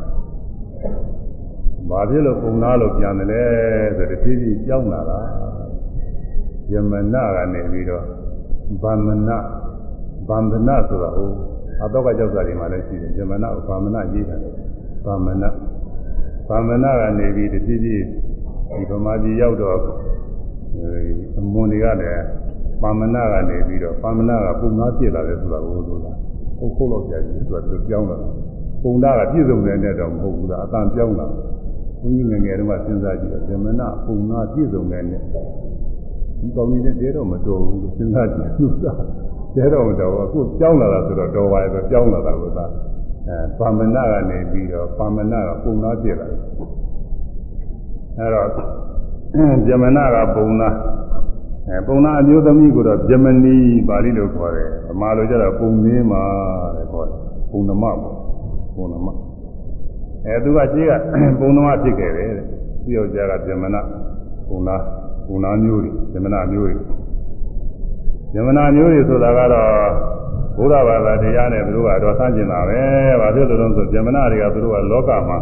ဘာဖြစ်လို့ပုံနာလို့ပြန်တယ်လဲဆိုတော့တဖြည်းဖြည်းကြောင်းလာတာယမနာကနေပြီးတော့ ဗန္ဒနာဗန္ဒနာဆိုတာဟိုအတော့ကကြောက်စာတွေမှာလည်းရှိတယ်ယမနာကိုဗန္ဒနာရေးတာလေဗန္ဒနာဗန္ဒနာကနေပြီးတဖြည်းဖြည်းဒီဗမာပြည်ရောက်တော့အမွန်တွေကလည်းပါမနာကနေပြီးတော့ပါမနာကပုံနာဖြစ်လာတယ်ဆိုတာကိုဆိုတာဟုတ်ခုတ်လို့ကြာကြီးသူကသူပြောင်းလာတာပုံနာကပြည့်စုံတဲ့နဲ့တော့မဟုတ်ဘူးလားအတန်ပြောင်းလာဘုန်းကြီးငယ်ငယ်တုန်းကစဉ်းစားကြည့်တော့ဇမနာပုံနာပြည့်စုံတဲ့နဲ့ ဒီကောင်းနေတဲ့တဲတော့မတော်ဘူးလို့စဉ်းစားကြည့်သူကတဲတော့မတော်ဘူးအခုပြောင်းလာတာဆိုတော့တော်ပါရဲ့ဆိုပြောင်းလာတာကသာအဲပါမနာကနေပြီးတော့ပါမနာကပုံနာပြည့်လာတယ်အဲတော့ဇမနာကပုံနာအဲပုံနာအမျိုးသမီးကိုတော့ဇမနီပါဠိလိုခေါ်တယ်ဗမာလိုကျတော့ပုံနင်းမှာတဲ့ခေါ်တယ်ပုံနမပေါ့ပုံနမအဲသူကရှိကပုံနမဖြစ်ခဲ့တယ်တဲ့သူယောက်ျားကဇမနာပုံနာ ပုံနာမျိုးတွေဇမနာမျိုးတွေဇမနာမျိုးတွေဆိုတာကတော့ဘုရားဘာသာတရားနဲ့သူတို့ကတော့ဆန့်ကျင်တာပဲဘာဖြစ်လို့လဲဆိုဗြဟ္မဏတွေကသူတို့ကလောကမှာ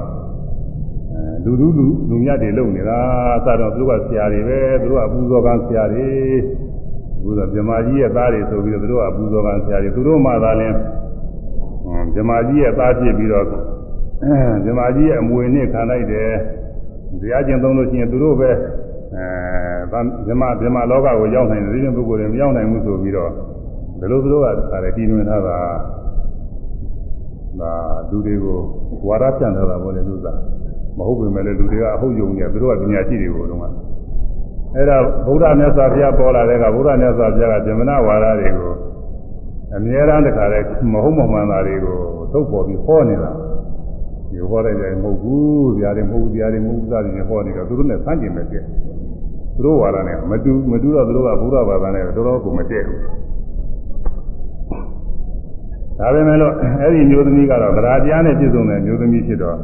အဲလူလူလူလူမြတ်တွေလုံနေတာစတော့သူတို့ကဆရာတွေပဲသူတို့ကပူဇော်ကံဆရာတွေဘုရားဗြဟ္မာကြီးရဲ့သားတွေဆိုပြီးတော့သူတို့ကပူဇော်ကံဆရာတွေသူတို့မှသာလင်းဗြဟ္မာကြီးရဲ့သားဖြစ်ပြီးတော့ဗြဟ္မာကြီးရဲ့အမွေနဲ့ခံလိုက်တယ်ဇာကျင်သုံးလို့ရှိရင်သူတို့ပဲအဲ ဗြဟ္မာဗြဟ္မာလောကကိုရောက်နိုင်တယ်ဒီလိုပုဂ္ဂိုလ်တွေမရောက်နိုင်ဘူးဆိုပြီးတော့ဘယ်လိုသူတို့ကဒါလည်းတည်နေထားတာဒါလူတွေကိုဝါဒဖြန့်ထားတာပေါ့လေသူကမဟုတ်ပေမဲ့လည်းလူတွေကအဟုတ်ယုံနေသူတို့ကပညာရှိတွေကိုတော့အဲ့ဒါဗုဒ္ဓမြတ်စွာဘုရားပေါ်လာတဲ့ကဗုဒ္ဓမြတ်စွာဘုရားကဇမနာဝါဒတွေကိုအမြဲတမ်းတခါလဲမဟုတ်မမှန်တာတွေကိုထုတ်ပေါ်ပြီးဟောနေတာဒီဟောလိုက်တယ်မဟုတ်ဘူးဗျာတွေမဟုတ်ဘူးဗျာတွေမဟုတ်ဘူးသားတွေဟောနေတော့သူတို့နဲ့ဆန့်ကျင်မဲ့တဲ့သူ တို့ဝါဒနဲ့မတူမတူတော့သူတို့ကဘုရားဘာသာနဲ့တော်တော်ကိုမတည့်ဘူးဒါပေမဲ့လို့အဲ့ဒီမျိုးသမီးကတော့ဗราတရားနဲ့ပြည့်စုံတဲ့မျိုးသမီးဖြစ်တော့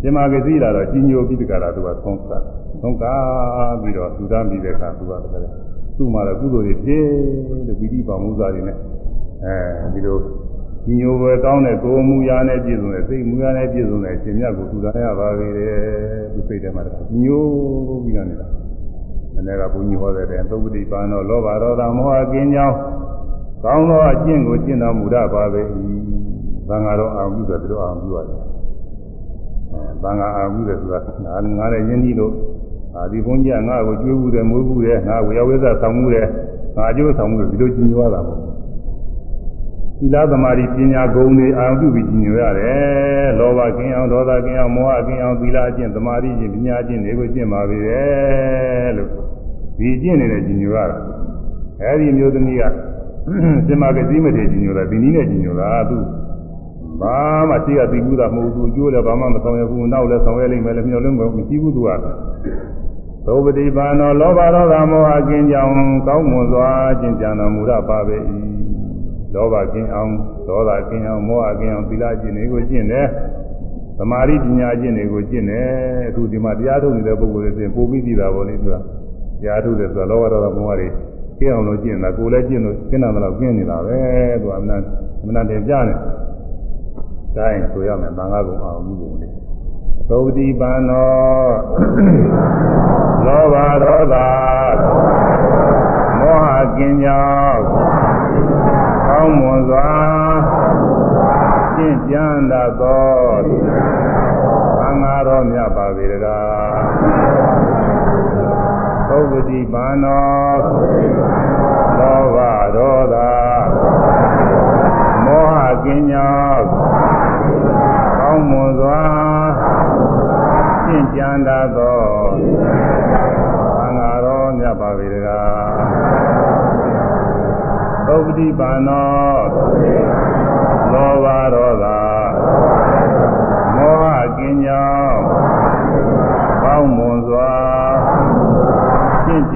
ရှင်မာကစီလာတော့ကြီးညိုပြီးတကလားသူကသုံးစားသုံးကားပြီးတော့သူတမ်းပြီးတဲ့အခါသူကတကယ်သူ့မှာတော့ကုသိုလ်တွေပြည့်တဲ့ပိဋိပါမှုစားတွေနဲ့အဲဒီလိုကြီးညိုပဲကောင်းတဲ့ကိုယ်မူရာနဲ့ပြည့်စုံတဲ့စိတ်မူရာနဲ့ပြည့်စုံတဲ့ရှင်မြတ်ကိုသူတမ်းရပါပေတယ်သူစိတ်ထဲမှာတကကြီးညိုပြီးတော့နေတာ အနေကဘုန်းကြီးဟောတဲ့တဲ့သုပ္ပတိပါဏောလောဘဒေါသမောဟကင်းကြောင်းကောင်းသောအကျင့်ကိုကျင့်တော်မူရပါပေ၏။ဘာငါတော့အာမှုဆိုတော့အာမှုရတယ်။အဲဘာငါအာမှုတယ်ဆိုတာငါငါလည်းယဉ်ကြီးလို့အာဒီဘုန်းကြီးကငါ့ကိုကျွေးဘူးတယ်မွေးဘူးတယ်ငါဝေယဝိဇ္ဇဆောင်မှုတယ်ငါအကျိုးဆောင်မှုတယ်ဒီလိုကျင့်ကြွားတာပေါ့။သီလသမာဓိပညာဂုဏ်တွေအာရုံပြုပြီးကျင့်ကြွရတယ်။လောဘကင်းအောင်ဒေါသကင်းအောင်မောဟကင်းအောင်သီလအကျင့်သမာဓိကျင့်ပညာကျင့်တွေကိုကျင့်ပါပြီလေလို့ ဒီကျင့်နေတဲ့ကျင့်ကြွားတာ။အဲဒီမျိုးသမီးကစင်မာကစည်းမထေကြီးညိုတာဒီနည်းနဲ့ကြီးညိုတာသူဘာမှရှိကသိဘူးတာမဟုတ်ဘူးအကျိုးလည်းဘာမှမဆောင်ရဘူးနောက်လည်းဆောင်ရလိမ့်မယ်လည်းမျှော်လင့်မမရှိဘူးသူကသောပတိပါနောလောဘဒေါသမောဟကင်းကြောင်ကောင်းမွန်စွာကျင့်ကြံတော်မူရပါပေ၏လောဘကင်းအောင်ဒေါသကင်းအောင်မောဟကင်းအောင်သီလကျင့်တွေကိုကျင့်တယ်သမာဓိပညာကျင့်တွေကိုကျင့်တယ်အခုဒီမှာတရားထုတ်နေတဲ့ပုဂ္ဂိုလ်တွေဆိုပို့ပြီးသိတာပေါ့လေသူကတ ရားထုတ်တယ်ဆိုတော့လောဘဒေါသမောဟတွေကျင့်အောင်လို့ကျင့်တာကိုယ်လည်းကျင့်လို့ကျင့်တာတော့ကျင့်နေတာပဲသူကအမှန်အမှန်တင်ပြနေတိုင်းဆိုရမယ်ဘာငါကုံအောင်မှုကုန်လေသုတိပန်နောလောဘဒေါသမောဟကင်းကြောင်းကောင်းမွန်စွာကျင့်ကြံတတ်သောဘာငါတော်မြတ်ပါပေတကား သုပတိပါနောလောဘဒေါသမောဟကင်းကြောင့်ကောင်းမွန်စွာရှင်းကြံတတ်သောသံဃာတော်မြတ်ပါပေတကားသုပတိပါနောလောဘဒေါသမောဟကင်းကြောင့်ကောင်းမွန်စွာ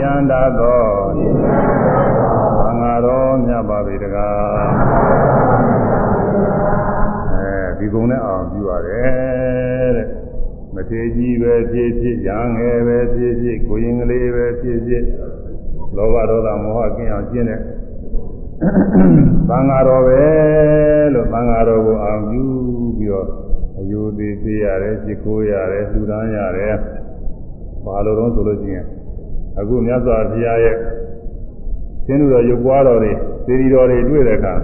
ရှင်းကြံတတ်သောသံဃာတော်မြတ်ပါပေတကားအဲဒီကုံနဲ့အောင်ပြုရတယ်တဲ့မထေကြီးပဲဖြစ်ဖြစ်ရငယ်ပဲဖြစ်ဖြစ်ကိုရင်ကလေးပဲဖြစ်ဖြစ်လောဘဒေါသမောဟကင်းအောင်ကျင့်တဲ့သံဃာတော်ပဲလို့သံဃာတော်ကိုအောင်ပြုပြီးတော့အယုသေးပေးရတယ်จิตကိုရတယ်လှူဒန်းရတယ်ဘာလို့တော့ဆိုလို့ရှိရင် အခုမြတ်စွာဘုရားရဲ့သင်္တို့တော်ရုပ်ပွားတော်တွေသေရီတော်တွေတွေ့တဲ့အခါ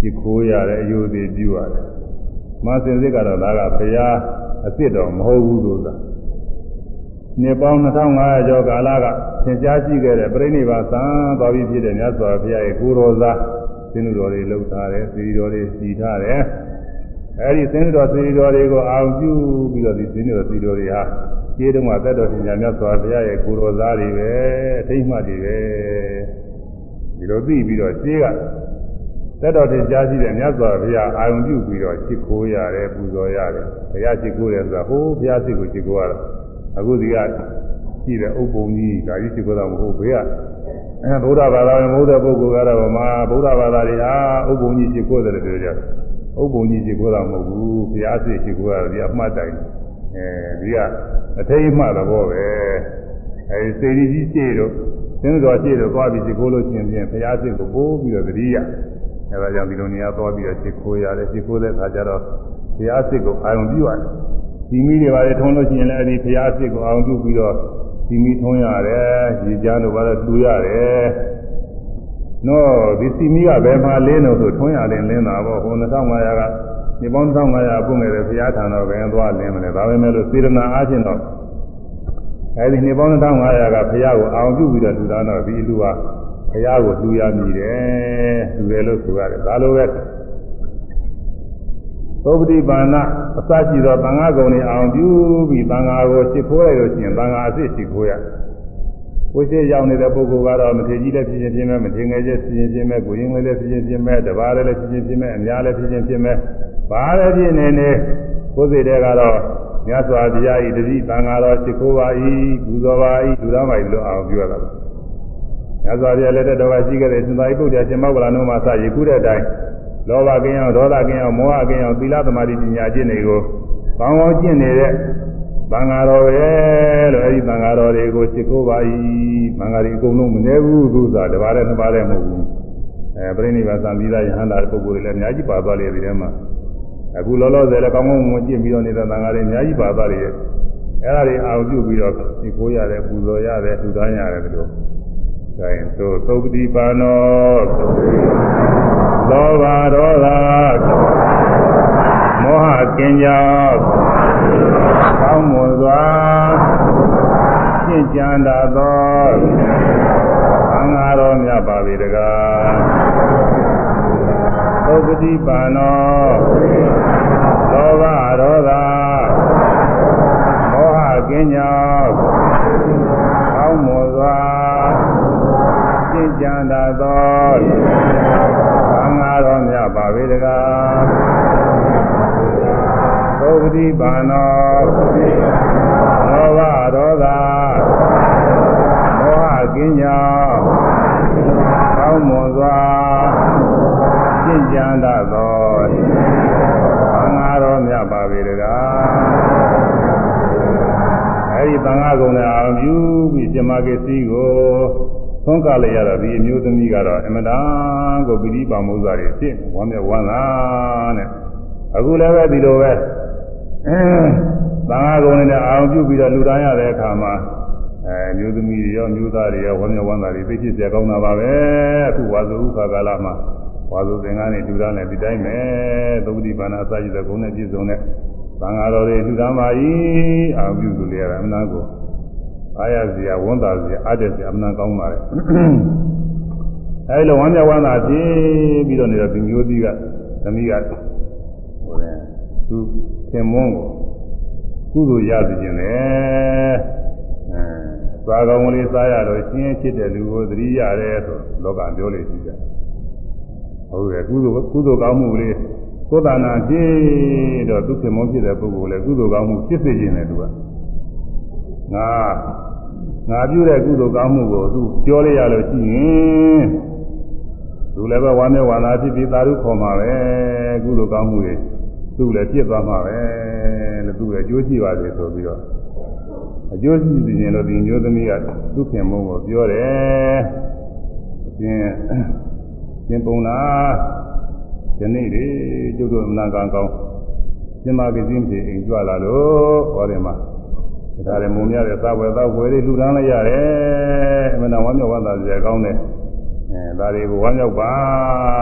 จิตကိုရတယ်အယုသေးပြုရတယ်မဆင်စစ်ကတော့ဒါကဘုရားအစ်စ်တော်မဟုတ်ဘူးဆိုတာနှစ်ပေါင်း2500ကျော်ကာလကသင်ကြားရှိခဲ့တဲ့ပြိဋိဘာသံသွားပြီးဖြစ်တဲ့မြတ်စွာဘုရားရဲ့ကိုရောစားသင်္တို့တော်တွေလှုပ်ထားတယ်သေရီတော်တွေစီထားတယ်အဲဒီသင်္တော်သေရီတော်တွေကိုအာရုံပြုပြီးတော့ဒီသင်္တော်သေရီတော်တွေဟာ ခြေတုံးကသက်တော်ရှင်မြတ်စွာဘုရားရဲ့ကိုရောစားတွေပဲအထိတ်မှတ်တွေပဲဒီလိုသိပြီးတော့ခြေကသက်တော်တင်ကြားရှိတဲ့မြတ်စွာဘုရားအာရုံပြုပြီးတော့ချစ်ခိုးရတယ်ပူဇော်ရတယ်ဘုရားချစ်ခိုးတယ်ဆိုတာဟိုးဘုရားစိတ်ကိုချစ်ခိုးရတာအခုဒီကရှိတဲ့ဥပ္ပုံကြီးဒါကြီးချစ်ခိုးတာမဟုတ်ဘေးကအဲဗုဒ္ဓဘာသာဝင်မဟုတ်တဲ့ပုဂ္ဂိုလ်ကတော့မှာဗုဒ္ဓဘာသာတွေဟာဥပ္ပုံကြီးချစ်ခိုးတယ်လို့ပြောကြတယ်ဥပ္ပုံကြီးချစ်ခိုးတာမဟုတ်ဘူးဘုရားစိတ်ချစ်ခိုးရတယ်ဒီအမှတ်တိုင် အဲဒီကအထိတ်မှသဘောပဲအဲဒီစေတီကြီးရှေ့တော့သင်္တော်ရှေ့တော့သွားပြီးချစ်ခိုးလို့ရှိရင်ဘုရားစိတ်ကိုပိုးပြီးတော့သတိရအဲဒါကြောင့်ဒီလိုနေရာသွားပြီးတော့ရှ िख ိုးရတယ်ရှ िख ိုးတဲ့အခါကျတော့ဘုရားစစ်ကိုအာရုံပြုရတယ်ဒီမိတွေပါလေထုံးလို့ရှိရင်လည်းအဲဒီဘုရားစစ်ကိုအာရုံပြုပြီးတော့ဒီမိထုံးရတယ်ရေချမ်းတို့ပါတော့တူရတယ်နော်ဒီစီမီကဘယ်မှာလင်းလို့ဆိုထုံးရတယ်လင်းတာပေါ့ဟို2500က ဒီပေါင်း1500ပုံငယ်တဲ့ဘုရားထံတော်ဘယ်သွားလင်းမလဲဒါပဲမဲ့လို့စေရနာအားဖြင့်တော့အဲဒီနေပေါင်း1500ကဘုရားကိုအာရုံပြုပြီးတော့လူသားတော့ဒီလူဟာဘုရားကိုလူရမိတယ်လူတယ်လို့ဆိုရတယ်ဒါလိုပဲသုပတိပါဏအစရှိသောသံဃာကုံတွေအောင်ပြုပြီးသံဃာကိုရှ िख ိုးလိုက်လို့ရှိရင်သံဃာအစ်စ်ရှ िख ိုးရကိုရှိရောက်နေတဲ့ပုဂ္ဂိုလ်ကတော့မထေကြီးလည်းဖြစ်ချင်းဖြစ်မဲ့မထေငယ်ချင်းဖြစ်ချင်းဖြစ်မဲ့ကိုရင်ငယ်လည်းဖြစ်ချင်းဖြစ်မဲ့တပါးလည်းဖြစ်ချင်းဖြစ်မဲ့အများလည်းဖြစ်ချင်းဖြစ်မဲ့ ဘာလည်းဖြစ်နေနေကိုယ်စိတ်တွေကတော့မြတ်စွာဘုရားဤတတိသံဃာတော်ရှ िख ိုးပါ၏ပူဇော်ပါ၏လူသားပါ၏လို့အောင်ပြောရတာမြတ်စွာဘုရားလက်ထက်တော်ကရှိခဲ့တဲ့သင်္သာရိပုတ္တရာရှင်မောကလန်တို့မှာစရည်ခုတဲ့အတိုင်းလောဘကင်းအောင်ဒေါသကင်းအောင်မောဟကင်းအောင်သီလသမာဓိပညာကျင့်တွေကိုကောင်းကောင်းကျင့်နေတဲ့သံဃာတော်ပဲလို့အဲဒီသံဃာတော်တွေကိုရှ िख ိုးပါ၏သံဃာတွေအကုန်လုံးမနေဘူးသူစားတပါးနဲ့နှစ်ပါးနဲ့မဟုတ်ဘူးအဲပြိဋိဘသံသီလယဟန္တာပုဂ္ဂိုလ်တွေလည်းအများကြီးပါသွားလေဒီထဲမှာ အခုလောလောဆယ်လည်းကောင်းကောင်းမွန်ကျင့်ပြီးတော့နေတဲ့သံဃာတွေအများကြီးပါသွားလေအဲဒါတွေအာရုံပြုပြီးတော့ရှ िख ိုးရတယ်ပူဇော်ရတယ်ထူထမ်းရတယ်ဒီလိုဒါရင်သို့သုပတိပါနောလောဘဒေါသမောဟကင်းကြောင့်ကောင်းမွန်စွာရှင်းကြံတာသောသံဃာတော်မြတ်ပါပြီတကား သုပတိပါနောလောဘဒေါသမောဟကင်းကြောင့်ကောင်းမွန်စွာရှင်းကြံတာသောသံဃာတော်မြတ်ပါပေတကားသုပတိပါနောလောဘဒေါသမောဟကင်းကြောင့်ကောင်းမွန်စွာ ရှင်းကြံတာသောသံဃာတော်မြတ်ပါပေတကားအဲဒီသံဃာကုံနဲ့အာမြူပြီးဇမကေစီကိုသုံးကလိုက်ရတော့ဒီအမျိုးသမီးကတော့အမတန်ကိုပိဋိပါမုဇ္ဇာတွေဖြစ်ဝမ်းမြောက်ဝမ်းသာနဲ့အခုလည်းပဲဒီလိုပဲသံဃာကုံနဲ့အာရုံပြုပြီးတော့လူတိုင်းရတဲ့အခါမှာအဲမျိုးသမီးတွေရောမျိုးသားတွေရောဝမ်းမြောက်ဝမ်းသာတွေသိဖြစ်ကြကောင်းတာပါပဲအခုဝါဇုဥခါကာလမှာ ဝါဇုသင်္ကန်းတွေလူသားနဲ့ဒီတိုင်းပဲသုတိပါဏအစရှိတဲ့ဂုဏ်နဲ့ပြည့်စုံတဲ့သံဃာတော်တွေလူသားပါ၏အာရုံပြုလို့လည်းအမှန်ကိုအားရစရာဝန်တာစရာအားတက်စရာအမှန်ကောင်းပါလေအဲဒီလိုဝမ်းမြောက်ဝမ်းသာဖြစ်ပြီးတော့နေတော့ဒီမျိုးသီးကသမီးကဟိုလေသူခင်မွန်းကိုကုသိုလ်ရစီခြင်းလေအဲသွားကောင်းလေးစားရတော့ရှင်းဖြစ်တဲ့လူကိုသတိရတယ်ဆိုလောကပြောလို့ရှိကြ ဟုတ်ရဲ့ကုသိုလ်ကုသိုလ်ကောင်းမှုလေးကိုယ်တဏ္ဍာဖြစ်တော့သူခင်မွန်းဖြစ်တဲ့ပုဂ္ဂိုလ်လည်းကုသိုလ်ကောင်းမှုဖြစ်စေခြင်းလေသူကငါငါပြုတဲ့ကုသိုလ်ကောင်းမှုကိုသူပြောလိုက်ရလို့ရှိရင်သူလည်းပဲဝမ်းမြောက်ဝမ်းသာဖြစ်ပြီးသာဓုခေါ်မှာပဲကုသိုလ်ကောင်းမှုတွေသူ့လည်းပြစ်သွားမှာပဲလို့သူလည်းကြိုးကြည့်ပါစေဆိုပြီးတော့အကျိုးရှိစီရင်လို့ဒီမျိုးသမီးကသူ့ခင်မုန်းကိုပြောတယ်အရှင် ရှင်ပုံလားဒီနေ့လေကျုပ်တို့အမှန်ကန်ကောင်းရှင်မကစည်းမဖြစ်အိမ်ကြွလာလို့ဟောတယ်မှာဒါလည်းမုံရတဲ့သဝယ်သဝယ်လေးလှူဒန်းလိုက်ရတယ်အမှန်တော့ဝမ်းမြောက်ဝမ်းသာစရာကောင်းတယ်အဲဒါတွေကိုဝမ်းမြောက်ပါ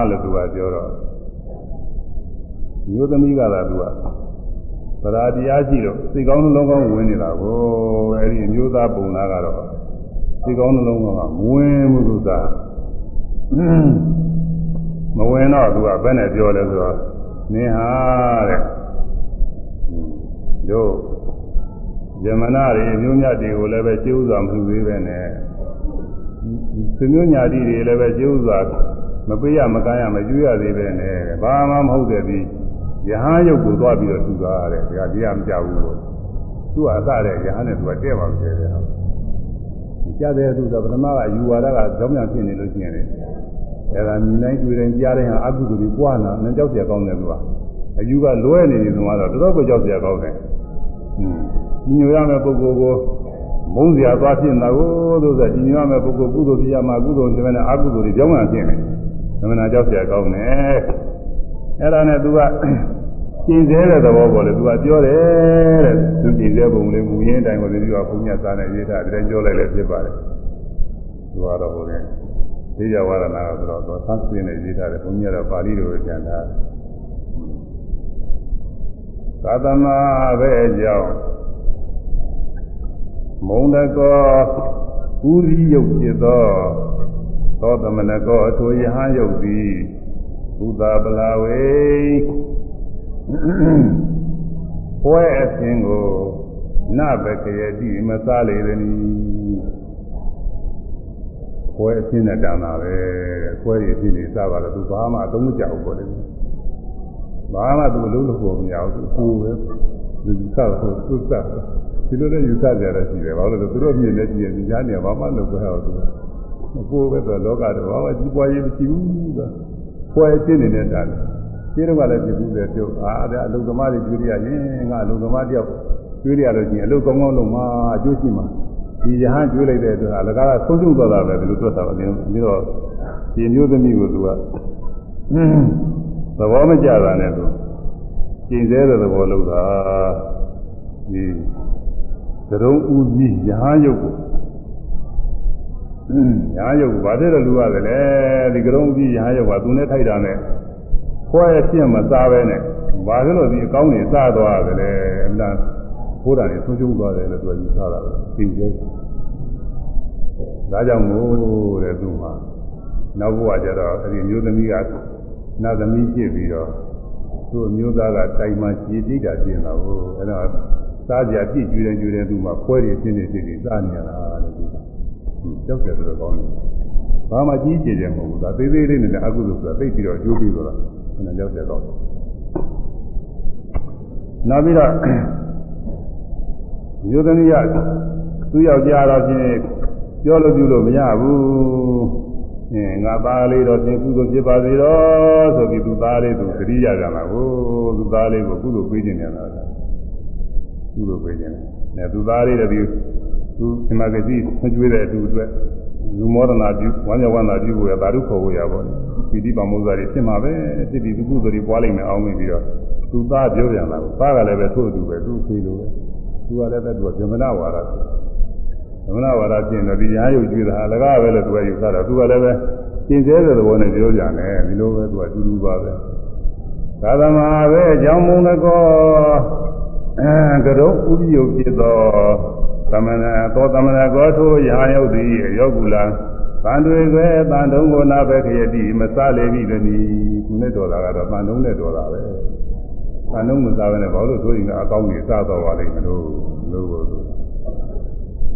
လို့သူကပြောတော့မျိုးသမီးကသာသူကသရာတရားရှိတော့စိတ်ကောင်းနှလုံးကောင်းဝင်နေတာကိုအဲဒီအမျိုးသားပုံသားကတော့စိတ်ကောင်းနှလုံးကောင်းကမဝင်ဘူးသူက မဝင်တော့သူကဘယ်နဲ့ပြောလဲဆိုတော့နင်ဟာတဲ့တို့ဇမနာတွေအမျိုးမြတ်တွေကိုလည်းပဲကျေးဥစွာမလှူသေးပဲနဲ့သူမျိုးညာတိတွေလည်းပဲကျေးဥစွာမပေးရမကမ်းရမကျွေးရသေးပဲနဲ့ဘာမှမဟုတ်တဲ့ပြီးယဟန်ရုပ်ကိုသွားပြီးတော့ထူသွားရတယ်ဒါတရားမကြဘူးလို့သူကအစတဲ့ယဟန်နဲ့သူကတဲ့ပါပဲတဲ့ကြားတဲ့သူကပထမကယူဝါဒကကြောင်းပြန်ဖြစ်နေလို့ရှိရင်လေ အဲဒါမြင်တိုင်းတွေ့တိုင်းကြားတိုင်းဟာအကုသိုလ်ကြီးပွားလာနဲ့ကြောက်ကြကောင်းတယ်ကွာအယူကလွဲနေနေသွားတော့တော်တော်ကိုကြောက်ကြကောင်းတယ်ဟွန်းညီညွတ်ရမယ့်ပုဂ္ဂိုလ်ကိုမုန်းစရာသွားဖြစ်နေတာကိုဆိုတော့ညီညွတ်ရမယ့်ပုဂ္ဂိုလ်ကုသိုလ်ပြရမှာကုသိုလ်ပြရတဲ့အကုသိုလ်တွေကြောင်းလာဖြစ်နေတယ်သမဏကြောက်ကြကောင်းတယ်အဲ့ဒါနဲ့သူကကျင်သေးတဲ့သဘောပေါ်လေသူကပြောတယ်တဲ့သူကျင်သေးပုံလေးမူရင်းတိုင်းကိုသူကဘုညာသားနဲ့ရေးတာတည်းပြောလိုက်လည်းဖြစ်ပါတယ်သူကတော့ဟိုနေ သိကြဝါဒနာဆိုတော့သူသတ်စင်းနေရေးတာတယ်ဘုညာတော့ပါဠိလိုပြန်တာသာသမပဲကြောင့်မုံတကောဥရိယုတ်ဖြစ်သောသောသမဏကောအထိုယဟယုတ်သည်ဘုဒ္ဓပလာဝေပွဲအခြင်းကိုနဘကရတိမစားလေသည် နီပွဲအခြင်းနဲ့တန်တာပဲပွဲရည်ဖြစ်နေစားပါတော့သူဘာမှအသုံးမကျဘူးပေါ့လေဘာမှသူအလုံးလို့ပေါ်မရဘူးသူပဲသူစားတော့သူစားဒီလိုနဲ့ယူဆကြရရှိတယ်ဘာလို့လဲသူတို့မြင်နေကြည့်ရင်ညာနေဘာမှလုပ်ခွင့်ဟောသူမပိုးပဲဆိုလောကတော့ဘာမှကြီးပွားရေးမရှိဘူးဆိုပွဲအခြင်းနေတဲ့တာလေဒီတော့ကလည်းပြဘူးပဲပြောအာဒါအလုံသမားတွေကြွေးရရင်ငါအလုံသမားတယောက်ကြွေးရလို့ရှိရင်အလုံကောင်းကောင်းလုံးမှာအကျိုးရှိမှာ ဒီရဟန်းကြွေးလိုက်တဲ့အတွက်အလကားကဆုံးရှုံးသွားတာပဲဒီလိုတွက်တာပါဒီတော့ဒီမျိုးသမီးကိုသူကသဘောမကျတာနဲ့သူကျင်သေးတဲ့သဘောလုံးတာဒီသရုံဥကြီးရဟန်းရုပ်ကိုရဟန်းရုပ်ကိုဘာတဲ့လူရတယ်လဲဒီကရုံဥကြီးရဟန်းရုပ်ကသူနဲ့ထိုက်တာနဲ့ခွဲရပြင့်မစားပဲနဲ့ဘာလို့ဒီအကောင်းနေစားသွားတယ်လဲအမှန်ဘုရားနေဆုံးရှုံးသွားတယ်လို့သူကယူဆတာပဲသိသေး ဒါကြောင့်မို့တဲ့သူမှာနောက်ဘဝကျတော့အဲဒီမျိုးသမီးကနတ်သမီးဖြစ်ပြီးတော့သူ့အမျိုးသားကတိုင်မှကြည်တိတာပြင်လာဘူးအဲ့တော့စားကြပြည့်ကျွေးတယ်ကျွေးတယ်သူမှခွဲရပြင်းနေဖြစ်ပြီးစားနေရတာလို့သူကကြောက်တယ်ဆိုတော့ကောင်းတယ်ဘာမှကြီးကျယ်တယ်မဟုတ်ဘူးဒါသေးသေးလေးနဲ့အကုသိုလ်ဆိုတာသိပြီးတော့ကျိုးပြီးတော့ခဏကြောက်တယ်တော့နောက်ပြီးတော့ယောသနိယသူ့ယောက်ျားတော့ဖြင့် ပြောလို့ပြုလို့မရဘူးအင်းငါသားလေးတော့ဖြင့်ကုသိုလ်ဖြစ်ပါစေတော့ဆိုပြီးသူသားလေးသူသတိရကြမှာကိုသူသားလေးကိုကုသိုလ်ပေးခြင်းနေတာကုသိုလ်ပေးခြင်းနဲ့သူသားလေးတည်းသူဒီမှာကတိမကျွေးတဲ့အတူအတွက်လူမောဒနာပြုဝမ်းမြောက်ဝမ်းသာပြုဖို့ရတာတို့ခေါ်ဖို့ရပါဘူးပိဋိပါမောဇာတွေဖြစ်မှာပဲဖြစ်ပြီးသူကုသိုလ်တွေပွားလိုက်မယ်အောင်မြင်ပြီးတော့သူသားပြောပြန်လာဘူးသားကလည်းပဲထို့အတူပဲသူ့ဖေးလိုပဲသူကလည်းပဲသူကဗြဟ္မဏဝါဒဆို ဗြဟ္မဏဝါဒပြင်တော့ဒီရားယုတ်ကြည့်တာအလကားပဲလို့သူကယူဆတာသူကလည်းပဲသင်သေးတဲ့သဘောနဲ့ပြောကြတယ်ဒီလိုပဲသူကအတူတူပါပဲသာသမာပဲအကြောင်းမုံတကောအဲကရုဥပ္ပယုတ်ဖြစ်သောသမဏသောသမဏကောထိုရာယုတ်သည်ယောကုလာတန်တွေကဲတန်တုံးကိုနာပဲခရတိမစားလေပြီတည်းသူနဲ့တော်တာကတော့တန်တုံးနဲ့တော်တာပဲတန်တုံးမစားဘဲနဲ့ဘာလို့ဆိုရင်အကောင်းကြီးစားတော့ပါလိမ့်မလို့လို့ကိုသူ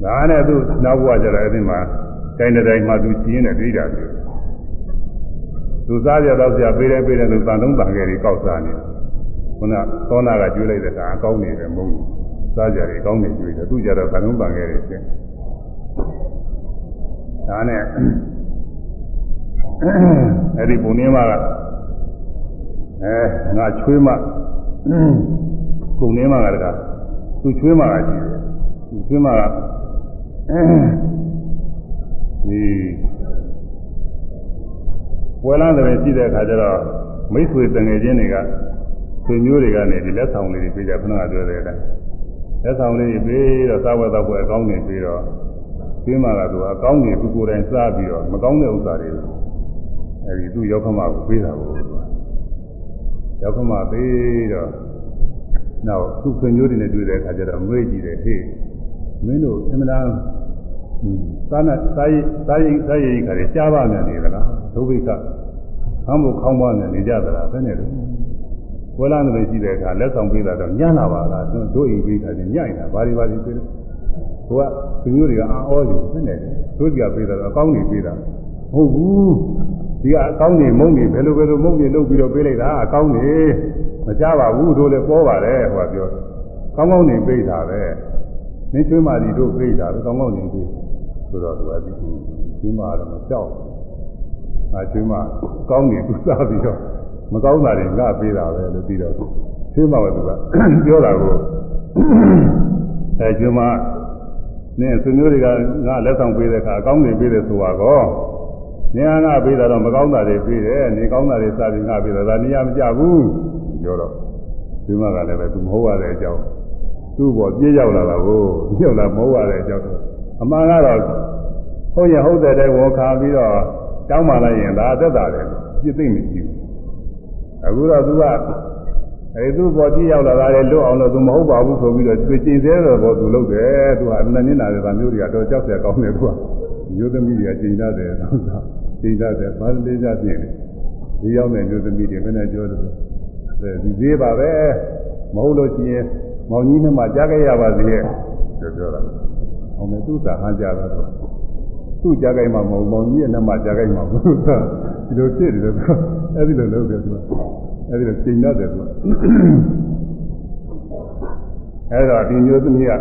ဒါနဲ့သူနောက်ဘဝကျတော့အဲ့ဒီမှာတိုင်းတိုင်းမှာသူကျင်းနေပြီးတာပြီသူစားရတော့ဆရာပေးတယ်ပေးတယ်သူတန်တုံးတန်ငယ်တွေကောက်စားနေခုနသောနာကကျွေးလိုက်တဲ့ကအကောင်းနေတယ်မဟုတ်ဘူးစားကြတယ်ကောင်းနေကျွေးတယ်သူကြတော့တန်တုံးတန်ငယ်တွေကျင်းဒါနဲ့အဲ့ဒီပုံရင်းမကအဲငါချွေးမပုံရင်းမကတကသူချွေးမကကြည့်တယ်သူချွေးမက ဒီပွဲလန်းတယ်ရှိတဲ့အခါကျတော့မိတ်ဆွေတငယ်ချင်းတွေကဆွေမျိုးတွေကနေဒီလက်ဆောင်လေးတွေပေးကြခဏပြောတဲ့အတိုင်းလက်ဆောင်လေးတွေပေးတော့စားဝတ်တော့ပွဲအကောင်းနေပြီးတော့ကျွေးမှကသူအကောင်းနေသူကိုယ်တိုင်စားပြီးတော့မကောင်းတဲ့ဥစ္စာတွေအဲဒီသူရောက်ခမကိုပေးတာကိုရောက်ခမပေးတော့နောက်သူ့ဆွေမျိုးတွေနဲ့တွေ့တဲ့အခါကျတော့မွေးကြည့်တယ်ဟေးမင်းတို့အမှန်တမ်း စားနဲ့စားရိစားရိစားရိခါတွေကြားပါမြန်နေသလားဒုဗိကဟမ်းဖို့ခေါင်းပါနဲ့နေကြသလားဘယ်နဲ့တော့ဝဲလာနေရှိတဲ့အခါလက်ဆောင်ပေးတာတော့ညံ့လာပါလားတို့အိမ်ပေးတာချင်းညံ့နေတာဘာတွေဘာတွေပေးတယ်ဟိုကသူမျိုးတွေကအာဩယူဘယ်နဲ့တို့ကြပေးတာတော့အကောင်းနေပေးတာမဟုတ်ဘူးဒီကအကောင်းနေမုံနေဘယ်လိုဘယ်လိုမုံနေလုပ်ပြီးတော့ပေးလိုက်တာအကောင်းနေမကြပါဘူးတို့လည်းပေါ်ပါတယ်ဟိုကပြောကောင်းကောင်းနေပေးတာပဲမင်းချွေးမာဒီတို့ပြေးတာကောင်းကောင်းနေပြေး ဆိုတော့သူကဒီချွေးမာတော့မကြောက်ငါချွေးမာကောင်းနေသူစားပြီးတော့မကောင်းတာတွေငါပြေးတာပဲလို့ပြီးတော့ချွေးမာကသူကပြောတာကိုအဲချွေးမာနဲ့ဆွေမျိုးတွေကငါလက်ဆောင်ပေးတဲ့အခါအကောင်းနေပေးတယ်ဆိုပါကောနေငါပေးတာတော့မကောင်းတာတွေပေးတယ်နေကောင်းတာတွေစပြီးငါပေးတာဒါနေရာမကြဘူးပြောတော့ဒီမှာကလည်းပဲသူမဟုတ်ရတဲ့အကြောင်းသူ့ဘောပြေးရောက်လာတာကိုပြေးရောက်လာမဟုတ်ရတဲ့အကြောင်း အမှန်ကတော့ဟုတ်ရင်ဟုတ်တဲ့တိုင်ဝန်ခံပြီးတော့တောင်းပန်လိုက်ရင်ဒါသက်သာတယ်ပြစ်သိမ့်မရှိဘူးအခုတော့သူကအဲသူ့ပေါ်ကြည့်ရောက်လာတာလေလွတ်အောင်လို့သူမဟုတ်ပါဘူးဆိုပြီးတော့တွေ့ကြည်သေးတယ်ဘောသူလုပ်တယ်သူကအနက်နင်းလာတဲ့ဗာမျိုးတွေကတော့ကြောက်စရာကောင်းတယ်သူကမျိုးသမီးတွေကချိန်ကြတယ်ဟုတ်လားချိန်ကြတယ်ဘာလေးကြပြင်းတယ်ဒီရောက်တဲ့မျိုးသမီးတွေမနဲ့ပြောတယ်အဲဒီသေးပါပဲမဟုတ်လို့ရှိရင်မောင်ကြီးနဲ့မှကြားခဲ့ရပါသေးရဲ့ပြောတာ အောင်မယ်သူ့သာဟန်ကြတာတော့သူ့ကြားခဲ့မှမဟုတ်မောင်ကြီးရဲ့နဲ့မှကြားခဲ့မှမဟုတ်ဒီလိုဖြစ်တယ်လို့အဲ့ဒီလိုလုပ်တယ်သူကအဲ့ဒီလိုချိန်တတ်တယ်သူကအဲ့တော့ဒီမျိုးသမီးက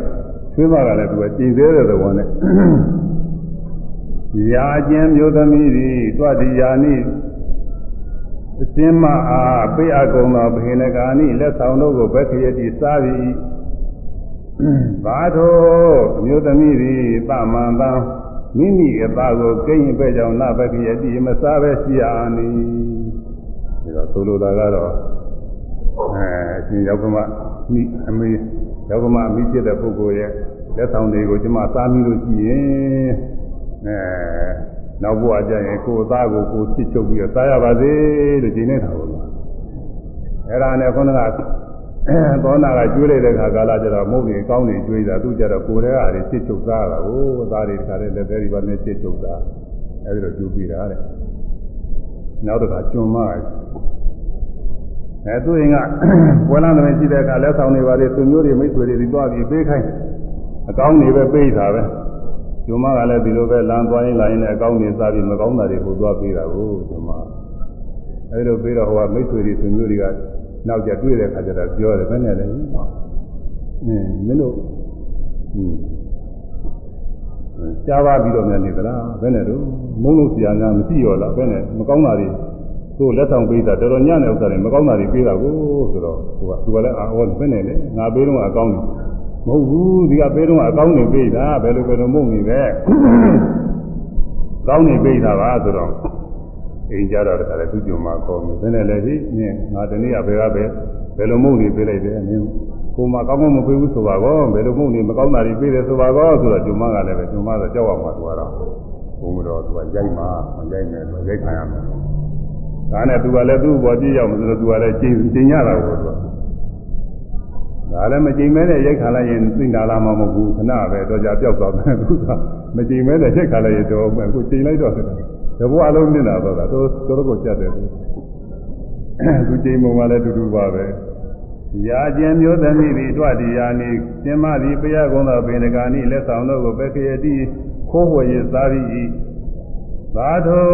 သွေးမကလည်းသူကချိန်သေးတဲ့သဘောနဲ့ရာချင်းမျိုးသမီးတွေတွတ်ဒီယာနိအစင်းမအားပိအကုံသောဘိနကာနိလက်ဆောင်တို့ကိုဘက်ခရတိစားပြီး ဘာသောအမျိုးသမီးသည်သမန်တံမိမိအသားကိုကိန်းပဲ့ကြောင့်နဘက်ခရတိမစားပဲရှိရနီဒီတော့ဆိုလိုတာကတော့အဲအရှင်ယောက်ကမမိအမေယောက်ကမအမိဖြစ်တဲ့ပုဂ္ဂိုလ်ရဲ့လက်ဆောင်တွေကိုကျမစားမိလို့ရှိရင်အဲနောက်ဘဝကျရင်ကိုယ်သားကိုကိုချစ်ချုပ်ပြီးတော့စားရပါစေလို့ဒီနေတာပေါ့အဲ့ဒါနဲ့ခုနက သောနာကကျွေးလိုက်တဲ့ခါကာလကျတော့မုတ်တွေကောင်းတွေကျွေးတာသူကျတော့ကိုယ်တည်းအားတွေချစ်ချုပ်စားတာကိုသားတွေတခါတည်းလက်သေးတွေပါနဲ့ချစ်ချုပ်စားအဲ့ဒီတော့ကျွေးပြီးတာတဲ့နောက်တစ်ခါကျွန်းမအဲသူရင်ကပွဲလမ်းသမီးရှိတဲ့အခါလက်ဆောင်တွေပါလေသူမျိုးတွေမိတ်ဆွေတွေဒီသွားပြီးပေးခိုင်းအကောင်းတွေပဲပေးတာပဲကျုံမကလည်းဒီလိုပဲလမ်းသွားရင်လာရင်လည်းအကောင်းကြီးစားပြီးမကောင်းတာတွေကိုသွားပေးတာကိုကျုံမအဲဒီလိုပေးတော့ဟိုကမိတ်ဆွေတွေဆွေမျိုးတွေက နောက်ကျတွေ့တဲ့ခါကျတော့ပြောတယ်ဘယ်နဲ့လဲအင်းမင်းတို့ဟင်းကြားပါပြီးတော့များနေသလားဘယ်နဲ့တော့မုန်းလို့ဆရာများမရှိရောလားဘယ်နဲ့မကောင်းတာတွေသူ့လက်ဆောင်ပေးတာတော်တော်ညံ့တဲ့ဥစ္စာတွေမကောင်းတာတွေပေးတာကိုဆိုတော့သူကသူကလည်းအာဟောဘယ်နဲ့လဲငါပေးတော့အကောင်းတယ်မဟုတ်ဘူးဒီကပေးတော့အကောင်းနေပေးတာဘယ်လိုဘယ်လိုမဟုတ်နေပဲကောင်းနေပေးတာပါဆိုတော့ အိမ်ကြတော့တခါလေသူ့ကြုံမှာခေါ်မယ်ဘယ်နဲ့လဲဒီနင်းငါတနေ့ကဘယ်ကပဲဘယ်လိုမဟုတ်နေပေးလိုက်တယ်နင်းကိုမကောင်းမမပေးဘူးဆိုပါကောဘယ်လိုမဟုတ်နေမကောင်းတာတွေပေးတယ်ဆိုပါကောဆိုတော့ကြုံမကလည်းပဲကြုံမဆိုကြောက်အောင်မှာသူကတော့ဘုံမတော်သူကရိုက်မှာမရိုက်နဲ့သူရိုက်ခံရမယ်ဒါနဲ့သူကလည်းသူ့ဘောကြည့်ရောက်မှဆိုတော့သူကလည်းချိန်ချိန်ရတာကိုသူကဒါလည်းမကြိမ်မဲနဲ့ရိုက်ခါလိုက်ရင်သိတာလားမဟုတ်ဘူးခဏပဲတော့ကြပြောက်သွားတယ်သူကမကြိမ်မဲနဲ့ရိုက်ခါလိုက်ရင်တော့အခုချိန်လိုက်တော့တယ် တဘွားလုံးနေတာတော့တော့တော်တော်ကိုကြက်တယ်သူသူကြိမ်ပုံကလည်းတူတူပါပဲရာကျင်မျိုးသမီးသည်တွတိယာနိစင်မသည်ပယကုံသောဘေနဂာနိလက်ဆောင်တို့ကိုပဲခရတိခိုးဝေစားပြီးသာသော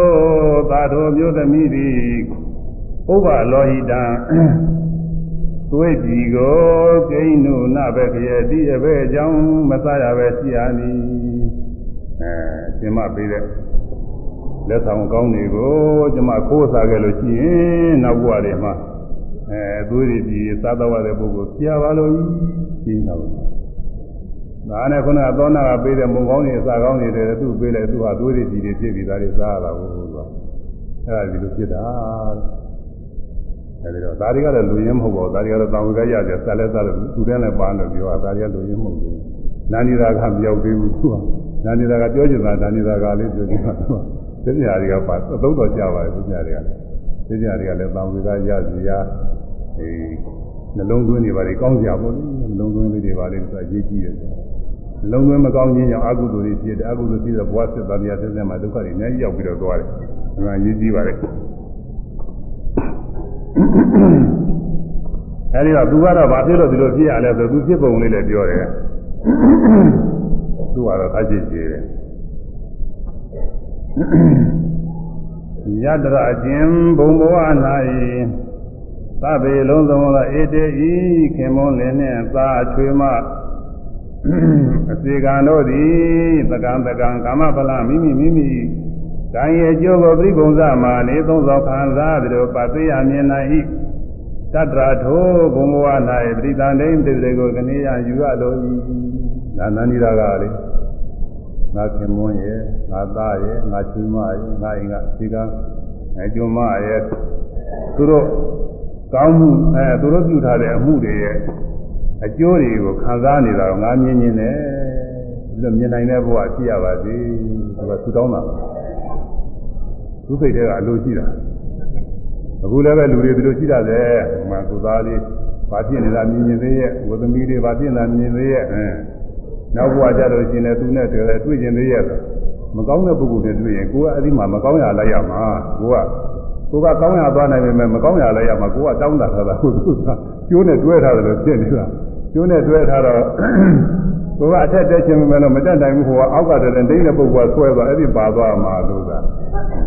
သာသောမျိုးသမီးသည်ဥပ္ပလောဟိတံသွေးကြည်ကိုကိန်းနုနဘခရတိအဘဲအကြောင်းမစားရပဲရှိရနီအဲရှင်မပေးတဲ့ လက်ဆောင်ကောင်းတွေကိုကျွန်မခိုးစားခဲ့လို့ရှိရင်နောက်ဘဝတွေမှာအဲသွေးကြည်စားတော့တဲ့ပုဂ္ဂိုလ်ပြပါလို့ကြီးနေတာပါဒါနဲ့ခုနကသောနာကပေးတဲ့မုံကောင်းတွေအစာကောင်းတွေတဲ့သူ့ပေးလိုက်သူဟာသွေးကြည်တွေဖြစ်ပြီးသားတွေစားရတာကိုဆိုတော့အဲဒါဒီလိုဖြစ်တာအဲဒီတော့ဒါတွေကတော့လူရင်းမဟုတ်ပါဘူးဒါတွေကတော့တောင်ဝေကရတယ်ဆက်လက်စားလို့သူတန်းလည်းပါလို့ပြောတာဒါတွေကလူရင်းမဟုတ်ဘူးနာနီရာကမရောက်သေးဘူးသူကနာနီရာကပြောချင်တာနာနီရာကလေးပြောချင်တာသူက သိညာတွေကပါအသုံးတော်ကြပါတယ်သိညာတွေကသိညာတွေကလည်းတောင်ဝေကရစီရအဲနှလုံးသွင်းတွေပါလေကောင်းစရာပေါ့လေနှလုံးသွင်းလေးတွေပါလေဆိုအရေးကြီးတယ်ဆိုနှလုံးသွင်းမကောင်းခြင်းကြောင့်အကုသိုလ်တွေဖြစ်တယ်အကုသိုလ်ဖြစ်တဲ့ဘဝစစ်သားများဆက်ဆက်မှာဒုက္ခတွေအများကြီးရောက်ပြီးတော့သွားတယ်ဒါမှအရေးကြီးပါလေအဲဒီတော့သူကတော့ဘာဖြစ်လို့ဒီလိုဖြစ်ရလဲဆိုသူဖြစ်ပုံလေးလည်းပြောတယ်သူကတော့အကြည့်ကြည့်တယ် ယတရအကျင်ဘုံဘဝ၌သဗ္ဗေလုံးစုံသောဧတေဤခင်မွန်းလင်းနှင့်သာအချွေမအစီကံတို့သည်သကံသကံကာမဖလမိမိမိမိကံရဲ့ကျိုးကိုပြိပုံစမှာနေသုံးသောခံစားသည်တို့ပသိယမြင်နိုင်၏တတ္တရာထိုဘုံဘဝ၌ပရိသန္တိတေတွေကိုကနေရယူရလို၏ဒါနန္ဒီရာကလေ ငါခင်မွန်းရဲ့ငါသားရဲ့ငါချွေးမရဲ့ငါအိမ်ကဒီကအဲကျွမ်းမရဲ့သူတို့ကောင်းမှုအဲသူတို့ပြုထားတဲ့အမှုတွေရဲ့အကျိုးတွေကိုခံစားနေတာတော့ငါမြင်မြင်နဲ့ဒီလိုမြင်နိုင်တဲ့ဘဝဖြစ်ရပါစေသူကဆူတောင်းတာသူစိတ်ထဲကအလိုရှိတာအခုလည်းပဲလူတွေဒီလိုရှိတာလေမှသူသားလေးဘာဖြစ်နေတာမြင်မြင်သေးရဲ့ဝသမီးတွေဘာဖြစ်နေတာမြင်သေးရဲ့အဲ နောက်ဘဝကြလို့ရှိရင်လည်းသူနဲ့တွေ့တွေ့ကျင်သေးရဲ့မကောင်းတဲ့ပုဂ္ဂိုလ်တွေတွေ့ရင်ကိုကအဲ့ဒီမှာမကောင်းရလိုက်ရမှာကိုကကိုကကောင်းရသွားနိုင်ပေမဲ့မကောင်းရလိုက်ရမှာကိုကတောင်းတာထားတာကိုကကျိုးနဲ့တွဲထားတယ်လို့ဖြစ်နေတာကျိုးနဲ့တွဲထားတော့ကိုကအထက်တက်ခြင်းမဲ့လို့မတက်နိုင်ဘူးဟိုကအောက်ကတည်းကဒိန်းတဲ့ပုဂ္ဂိုလ်ကဆွဲသွားအဲ့ဒီပါသွားမှာလို့သာ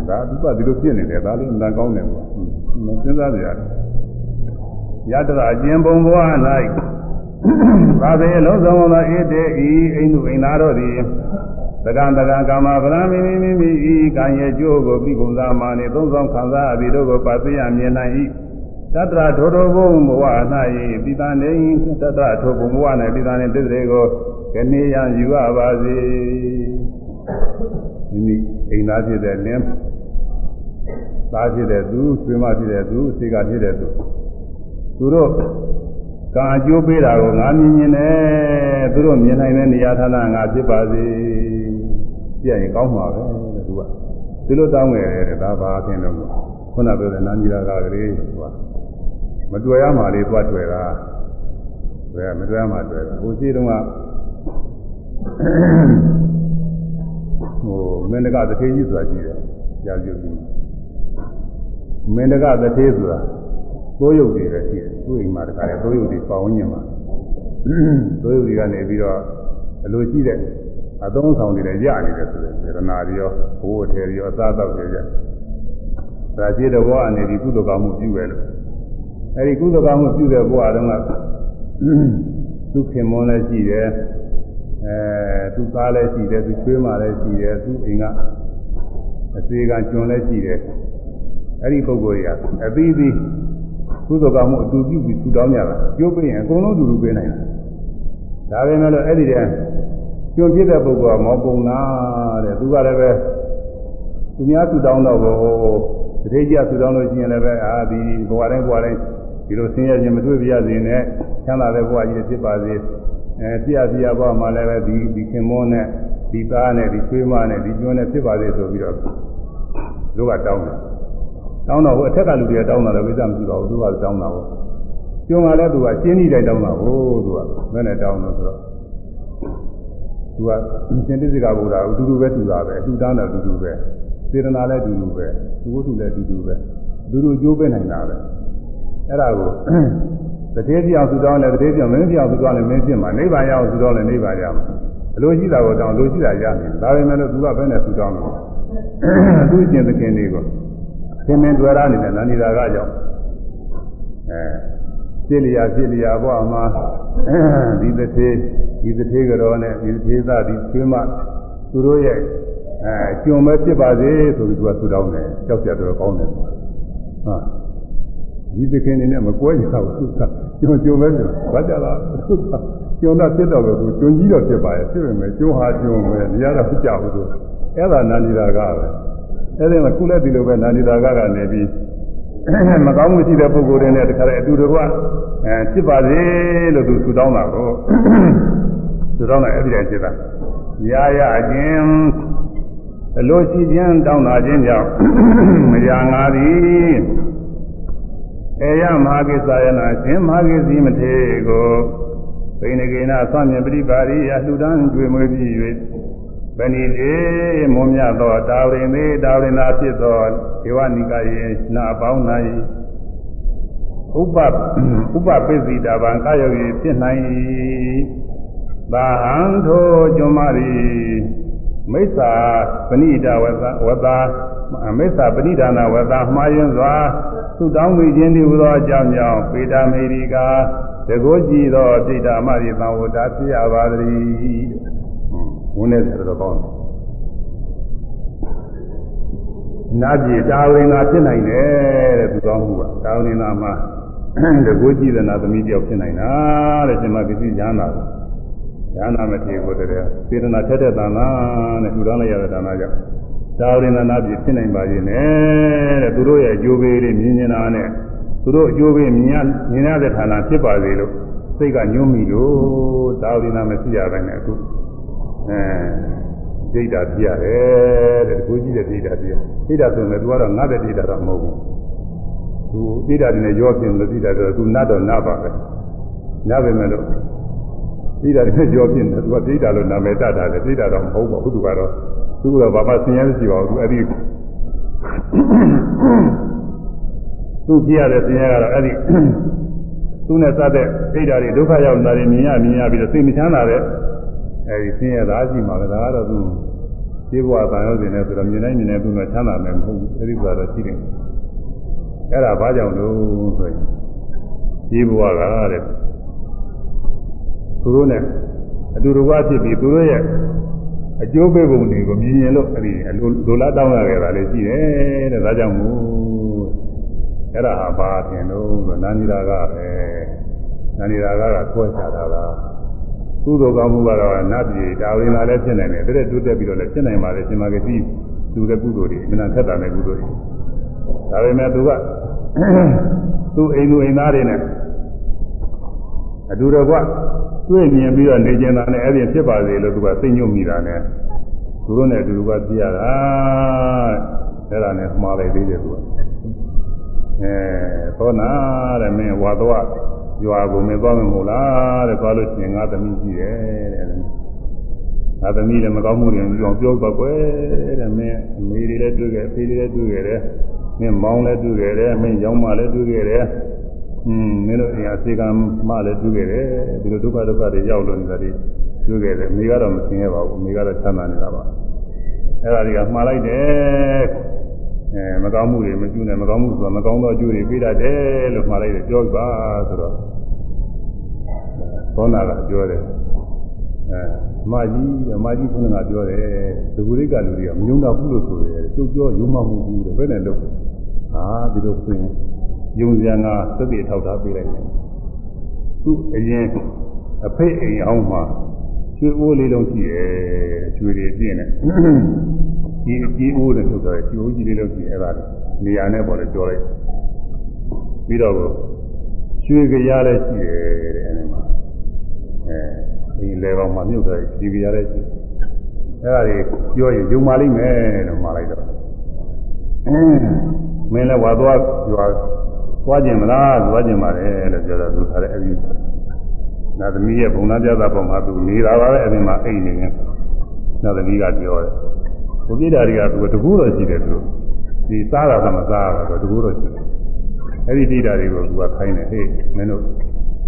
ဒါသူကဒီလိုဖြစ်နေတယ်ဒါလေးအမှန်ကောင်းတယ်ကွာမစဉ်းစားကြရတယ်ယတရာအကျဉ်ဘုံဘဝ၌ သာသေလုံးစုံသောဧတေဤအိန္ဒုအိန္ဒာတို့သည်သကံတကံကာမဗရမိမိမိမိဤကံရဲ့ကျိုးကိုပြိကုံသာမာနေသုံးဆောင်ခံစားအပြီးတို့ကိုပါသိရမြင်နိုင်၏တတ္တထိုထိုဘုံဘဝ၌ပိသနေတတ္တထိုဘုံဘဝ၌ပိသနေတစ္စေကိုကနေရယူရပါစေမိမိအိမ်သားဖြစ်တဲ့လင်းသားဖြစ်တဲ့သူဆွေမဖြစ်တဲ့သူစေကဖြစ်တဲ့သူသူတို့ ကံအကျိုးပေးတာကိုငါမြင်မြင်နဲ့သူတို့မြင်နိုင်တဲ့နေရာဌာနငါဖြစ်ပါစေပြရင်ကောင်းမှာပဲတဲ့သူကဒီလိုတောင်းခဲ့တယ်ဒါဘာအဖြစ်လို့ခုနပြောတဲ့နာမည်ရာကလေးသူကမတွေ့ရမှလေးသွားတွေ့တာဘယ်မတွေ့ရမှတွေ့တာဟိုရှိတုန်းကဟိုမင်းတကတထေးကြီးဆိုတာရှိတယ်ကြာပြုပြီးမင်းတကတထေးဆိုတာသိုးရုပ်တွေလည်းရှိတယ် သူ့အိမ်မှာတခါလေသိုးရုပ်တွေပေါင်းညင်မှာသိုးရုပ်တွေကနေပြီးတော့အလိုရှိတဲ့အသုံးဆောင်တွေလည်းရနေတယ်ဆိုတဲ့စေတနာတွေရောဘိုးအထည်တွေရောအစားအသောက်တွေရဒါရှိတဲ့ဘဝအနေဒီကုသကမှုပြုပဲလို့အဲဒီကုသကမှုပြုတဲ့ဘဝတုန်းကသူခင်မွန်လည်းရှိတယ်အဲသူသားလည်းရှိတယ်သူချွေးမလည်းရှိတယ်သူအိမ်ကအသေးကကျွန်းလည်းရှိတယ်အဲ့ဒီပုဂ္ဂိုလ်ကြီးကအသီးသီး ကုသကမှုအတူပြုပြီးထူတောင်းကြတာကျိုးပေးရင်အကုန်လုံးအတူတူပေးနိုင်တာဒါပေမဲ့လို့အဲ့ဒီတည်းကျွန်းဖြစ်တဲ့ပုဂ္ဂိုလ်ကမောပုံနာတဲ့သူကလည်းပဲသူများထူတောင်းတော့ဘောတတိယထူတောင်းလို့ရှိရင်လည်းပဲအာဒီဘဝတိုင်းဘဝတိုင်းဒီလိုဆင်းရဲခြင်းမတွေ့ပြရစေနဲ့ချမ်းသာတဲ့ဘဝကြီးဖြစ်ပါစေအဲပြရပြရဘဝမှာလည်းပဲဒီဒီခင်မောနဲ့ဒီသားနဲ့ဒီချွေးမနဲ့ဒီကျွန်းနဲ့ဖြစ်ပါစေဆိုပြီးတော့လူကတောင်းတယ် တောင်းတော့ဟိုအထက်ကလူတွေကတောင်းတာလည်းဝိသမရှိပါဘူးသူကတောင်းတာပေါ့ကျွန်းကလည်းသူကရှင်းပြီးတိုင်းတောင်းတာဟိုသူကဘယ်နဲ့တောင်းလို့ဆိုတော့သူကရှင်တိစိကဗုဒ္ဓအတူတူပဲတူတာပဲအတူတောင်းတာအတူတူပဲစေတနာလည်းအတူတူပဲသူဝတ္ထုလည်းအတူတူပဲအတူတူကြိုးပေးနိုင်တာပဲအဲ့ဒါကိုတတိယပြောင်သူတောင်းလဲတတိယပြောင်မင်းပြောင်သူတောင်းလဲမင်းဖြစ်မှာနိဗ္ဗာန်ရအောင်သူတောင်းလဲနိဗ္ဗာန်ရမှာအလိုရှိတာကိုတောင်းလိုရှိတာရမယ်ဒါပေမဲ့လို့သူကဘယ်နဲ့သူတောင်းလို့သူ့ကျင်သခင်တွေကို သင်္မင်းတွေ့ရနေတဲ့နန္ဒီတာကကြောင့်အဲဖြစ်လျာဖြစ်လျာဘဝမှာဒီတစ်သေးဒီတစ်သေးကြောနဲ့ဒီတစ်သေးသားဒီချွေးမသူတို့ရဲ့အဲကျွံမဲ့ဖြစ်ပါစေဆိုပြီးသူကသူတောင်းတယ်ကြောက်ကြတော့ကောင်းတယ်ဟာဒီသခင်နေနဲ့မကွဲကြဘူးသူကကျွံကျွံပဲလို့ဘာကြလားသူကကျွံတော့ဖြစ်တော့လို့ကျွံကြီးတော့ဖြစ်ပါရဲ့ဖြစ်ပေမဲ့ကျွံဟာကျွံပဲနေရာတော့ကြောက်ဘူးသူအဲ့ဒါနန္ဒီတာကပဲ အဲ့ဒီမှာခုလည်းဒီလိုပဲနာနေတာကကနေပြီးမကောင်းမှုရှိတဲ့ပုဂ္ဂိုလ်တွေနဲ့တခါတည်းအတူတကွအဲဖြစ်ပါစေလို့သူဆုတောင်းတာကိုဆုတောင်းတာအဲ့ဒီတည်းဖြစ်တာရာရခြင်းအလိုရှိခြင်းတောင်းတာခြင်းကြောင့်မရငါသည်အေယမဟာကိစ္စယနာရှင်မဟာကိစီမထေကိုပိဏကေနသမြင်ပရိပါရိယလှူဒန်းကြွေမွေးပြီး၍ ဗဏိတေမွန်မြတ်သောတာဝရင်သေးတာဝရင်သာဖြစ်သောဒေဝနိကယေနာပေါင်း၌ဥပဥပပိစိတာဗံကာယောယေဖြစ်နိုင်၏သာဟံထိုကျွမရီမိစ္ဆာပဏိတာဝသဝတာမိစ္ဆာပဏိဒါနာဝတာမှားယွန်းစွာသုတောင်းမိခြင်းဒီဟူသောအကြောင်းကြောင့်ပေတာမေရိကာတကိုးကြည်သောတိတ္တမရိသံဝတ္တဖြစ်ရပါသည် ဝန်းနေတယ်တော့ကောင်းတယ်နာပြေတာဝိငါဖြစ်နိုင်တယ်တဲ့သူကောင်းမှုကတာဝိငါမှာတကိုးကြည့်တဲ့နာသမီးတယောက်ဖြစ်နိုင်တာတဲ့ရှင်မပစ္စည်းညာနာတယ်ဉာဏမထေကိုတည်းစေတနာထက်တဲ့တဏ္ဍာနဲ့ထူထောင်လိုက်ရတဲ့တဏ္ဍာကြောင့်သာဝရိဏနာပြည့်ဖြစ်နိုင်ပါရဲ့နဲ့တဲ့သူတို့ရဲ့အကျိုးပေးတွေမြင်နေတာနဲ့သူတို့အကျိုးပေးမြင်ရမြင်ရတဲ့ဌာနဖြစ်ပါစေလို့စိတ်ကညှိုးမိလို့သာဝရိဏမရှိရပဲနဲ့အခု အဲဒိဋ္ဌာပြရတယ်တဲ့ကိုကြီးတဲ့ဒိဋ္ဌာပြဒိဋ္ဌာဆိုရင်သူကတော့ငါတဲ့ဒိဋ္ဌာတော့မဟုတ်ဘူးသူဒိဋ္ဌာတွေနဲ့ရောပြင်းလို့ဒိဋ္ဌာတော့သူနတ်တော့နတ်ပါပဲနတ်ပဲမဲ့လို့ဒိဋ္ဌာတွေနဲ့ရောပြင်းတယ်သူကဒိဋ္ဌာလို့နာမည်တတ်တာလေဒိဋ္ဌာတော့မဟုတ်ပါဘူးသူကတော့သူကတော့ဘာမှဆင်းရဲမရှိပါဘူးသူအဲ့ဒီသူကြည့်ရတဲ့ဆင်းရဲကတော့အဲ့ဒီသူနဲ့စတဲ့ဒိဋ္ဌာတွေဒုက္ခရောက်နေတာတွေမြင်ရမြင်ရပြီးတော့စိတ်မချမ်းသာတဲ့ အဲဒီဆင်းရဲသားရှိမှာပဲဒါကတော့သူခြေဘဝတန်ရုံးစင်နဲ့ဆိုတော့မြင်တိုင်းမြင်တိုင်းသူကချမ်းသာမယ်မဟုတ်ဘူးအဲဒီဘဝတော့ရှိတယ်အဲ့ဒါဘာကြောင့်လို့ဆိုရင်ခြေဘဝကတဲ့သူတို့နဲ့အတူတကွဖြစ်ပြီးသူတို့ရဲ့အကျိုးပေးပုံတွေကိုမြင်ရင်လို့အဲဒီလိုလားတောင်းရခဲ့တာလည်းရှိတယ်တဲ့ဒါကြောင့်မို့အဲ့ဒါဟာဘာထင်လို့ဆိုနာနီရာကပဲနာနီရာကကဆွဲချတာလား ကုသိုလ်ကောင်းမှုကတော့နတ်ပြည်ဒါဝင်လာလည်းဖြစ်နိုင်တယ်တဲ့တိုးတက်ပြီးတော့လည်းဖြစ်နိုင်ပါလေရှင်မကတိသူတဲ့ကုသိုလ်တွေအမှန်ထက်တာနဲ့ကုသိုလ်တွေဒါပေမဲ့သူကသူ့အိမ်သူအိမ်သားတွေနဲ့အတူတကွတွေ့မြင်ပြီးတော့နေကျင်တာနဲ့အဲ့ဒီဖြစ်ပါစေလို့သူကသိညွတ်မိတာနဲ့သူတို့နဲ့အတူတကွပြရတာအဲ့ဒါနဲ့မှားလိုက်သေးတယ်သူကအဲသောနာတဲ့မင်းဝါတော့ ရွာကိုမင်းသွားမမို့လားတဲ့သွားလို့ရှိရင်ငါသမီးရှိတယ်တဲ့ငါသမီးလည်းမကောင်းမှုတွေကြောင့်ပြောပါကွယ်တဲ့မင်းအမေတွေလည်းတွေ့ခဲ့အဖေတွေလည်းတွေ့ခဲ့တယ်မင်းမောင်းလည်းတွေ့ခဲ့တယ်မင်းရောင်းမလည်းတွေ့ခဲ့တယ်อืมမင်းတို့အရာစေကံမလည်းတွေ့ခဲ့တယ်ဒီလိုဒုက္ခဒုက္ခတွေရောက်လို့နေတာတွေတွေ့ခဲ့တယ်အမေကတော့မသိရပါဘူးအမေကတော့ချမ်းသာနေတာပါအဲ့ဒါတွေကမှားလိုက်တယ် အဲမကောင်းမှုတွေမကျူးနဲ့မကောင်းမှုဆိုတာမကောင်းသောအကျိုးတွေပေးတတ်တယ်လို့မှားလိုက်တယ်ပြောပါဆိုတော့သောနာကပြောတယ်အဲမကြီးအမကြီးခုနကပြောတယ်ဒီကုရိကလူတွေကမယုံတော့ဘူးလို့ဆိုတယ်သူပြောယုံမှမဟုတ်ဘူးတဲ့ဘယ်နဲ့လို့ဟာဒီလိုဆိုရင်ယုံစရာကသတိထောက်ထားပေးလိုက်တယ်သူအရင်အဖေအိမ်အောင်မှာကျွေးအိုးလေးလုံးရှိတယ်ကျွေးတွေပြင်းတယ် ဒီကြီးအိုးနဲ့ထုတ်တယ်ကျွေးကြီးလေးလုံးရှိအဲ့ဒါနေရာနဲ့ပေါ်လဲပြောလိုက်ပြီးတော့ကျွေးကြရလဲရှိတယ်တဲ့အဲ့ဒီမှာအဲဒီလေကောင်မှာမြုပ်တယ်ဒီကြရလဲရှိအဲ့ဒါတွေပြောရင်ယုံပါလိမ့်မယ်လို့မှာလိုက်တော့မင်းလည်းဝါသွားရွာသွားကျင်မလားသွားကျင်ပါတယ်လို့ပြောတော့သူထားတယ်အဲဒီနာသမီးရဲ့ဘုံသားပြတာပုံမှာသူနေတာပါပဲအဲဒီမှာအိတ်နေရင်နာသမီးကပြောတယ် ဘုပြိတာတွေကသူတကူတော့ရှိတယ်သူဒီစားတာကမစားတာတော့တကူတော့ရှိတယ်အဲဒီဒိတာတွေကိုသူကခိုင်းတယ်ဟေးမင်းတို့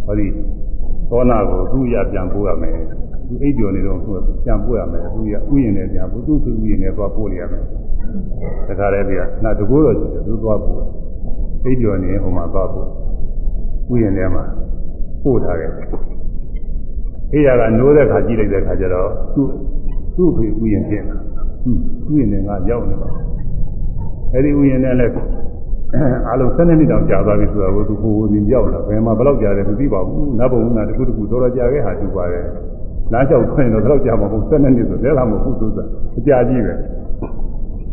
ဟောဒီသောနာကိုသူ့ရပြန်ပို့ရမယ်သူအိပ်ပျော်နေတော့သူပြန်ပို့ရမယ်သူရဥယျာဉ်နဲ့ပြန်ပို့သူ့သူဥယျာဉ်နဲ့သွားပို့ရမယ်တခါတည်းကနာတကူတော့ရှိတယ်သူသွားပို့အိပ်ပျော်နေဟိုမှာသွားပို့ဥယျာဉ်ထဲမှာပို့ထားတယ်အေးရကနိုးတဲ့ခါကြည့်လိုက်တဲ့ခါကျတော့သူ့သူ့ဖေဥယျာဉ်ပြင်တာ ဥယျာဉ်နဲ့ငါရောက်နေပါအဲ့ဒီဥယျာဉ်နဲ့လည်းအားလုံး7နှစ်တောင်ကြာသွားပြီဆိုတော့သူဟိုဟိုဒီရောက်လာဘယ်မှာဘယ်လောက်ကြာတယ်မသိပါဘူးနတ်ဘုံကတခုတခုတော်တော်ကြာခဲ့ဟာသူပါတယ်လမ်းလျှောက်ခွင့်တော့ဘယ်လောက်ကြာမှာမဟုတ်7နှစ်ဆိုလဲလာမဟုတ်သူကအကြာကြီးပဲ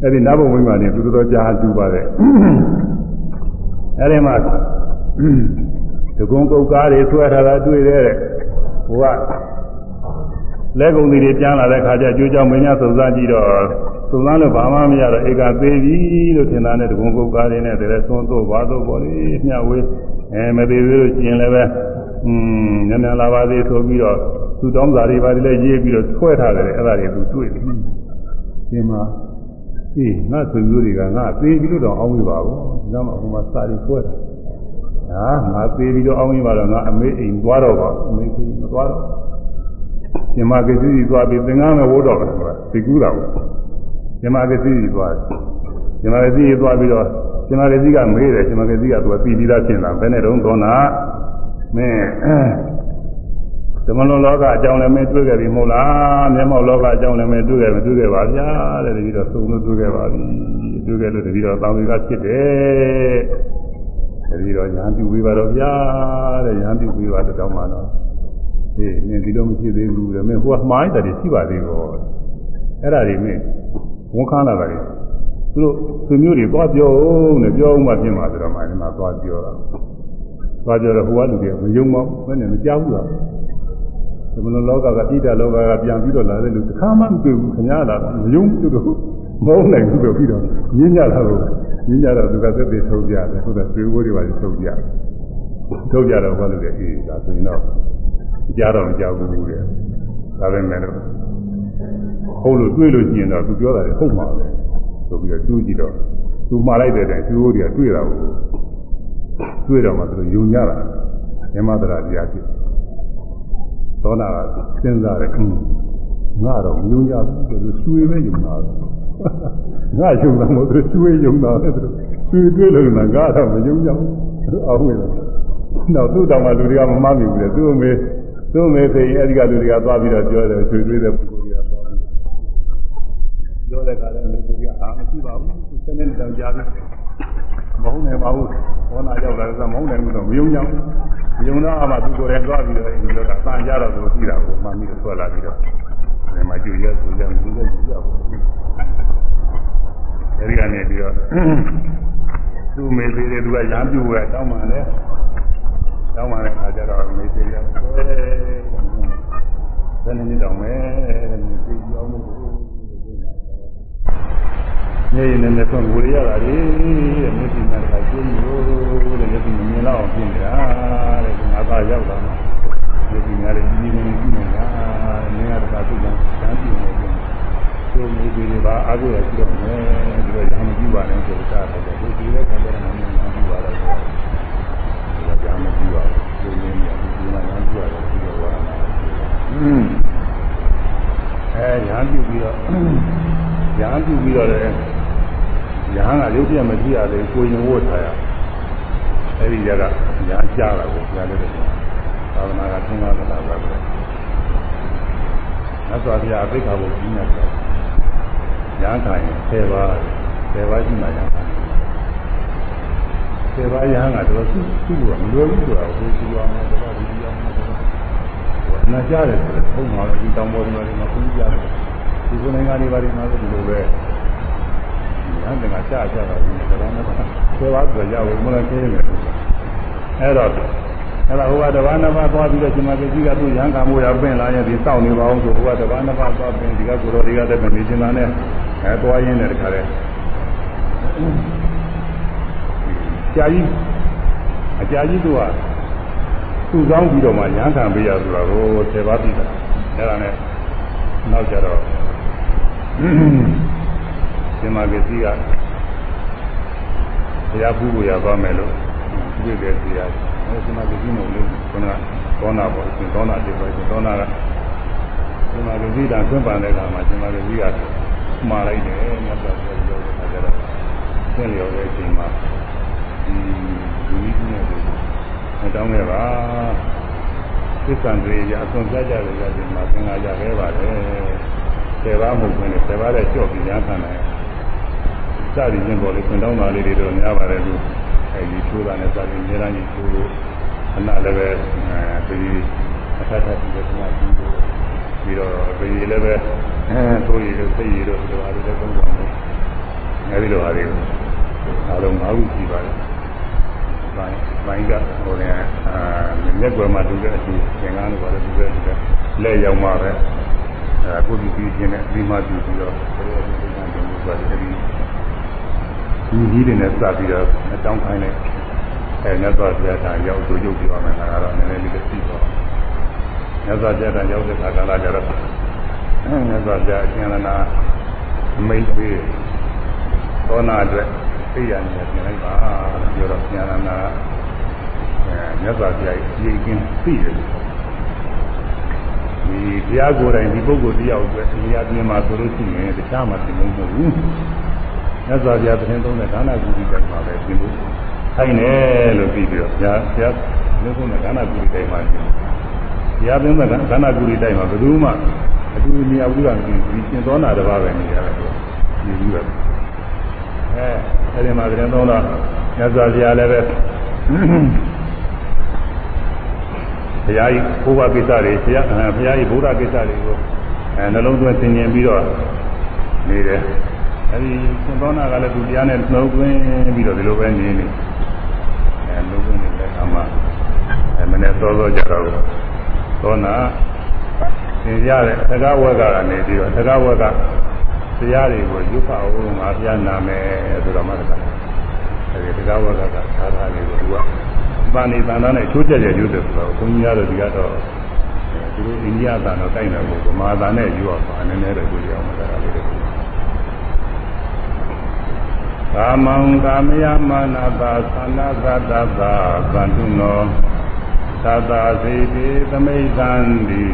အဲ့ဒီနတ်ဘုံဝိမာန်နေသူတော်တော်ကြာသူပါတယ်အဲ့ဒီမှာဒဂုံကုတ်ကားတွေဆွဲထားတာတွေ့တယ်တဲ့ဟိုက လက်ကုံတွေပြန်လာတဲ့ခါကျကြိုးကြောင်မင်းများစုံစမ်းကြည့်တော့စုံစမ်းလို့ဘာမှမရတော့ဧကသေးပြီလို့ထင်တာနဲ့ဒဂုံကုတ်ကားတွေနဲ့တည်းသွန်းတော့ဘာတော့ပေါ့လေမျှဝေးအဲမသေးသေးလို့ရှင်လည်းပဲอืมညနေလာပါသေးဆိုပြီးတော့သူတောင်းစာတွေပါတယ်လည်းရေးပြီးတော့ဆွဲထားတယ်အဲ့ဒါတွေသူတွေ့တယ်ဒီမှာအေးငါဆွေမျိုးတွေကငါသေးပြီးတော့အောင်းမိပါဘူးဒါမှဟိုမှာစာတွေဆွဲတယ်ဟာငါသေးပြီးတော့အောင်းမိပါတော့ငါအမေအိမ်သွားတော့ပါအမေကြီးမသွားတော့ ရှင်မကစီကြီးသွားပြီးသင်္ကန်းမဲ့ဝိုးတော့တယ်ဆိုတာသိကူးတာပေါ့ရှင်မကစီကြီးသွားတယ်ရှင်မကစီကြီးသွားပြီးတော့ရှင်မကစီကမေးတယ်ရှင်မကစီကသူကပြီးပြီးသားဖြစ်လာဘယ်နဲ့တုန်းသောနာမင်းသမလုံးလောကအကြောင်းလည်းမတွေ့ခဲ့ပြီမဟုတ်လားမျက်မှောက်လောကအကြောင်းလည်းမတွေ့ခဲ့မတွေ့ခဲ့ပါဗျာတဲ့တတိတော့သုံးလို့တွေ့ခဲ့ပါပြီတွေ့ခဲ့လို့တတိတော့တောင်းတွေကဖြစ်တယ်တတိတော့ညာပြုဝေးပါတော့ဗျာတဲ့ညာပြုဝေးပါတော့မှတော့ အေးမင်းဒီလိုမရှိသေးဘူးတဲ့မင်းဟိုကမှားတယ်ရှိပါသေးကောအဲ့ဒါတွေမင်းဝန်ခံလာတာလေသူတို့သူမျိုးတွေသွားပြောဦးနဲ့ပြောဦးမှပြင်ပါဆိုတော့မှဒီမှာသွားပြောတာသွားပြောတော့ဟိုကလူတွေမယုံမဘယ်နဲ့မကြောက်ဘူးလားဒီမလိုလောကကတိတလောကကပြန်ပြီးတော့လာတဲ့လူတစ်ခါမှမတွေ့ဘူးခင်ဗျားလာမယုံသူတို့မဟုတ်နိုင်ဘူးဆိုပြီးတော့ညင်းကြတာလို့ညင်းကြတော့သူကသက်သေထုတ်ကြတယ်ဟုတ်တယ်ဆွေးဝိုးတွေပါထုတ်ကြတယ်ထုတ်ကြတော့ဘာလို့လဲအေးဒါဆိုရင်တော့ ကြားတော့မကြောက်ဘူးတဲ့ဒါပဲမဲ့လို့ဟုတ်လို့တွေ့လို့ရှိရင်တော့သူပြောတာလေဟုတ်မှာပဲဆိုပြီးတော့ကျူးကြည့်တော့သူမှားလိုက်တဲ့အတိုင်းကျူးတွေကတွေ့တာကိုတွေ့တော့မှသူတို့ယုံကြတာမြမတရားတရားဖြစ်သောနာကစဉ်းစားတယ်ငါတော့ယုံကြဘူးသူရွှေပဲယုံတာငါယုံတာမဟုတ်သူရွှေယုံတာပဲသူရွှေတွေ့လို့ငါကတော့မယုံကြဘူးအောက်ဝင်တော့သူ့တောင်မှလူတွေကမမှတ်မိဘူးလေသူ့အမေ သူ့အမေဆိုရင်အဲဒီကလူတွေကသွားပြီးတော့ပြောတယ်ရွှေတွေ့တဲ့ပုဂ္ဂိုလ်တွေကသွားပြီးပြောတဲ့အခါလည်းလူတွေကအာမရှိပါဘူးသူစနေနေ့တောင်ကြားပြီးမဟုတ်နိုင်ပါဘူးဘောနာရောက်လာတယ်မဟုတ်နိုင်ဘူးတော့မယုံကြဘူးမယုံတော့အမှသူကိုယ်တိုင်သွားပြီးတော့အဲဒီပြောတာအပန်းကြတော့သူကြည့်တာကိုမှတ်မိတော့ဆွဲလာပြီးတော့ဒီမှာကြည့်ရဆိုကြဘူးကြည့်ရကြည့်ရဘူးအဲဒီကနေပြီးတော့သူ့မေသေးတယ်သူကရမ်းပြူရတောင်းမှလည်း တောင်းမှလည်းအခါကျတော့မေသေးတယ်ဆွဲဘယ်နည်းတောင်းမယ်မေသေးကြောင်းလို့နေရင်လည်းဆုံးဝေရတာလေတဲ့မျက်စိနဲ့တခါကျင်းလို့တဲ့မျက်စိမမြင်တော့ပြင်နေတာတဲ့ငါသားရောက်လာမျက်စိများလည်းကြီးနေကြည့်နေတာတဲ့မင်းကတခါသူ့ကတန်းပြနေတယ်သူ့မိကြီးတွေပါအားကိုရရှိတော့မယ်ဒီတော့ရဟန်းကြည့်ပါနဲ့ဆိုတာတဲ့ဒီဒီလည်းခံကြတယ်မင်းကကြည့်ပါတော့ ဆိုတော့ရဟန်းကြည့်ပါသူမင်းကဒီမှာရဟန်းကြည့်ရတယ်ဒီတော့ဝါနာอืมအဲရဟန်းပြုပြီးတော့ရဟန်းပြုပြီးတော့လည်းရဟန်းကရုပ်ပြမကြည့်ရလေကိုရင်ဝတ်ထားရအဲ့ဒီကြကရဟန်းကြားတာကိုကြားလို့တယ်သာသနာကသင်္ကာသလားပဲမြတ်စွာဘုရားအဘိဓါကိုကြီးနေတယ်ရဟန်းခံရင်10ပါး10ပါးရှိမှရဟ န်းခံ10ပါးရဟန်းကတော့သူ့သူ့ကမလွယ်ဘူးဆိုတာကိုသိအောင်တော့တော့ဒီအောင်တော့အနာကြားတယ်ဆိုတော့ပုံမှာဒီတောင်ပေါ်ဒီမှာမကူးကြတယ်ဒီကုနိုင်ငံတွေဘာတွေမှာဆိုဒီလိုပဲဟန်တကကြာကြာတာဒီကရောင်းတော့ဆယ်ပါးဆိုရအောင်မလားခင်းနေတယ်အဲ့တော့အဲ့ဒါဟိုကတဘာနှစ်ပါးသွားပြီးတော့ဒီမှာပြည်ကြီးကသူ့ရဟန်းကမိုးရပင့်လာရင်ဒီစောင့်နေပါအောင်ဆိုဟိုကတဘာနှစ်ပါးသွားပင့်ဒီကကိုတော်တွေကလည်းနေချင်တာနဲ့အဲသွားရင်းနဲ့တခါလဲ ကြာကြီးအကြာကြီးသူကသူ့ဆောင်ပြီးတော့မှရဟန်းခံပေးရဆိုတာကိုဆယ်ပါးပြီးတာအဲ့ဒါနဲ့နောက်ကြတော့ရှင်မဂ္ဂစီကဘုရားဖူးကိုရသွားမယ်လို့ပြည့်တယ်စီရအဲရှင်မဂ္ဂစီမို့လို့ခုနကသောနာပေါ့ရှင်သောနာတိပဲရှင်သောနာကရှင်မဂ္ဂစီတာသွင်းပန်တဲ့အခါမှာရှင်မဂ္ဂစီကမှားလိုက်တယ်မြတ်စွာဘုရားပြောတဲ့အခါကျတော့သင်လျော်တဲ့အချိန်မှာ ဒီလူကြီးနဲ့မတောင်းခဲ့ပါသစ္စာတွေရအဆုံးကြကြတယ်ကြတယ်မှာသင်္ဃာကြခဲ့ပါတယ်ဆယ်ပါးမဟုတ်ဘူးနဲ့ဆယ်ပါးတဲ့ကြော့ပြီးညာခံတယ်စသည်ချင်းပေါ်လေခွင်တောင်းတာလေးတွေတော့များပါတယ်လို့အဲဒီချိုးတာနဲ့စသည်အများကြီးချိုးလို့အနာလည်းပဲအဲဒီအထက်ထပ်ပြီးတော့ညာပြီးတော့ပြီးတော့ပြည်လည်းပဲအဲသိုးရည်တို့စိတ်ရည်တို့ဒီလိုအားတွေလည်းသုံးဆောင်တယ်အဲဒီလိုအားတွေအားလုံး၅ခုရှိပါတယ် ဘိုင်းဘိုင်းကဟိုလည်းအာမျက်ကွယ်မှာတူတဲ့အတူသင်္ကန်းလိုပါလေတူတဲ့တူတဲ့လက်ရောက်မှပဲအဲကိုယ်ပြီးခြင်းနဲ့ဒီမှတူပြီးတော့ဘယ်လိုဒီကံတင်လို့ဆိုတယ်ဒီဒီကြီးတွေနဲ့စပြီးတော့အတောင်းခိုင်းတဲ့အဲမြတ်စွာဘုရားကရောက်သူရုပ်ပြောမယ်ငါကတော့နည်းနည်းလေးသိတော့မြတ်စွာဘုရားကရောက်တဲ့ခါကလာကြတော့မြတ်စွာဘုရားအရှင်ရဏအမိတ်ပေးသောနာအတွက် သိရနေတယ်ပြင်လိုက်ပါလို့ပြောတော့ဉာဏနာအဲမြတ်စွာဘုရားကြီးအရင်သိတယ်ဒီဘုရားကိုယ်တိုင်ဒီပုဂ္ဂိုလ်တယောက်အတွက်ဒီအပြင်မှာဆိုလို့ရှိရင်တခြားမှာသင်မဟုတ်ဘူးမြတ်စွာဘုရားသတင်းသုံးတဲ့ဒါနဂုတိတိုင်မှာပဲသင်ဖို့ထိုင်တယ်လို့ပြီးပြီးတော့ဘုရားဘုရားသတင်းသုံးတဲ့ဒါနဂုတိတိုင်မှာသင်ဘုရားသတင်းတဲ့ဒါနဂုတိတိုင်မှာဘယ်သူမှအတူနေရာဘူးကဒီသင်သောနာတစ်ပါးပဲနေရတယ်ဒီလိုပဲအဲ အဲဒီမှာသတင်းသုံးတော့မြတ်စွာဘုရားလည်းပဲဘုရားကြီးဘုရားကိစ္စတွေဘုရားဘုရားကြီးဗုဒ္ဓကိစ္စတွေကိုအဲနှလုံးသွင်းသင်ញင်ပြီးတော့နေတယ်အဲဒီရှင်သောနာကလည်းသူတရားနဲ့နှလုံးသွင်းပြီးတော့ဒီလိုပဲနေနေအဲနှလုံးသွင်းနေတဲ့အခါမှာအဲမနေ့စောစောကြတော့သောနာသင်ရတဲ့သက္ကဝက်ကနေပြီးတော့သက္ကဝက်က တရားတွေကိုရုပ်ဖအောင်ငါပြနာမယ်ဆိုတော့မှတကယ်အဲဒီသက္ကဝက်ကသာသာလေးကိုသူကပါဏိသန္တာနဲ့ချိုးချက်ချက်ရုပ်တယ်ဆိုတော့ဘုန်းကြီးကတော့ဒီကတော့သူတို့အိန္ဒိယသာတော့တိုက်တယ်လို့ဗမာသာနဲ့ယူအောင်ပါနည်းနည်းတော့ကြည့်အောင်မှာဒါလေးတွေကာမံကာမယမာနတာသနာသတ္တသာသန္တုနောသတ္တစေတိသမိသံတိ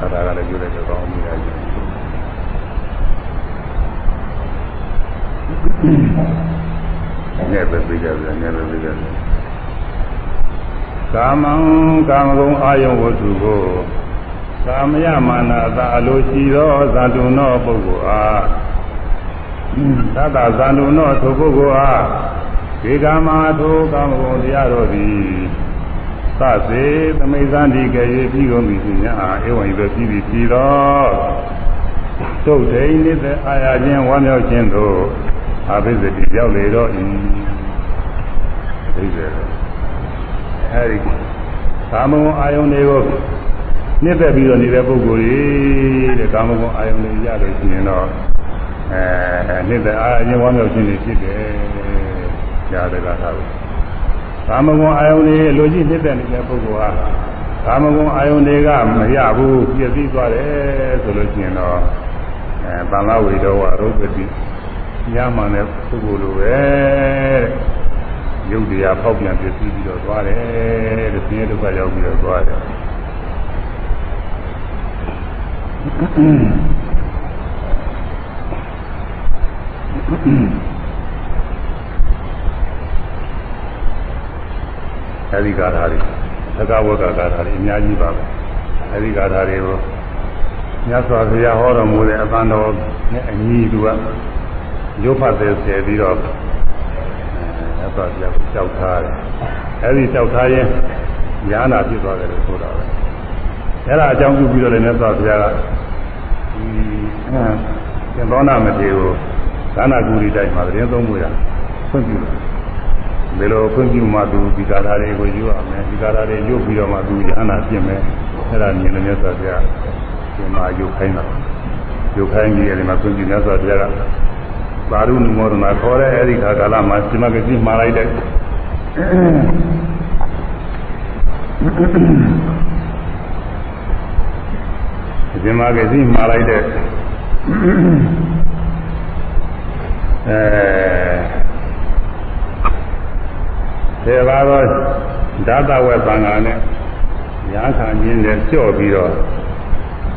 အဲသာသာကလည်းပြောလိုက်တော့ကောင်းပြီလားငယ်ပဲပြီးကြတယ်ငယ်ပဲပြီးကြတယ်ကာမံကာမဂုဏ်အာယုဝတ္ထုကိုကာမယမာနသာအလိုရှိသောဇာတုနောပုဂ္ဂိုလ်အားသတ္တဇာတုနောထိုပုဂ္ဂိုလ်အားဒီကာမထိုကာမဂုဏ်တရားတို့သည် သစေသမိသန္တိကေယပြီးကုန်ပြီရှင်ညာအေဝံဤသို့ပြီးပြီပြီးတော့သုတ်ထိန်နေတဲ့အာရချင်းဝမ်းမြောက်ခြင်းတို့အဘိဇတိရောက်လေတော့ဤသိတယ်အဲဒီကာမဂုဏ်အာယုန်တွေကိုနှစ်သက်ပြီးတော့နေတဲ့ပုဂ္ဂိုလ်ကြီးတဲ့ကာမဂုဏ်အာယုန်တွေရလို့ရှိရင်တော့အဲနှစ်သက်အာရုံဝမ်းမြောက်ခြင်းတွေဖြစ်တယ်။ညာတဲ့ကသာပဲ။ ကာမဂုဏ်အာယုန်တွေလိုကြည့်နှစ်သက်နေတဲ့ပုဂ္ဂိုလ်ဟာကာမဂုဏ်အာယုန်တွေကမရဘူးပြည့်စည်သွားတယ်ဆိုလို့ရှိရင်တော့အဲတန်လဝေတော်ဝရုပ်ပတိညမှန်တဲ့ပုဂ္ဂိုလ်လိုပဲတဲ့။ရုပ်တရားဖောက်ပြန်ပြည့်စည်ပြီးတော့သွားတယ်တဲ့။ဆင်းရဲဒုက္ခရောက်ပြီးတော့သွားတယ်။ အဲဒီဂါထာတွေသက္ကဝကဂါထာတွေအများကြီးပါပဲအဲဒီဂါထာတွေကိုမြတ်စွာဘုရားဟောတော်မူတဲ့အသံတော်နဲ့အညီသူကရုပ်ဖတ်သေးဆယ်ပြီးတော့မြတ်စွာဘုရားကိုကြောက်ထားတယ်အဲဒီကြောက်ထားရင်ညာနာဖြစ်သွားတယ်လို့ဆိုတာပဲအဲဒါအကြောင်းပြုပြီးတော့လည်းမြတ်စွာဘုရားကဒီသင်္ဘောနာမထေကိုသာနာကူရီတိုက်မှာသတင်းသုံးမှုရဖွင့်ပြတယ် ဘယ်လိုဖွင့်ပြမှသူဒီကာထာတွေကိုယူရမယ်ဒီကာထာတွေယူပြီးတော့မှသူရဟနာပြင်မယ်အဲ့ဒါမြင်လို့မြတ်စွာဘုရားဒီမှာယူခိုင်းတာယူခိုင်းပြီးအဲဒီမှာဖွင့်ပြမြတ်စွာဘုရားကသာရုဏမောဒနာခေါ်တဲ့အဲဒီခါကာလမှာဒီမှာကတိမှားလိုက်တဲ့ဒီမှာကတိမှားလိုက်တဲ့အဲ သေပါတော့ဓာတဝက်ပံဃာနဲ့ရာခာမြင်းနဲ့ကြော့ပြီးတော့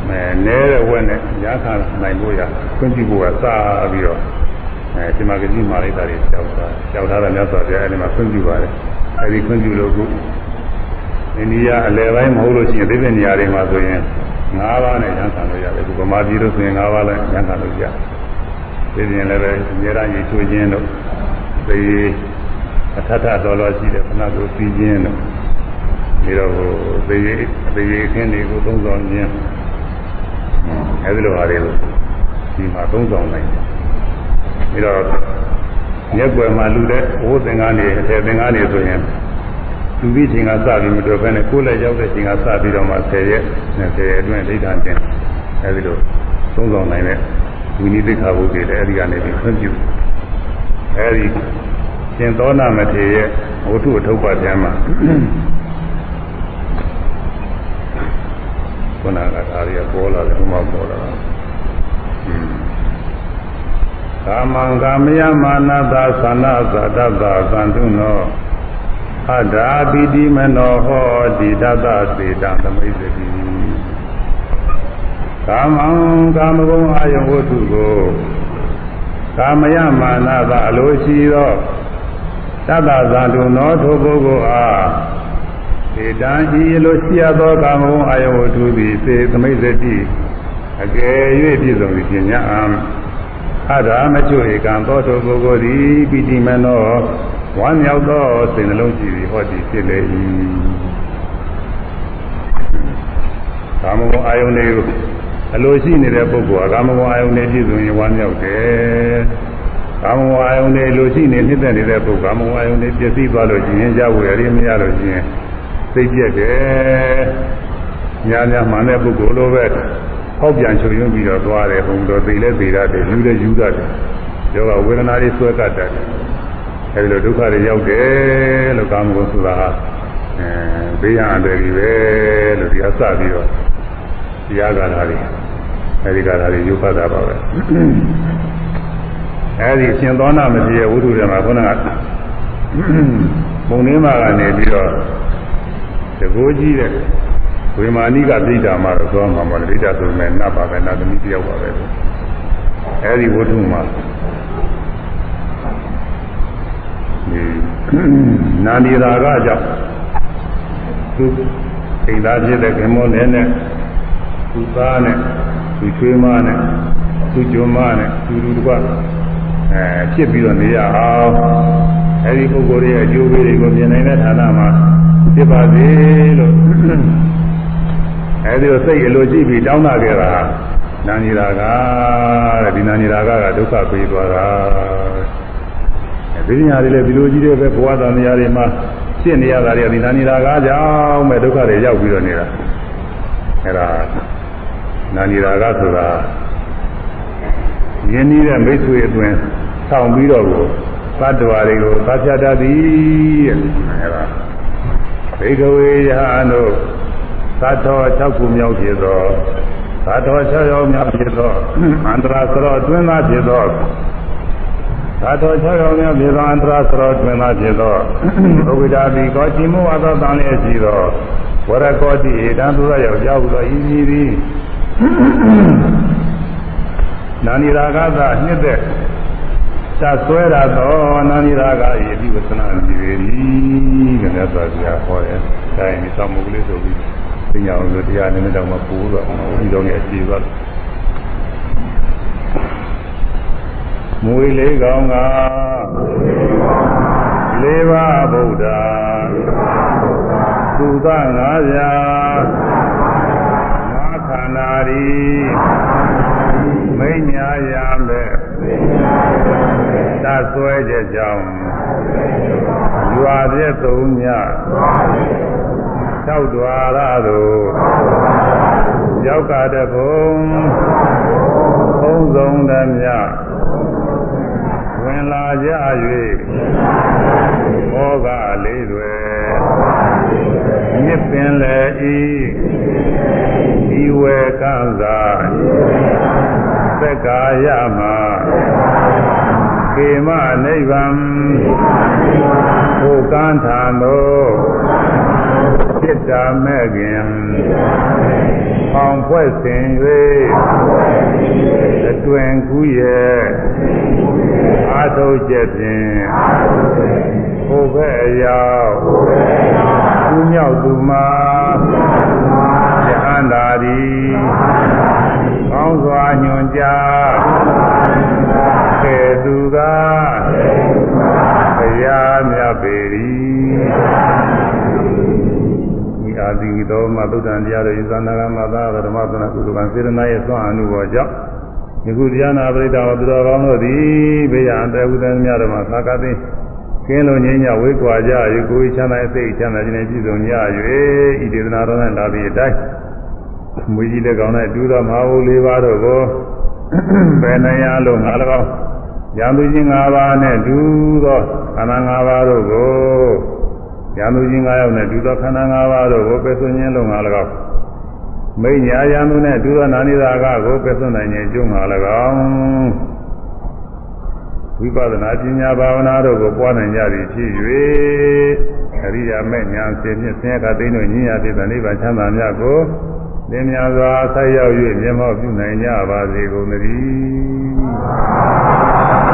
အဲနဲတဲ့ဝက်နဲ့ရာခာနိုင်လို့ရခွင့်ပြုဖို့ကစားပြီးတော့အဲဒီမှာကတိမာလိုက်တာတွေကြောက်တာကြောက်ထားတဲ့မြတ်စွာဘုရားအဲဒီမှာခွင့်ပြုပါတယ်အဲဒီခွင့်ပြုလို့ခုအိန္ဒိယအလယ်ပိုင်းမဟုတ်လို့ရှိရင်သိတဲ့နေရာတွေမှာဆိုရင်၅ပါးနဲ့ရန်ခံလို့ရတယ်ခုဗမာပြည်လို့ဆိုရင်၅ပါးနဲ့ရန်ခံလို့ရတယ်ဒီပြင်လည်းပဲအများကြီးချွေခြင်းတို့သေ အထထတော်တော်ရှိတဲ့ခဏကိုပြီးခြင်းတို့ပြီးတော့သေသေအခင်းတွေကိုသုံးဆောင်ခြင်းအဲဒီလိုဟာတွေကိုဒီမှာသုံးဆောင်နိုင်တယ်ပြီးတော့ရက်ွယ်မှာလူတဲ့ဘိုးသင်္ကန်းတွေအထည်သင်္ကန်းတွေဆိုရင်လူပြီးချိန်ကစပြီးမတော်ဘဲနဲ့ကိုယ်လည်းရောက်တဲ့ချိန်ကစပြီးတော့မှ10ရက်20ရက်အတွင်းဒိဋ္ဌာန်တင်အဲဒီလိုသုံးဆောင်နိုင်တဲ့ဝိနည်းသိက္ခာပုဒ်တွေလည်းအဲဒီကနေပြီးခွင့်ပြုအဲဒီ ရှင်သောနာမထေရရဲ့ဝတ္ထုအထုပ်ပါပြန်မှာခုနကဒါရီပေါ်လာတယ်ဘုမပေါ်လာတာကာမံကာမယမာနတာသနာသတ္တသာသံတုနောအဒာပိတိမနောဟောတိတတသေတံသမိသတိကာမံကာမဂုဏ်အာယဝတ္ထုကိုကာမယမာနသာအလိုရှိသော တတ္တဇာတုနောထိုပုဂ္ဂိုလ်အားေတံဤလိုရှိရသောကာမဂုဏ်အာယဝတ္ထုသည်သေသမိသတိအကယ်၍ပြည့်စုံသည်ဖြင့်ညာအအထာမချွေကံသောတုပုဂ္ဂိုလ်သည်ပိတိမနောဝမ်းမြောက်သောစိတ်နှလုံးရှိသည်ဟောဒီဖြစ်လေ၏ကာမဂုဏ်အာယုန်တွေကိုအလိုရှိနေတဲ့ပုဂ္ဂိုလ်ကကာမဂုဏ်အာယုန်တွေပြည့်စုံရင်ဝမ်းမြောက်တယ် ကာမဂုဏ်အာယုန်တွေလိုရှိနေနှစ်သက်နေတဲ့ပုဂ္ဂိုလ်ကာမဂုဏ်အာယုန်တွေပြည့်စည်သွားလို့ရှိရင်ကြောက်ဝယ်ရည်မရလို့ရှိရင်စိတ်ပြက်တယ်ညာညာမှန်တဲ့ပုဂ္ဂိုလ်လိုပဲဟောက်ပြန်ချုပ်ယွင်းပြီးတော့သွားတယ်ဘုံတော်သိလဲသိရတယ်ယူလဲယူရတယ်ယောဂဝေဒနာတွေဆွဲကတ်တယ်အဲဒီလိုဒုက္ခတွေရောက်တယ်လို့ကာမဂုဏ်ဆိုတာဟာအဲဘေးရန်အတယ်ကြီးပဲလို့ဒီအစပြီးတော့တရားကာလာတွေအဲဒီကာလာတွေရုပ်ဖတ်တာပါပဲ အဲဒီရှင်သောနာမကြီးရဲ့ဝိသုတွေမှာခုနကပုံနှင်းမှာကနေပြီးတော့တကိုးကြီးတဲ့ဝိမာနိကပြိတ္တာမှာတော့သွားမှာမဟုတ်ပြိတ္တာဆိုမဲ့နတ်ပါပဲနတ်သမီးတယောက်ပါပဲအဲဒီဝိသုမှာဒီနာနီရာကကြောင့်သူအိမ်သားဖြစ်တဲ့ခင်မောနဲ့နဲ့သူသားနဲ့သူချွေးမနဲ့သူကျုံမနဲ့သူလူတစ်ပတ် အဲဖြစ်ပြီးတော့နေရအောင်အဲဒီပုဂ္ဂိုလ်ရဲ့အကျိုးပေးတွေကိုမြင်နိုင်တဲ့ဌာနမှာဖြစ်ပါစေလို့အဲဒီတော့စိတ်အလိုကြည့်ပြီးတောင်းတာကြတာနာနီရာကတဲ့ဒီနာနီရာကကဒုက္ခပေးသွားတာဒီညာတွေလည်းဒီလိုကြီးတဲ့ပဲဘဝတန်တရားတွေမှာဖြစ်နေရတာတွေဒီနာနီရာကကြောင့်ပဲဒုက္ခတွေရောက်ပြီးတော့နေတာအဲဒါနာနီရာကဆိုတာယင်းနည်းတဲ့မိတ်ဆွေအတွင် ဆောင်ပြီးတော့ကိုသတ္တဝါတွေကိုသတ်ဖြတ်တတ်သည်တဲ့အဲဒါဘိကဝေယဟန်တို့သတ္တော6ခုမြောက်ဖြစ်သောသတ္တော6ယောက်မြောက်ဖြစ်သောအန္တရာစရောအတွင်းသားဖြစ်သောသာတော်၆ရောင်များပြေသောအန္တရာစရောတွင်သာဖြစ်သောဥပ္ပဒါတိကောချိမောဝါသောတန်လျက်ရှိသောဝရကောတိဧတံသူရရောက်ရောက်သောဤမည်သည်နာနိရာဂသာနှစ်သက် သဆွဲရသောနာနိရာဂဤဒီဝသနာမြည်ပေ၏တဲ့မြတ်စွာဘုရားဟောတယ်။ဒါရင်ဒီသမှုကလေးဆိုပြီးပညာအောင်လို့တရားနည်းနည်းတော့မပူတော့ဘူး။ဒီတော့လည်းအခြေသွားတယ်မွေလေးကောင်းကလေးပါးဗုဒ္ဓသုသငါးပြာငါခန္ဓာရီမိညာရမဲ့ သဆွဲချက်ကြောင့်ရွာပြည့်သုံးည၆ဒွါရတို့ရောက်ကတဘုံသုံးဆုံးတည်းမြဝင်လာကြ၍ဘောကလေးတွေမြစ်ပင်လေဤဤဝေကံသာသက္ကာယမ ကေမနိဗ္ဗာန်ဘုကံထံသောจิตตาမဲ့ခင်ဖောင်ဖွဲ့ဆင်၍အတွင်ကူးရဲ့အာထုတ်ချက်ဖြင့်ဘုဘဲ့အရောက်သူမြောက်သူမှာယဟန္တာဒီကောင်းစွာညွန်ကြား ခေသူကဘုရားမြတ်ပေ၏အာတိသောမသုတ္တန်တရားတော်ဤသန္တာကမသာဓမ္မသနာကုသကံစေရနာရဲ့သွန်အမှုပေါ်ကြောင့်ဒီခုတရားနာပရိသတ်ဝသူတော်ကောင်းတို့သည်ဘေးရန်တေဟုသံမြတ်တော်မှာသာကသိကင်းလုံးငြိမ်းညဝေးကွာကြ၍ကိုယ်ချမ်းသာစိတ်ချမ်းသာခြင်းနဲ့ပြည့်စုံကြ၍ဤဒေသနာတော်နဲ့လာသည့်အတိုင်းမွေကြီးလက်ကောင်းနဲ့တူတော်မဟာဘုလေးပါးတို့ကို ဘယ်နှရလုံးငါ၎င်းရံသူချင်း၅ပါးနဲ့တူသောခန္ဓာ၅ပါးတို့ကိုရံသူချင်း၅ယောက်နဲ့တူသောခန္ဓာ၅ပါးတို့ကိုပယ်သွင်းခြင်းလုံးငါ၎င်းမိညာယံသူနဲ့တူသောနာနိသာကကိုပယ်သွင်းနိုင်ခြင်းကျုံငါ၎င်းဝိပဿနာပညာဘာဝနာတို့ကိုပွားနိုင်ကြသည်ဖြစ်၍အရိယာမဲ့ညာစေဖြင့်ဆင်းရဲကသိမ်းတို့ညဉ့်ရဖြစ်တဲ့နိဗ္ဗာန်ချမ်းသာမြတ်ကို သင်များစွာဆက်ရောက်၍မျက်မှောက်ပြုနိုင်ကြပါစေကုန်သတည်း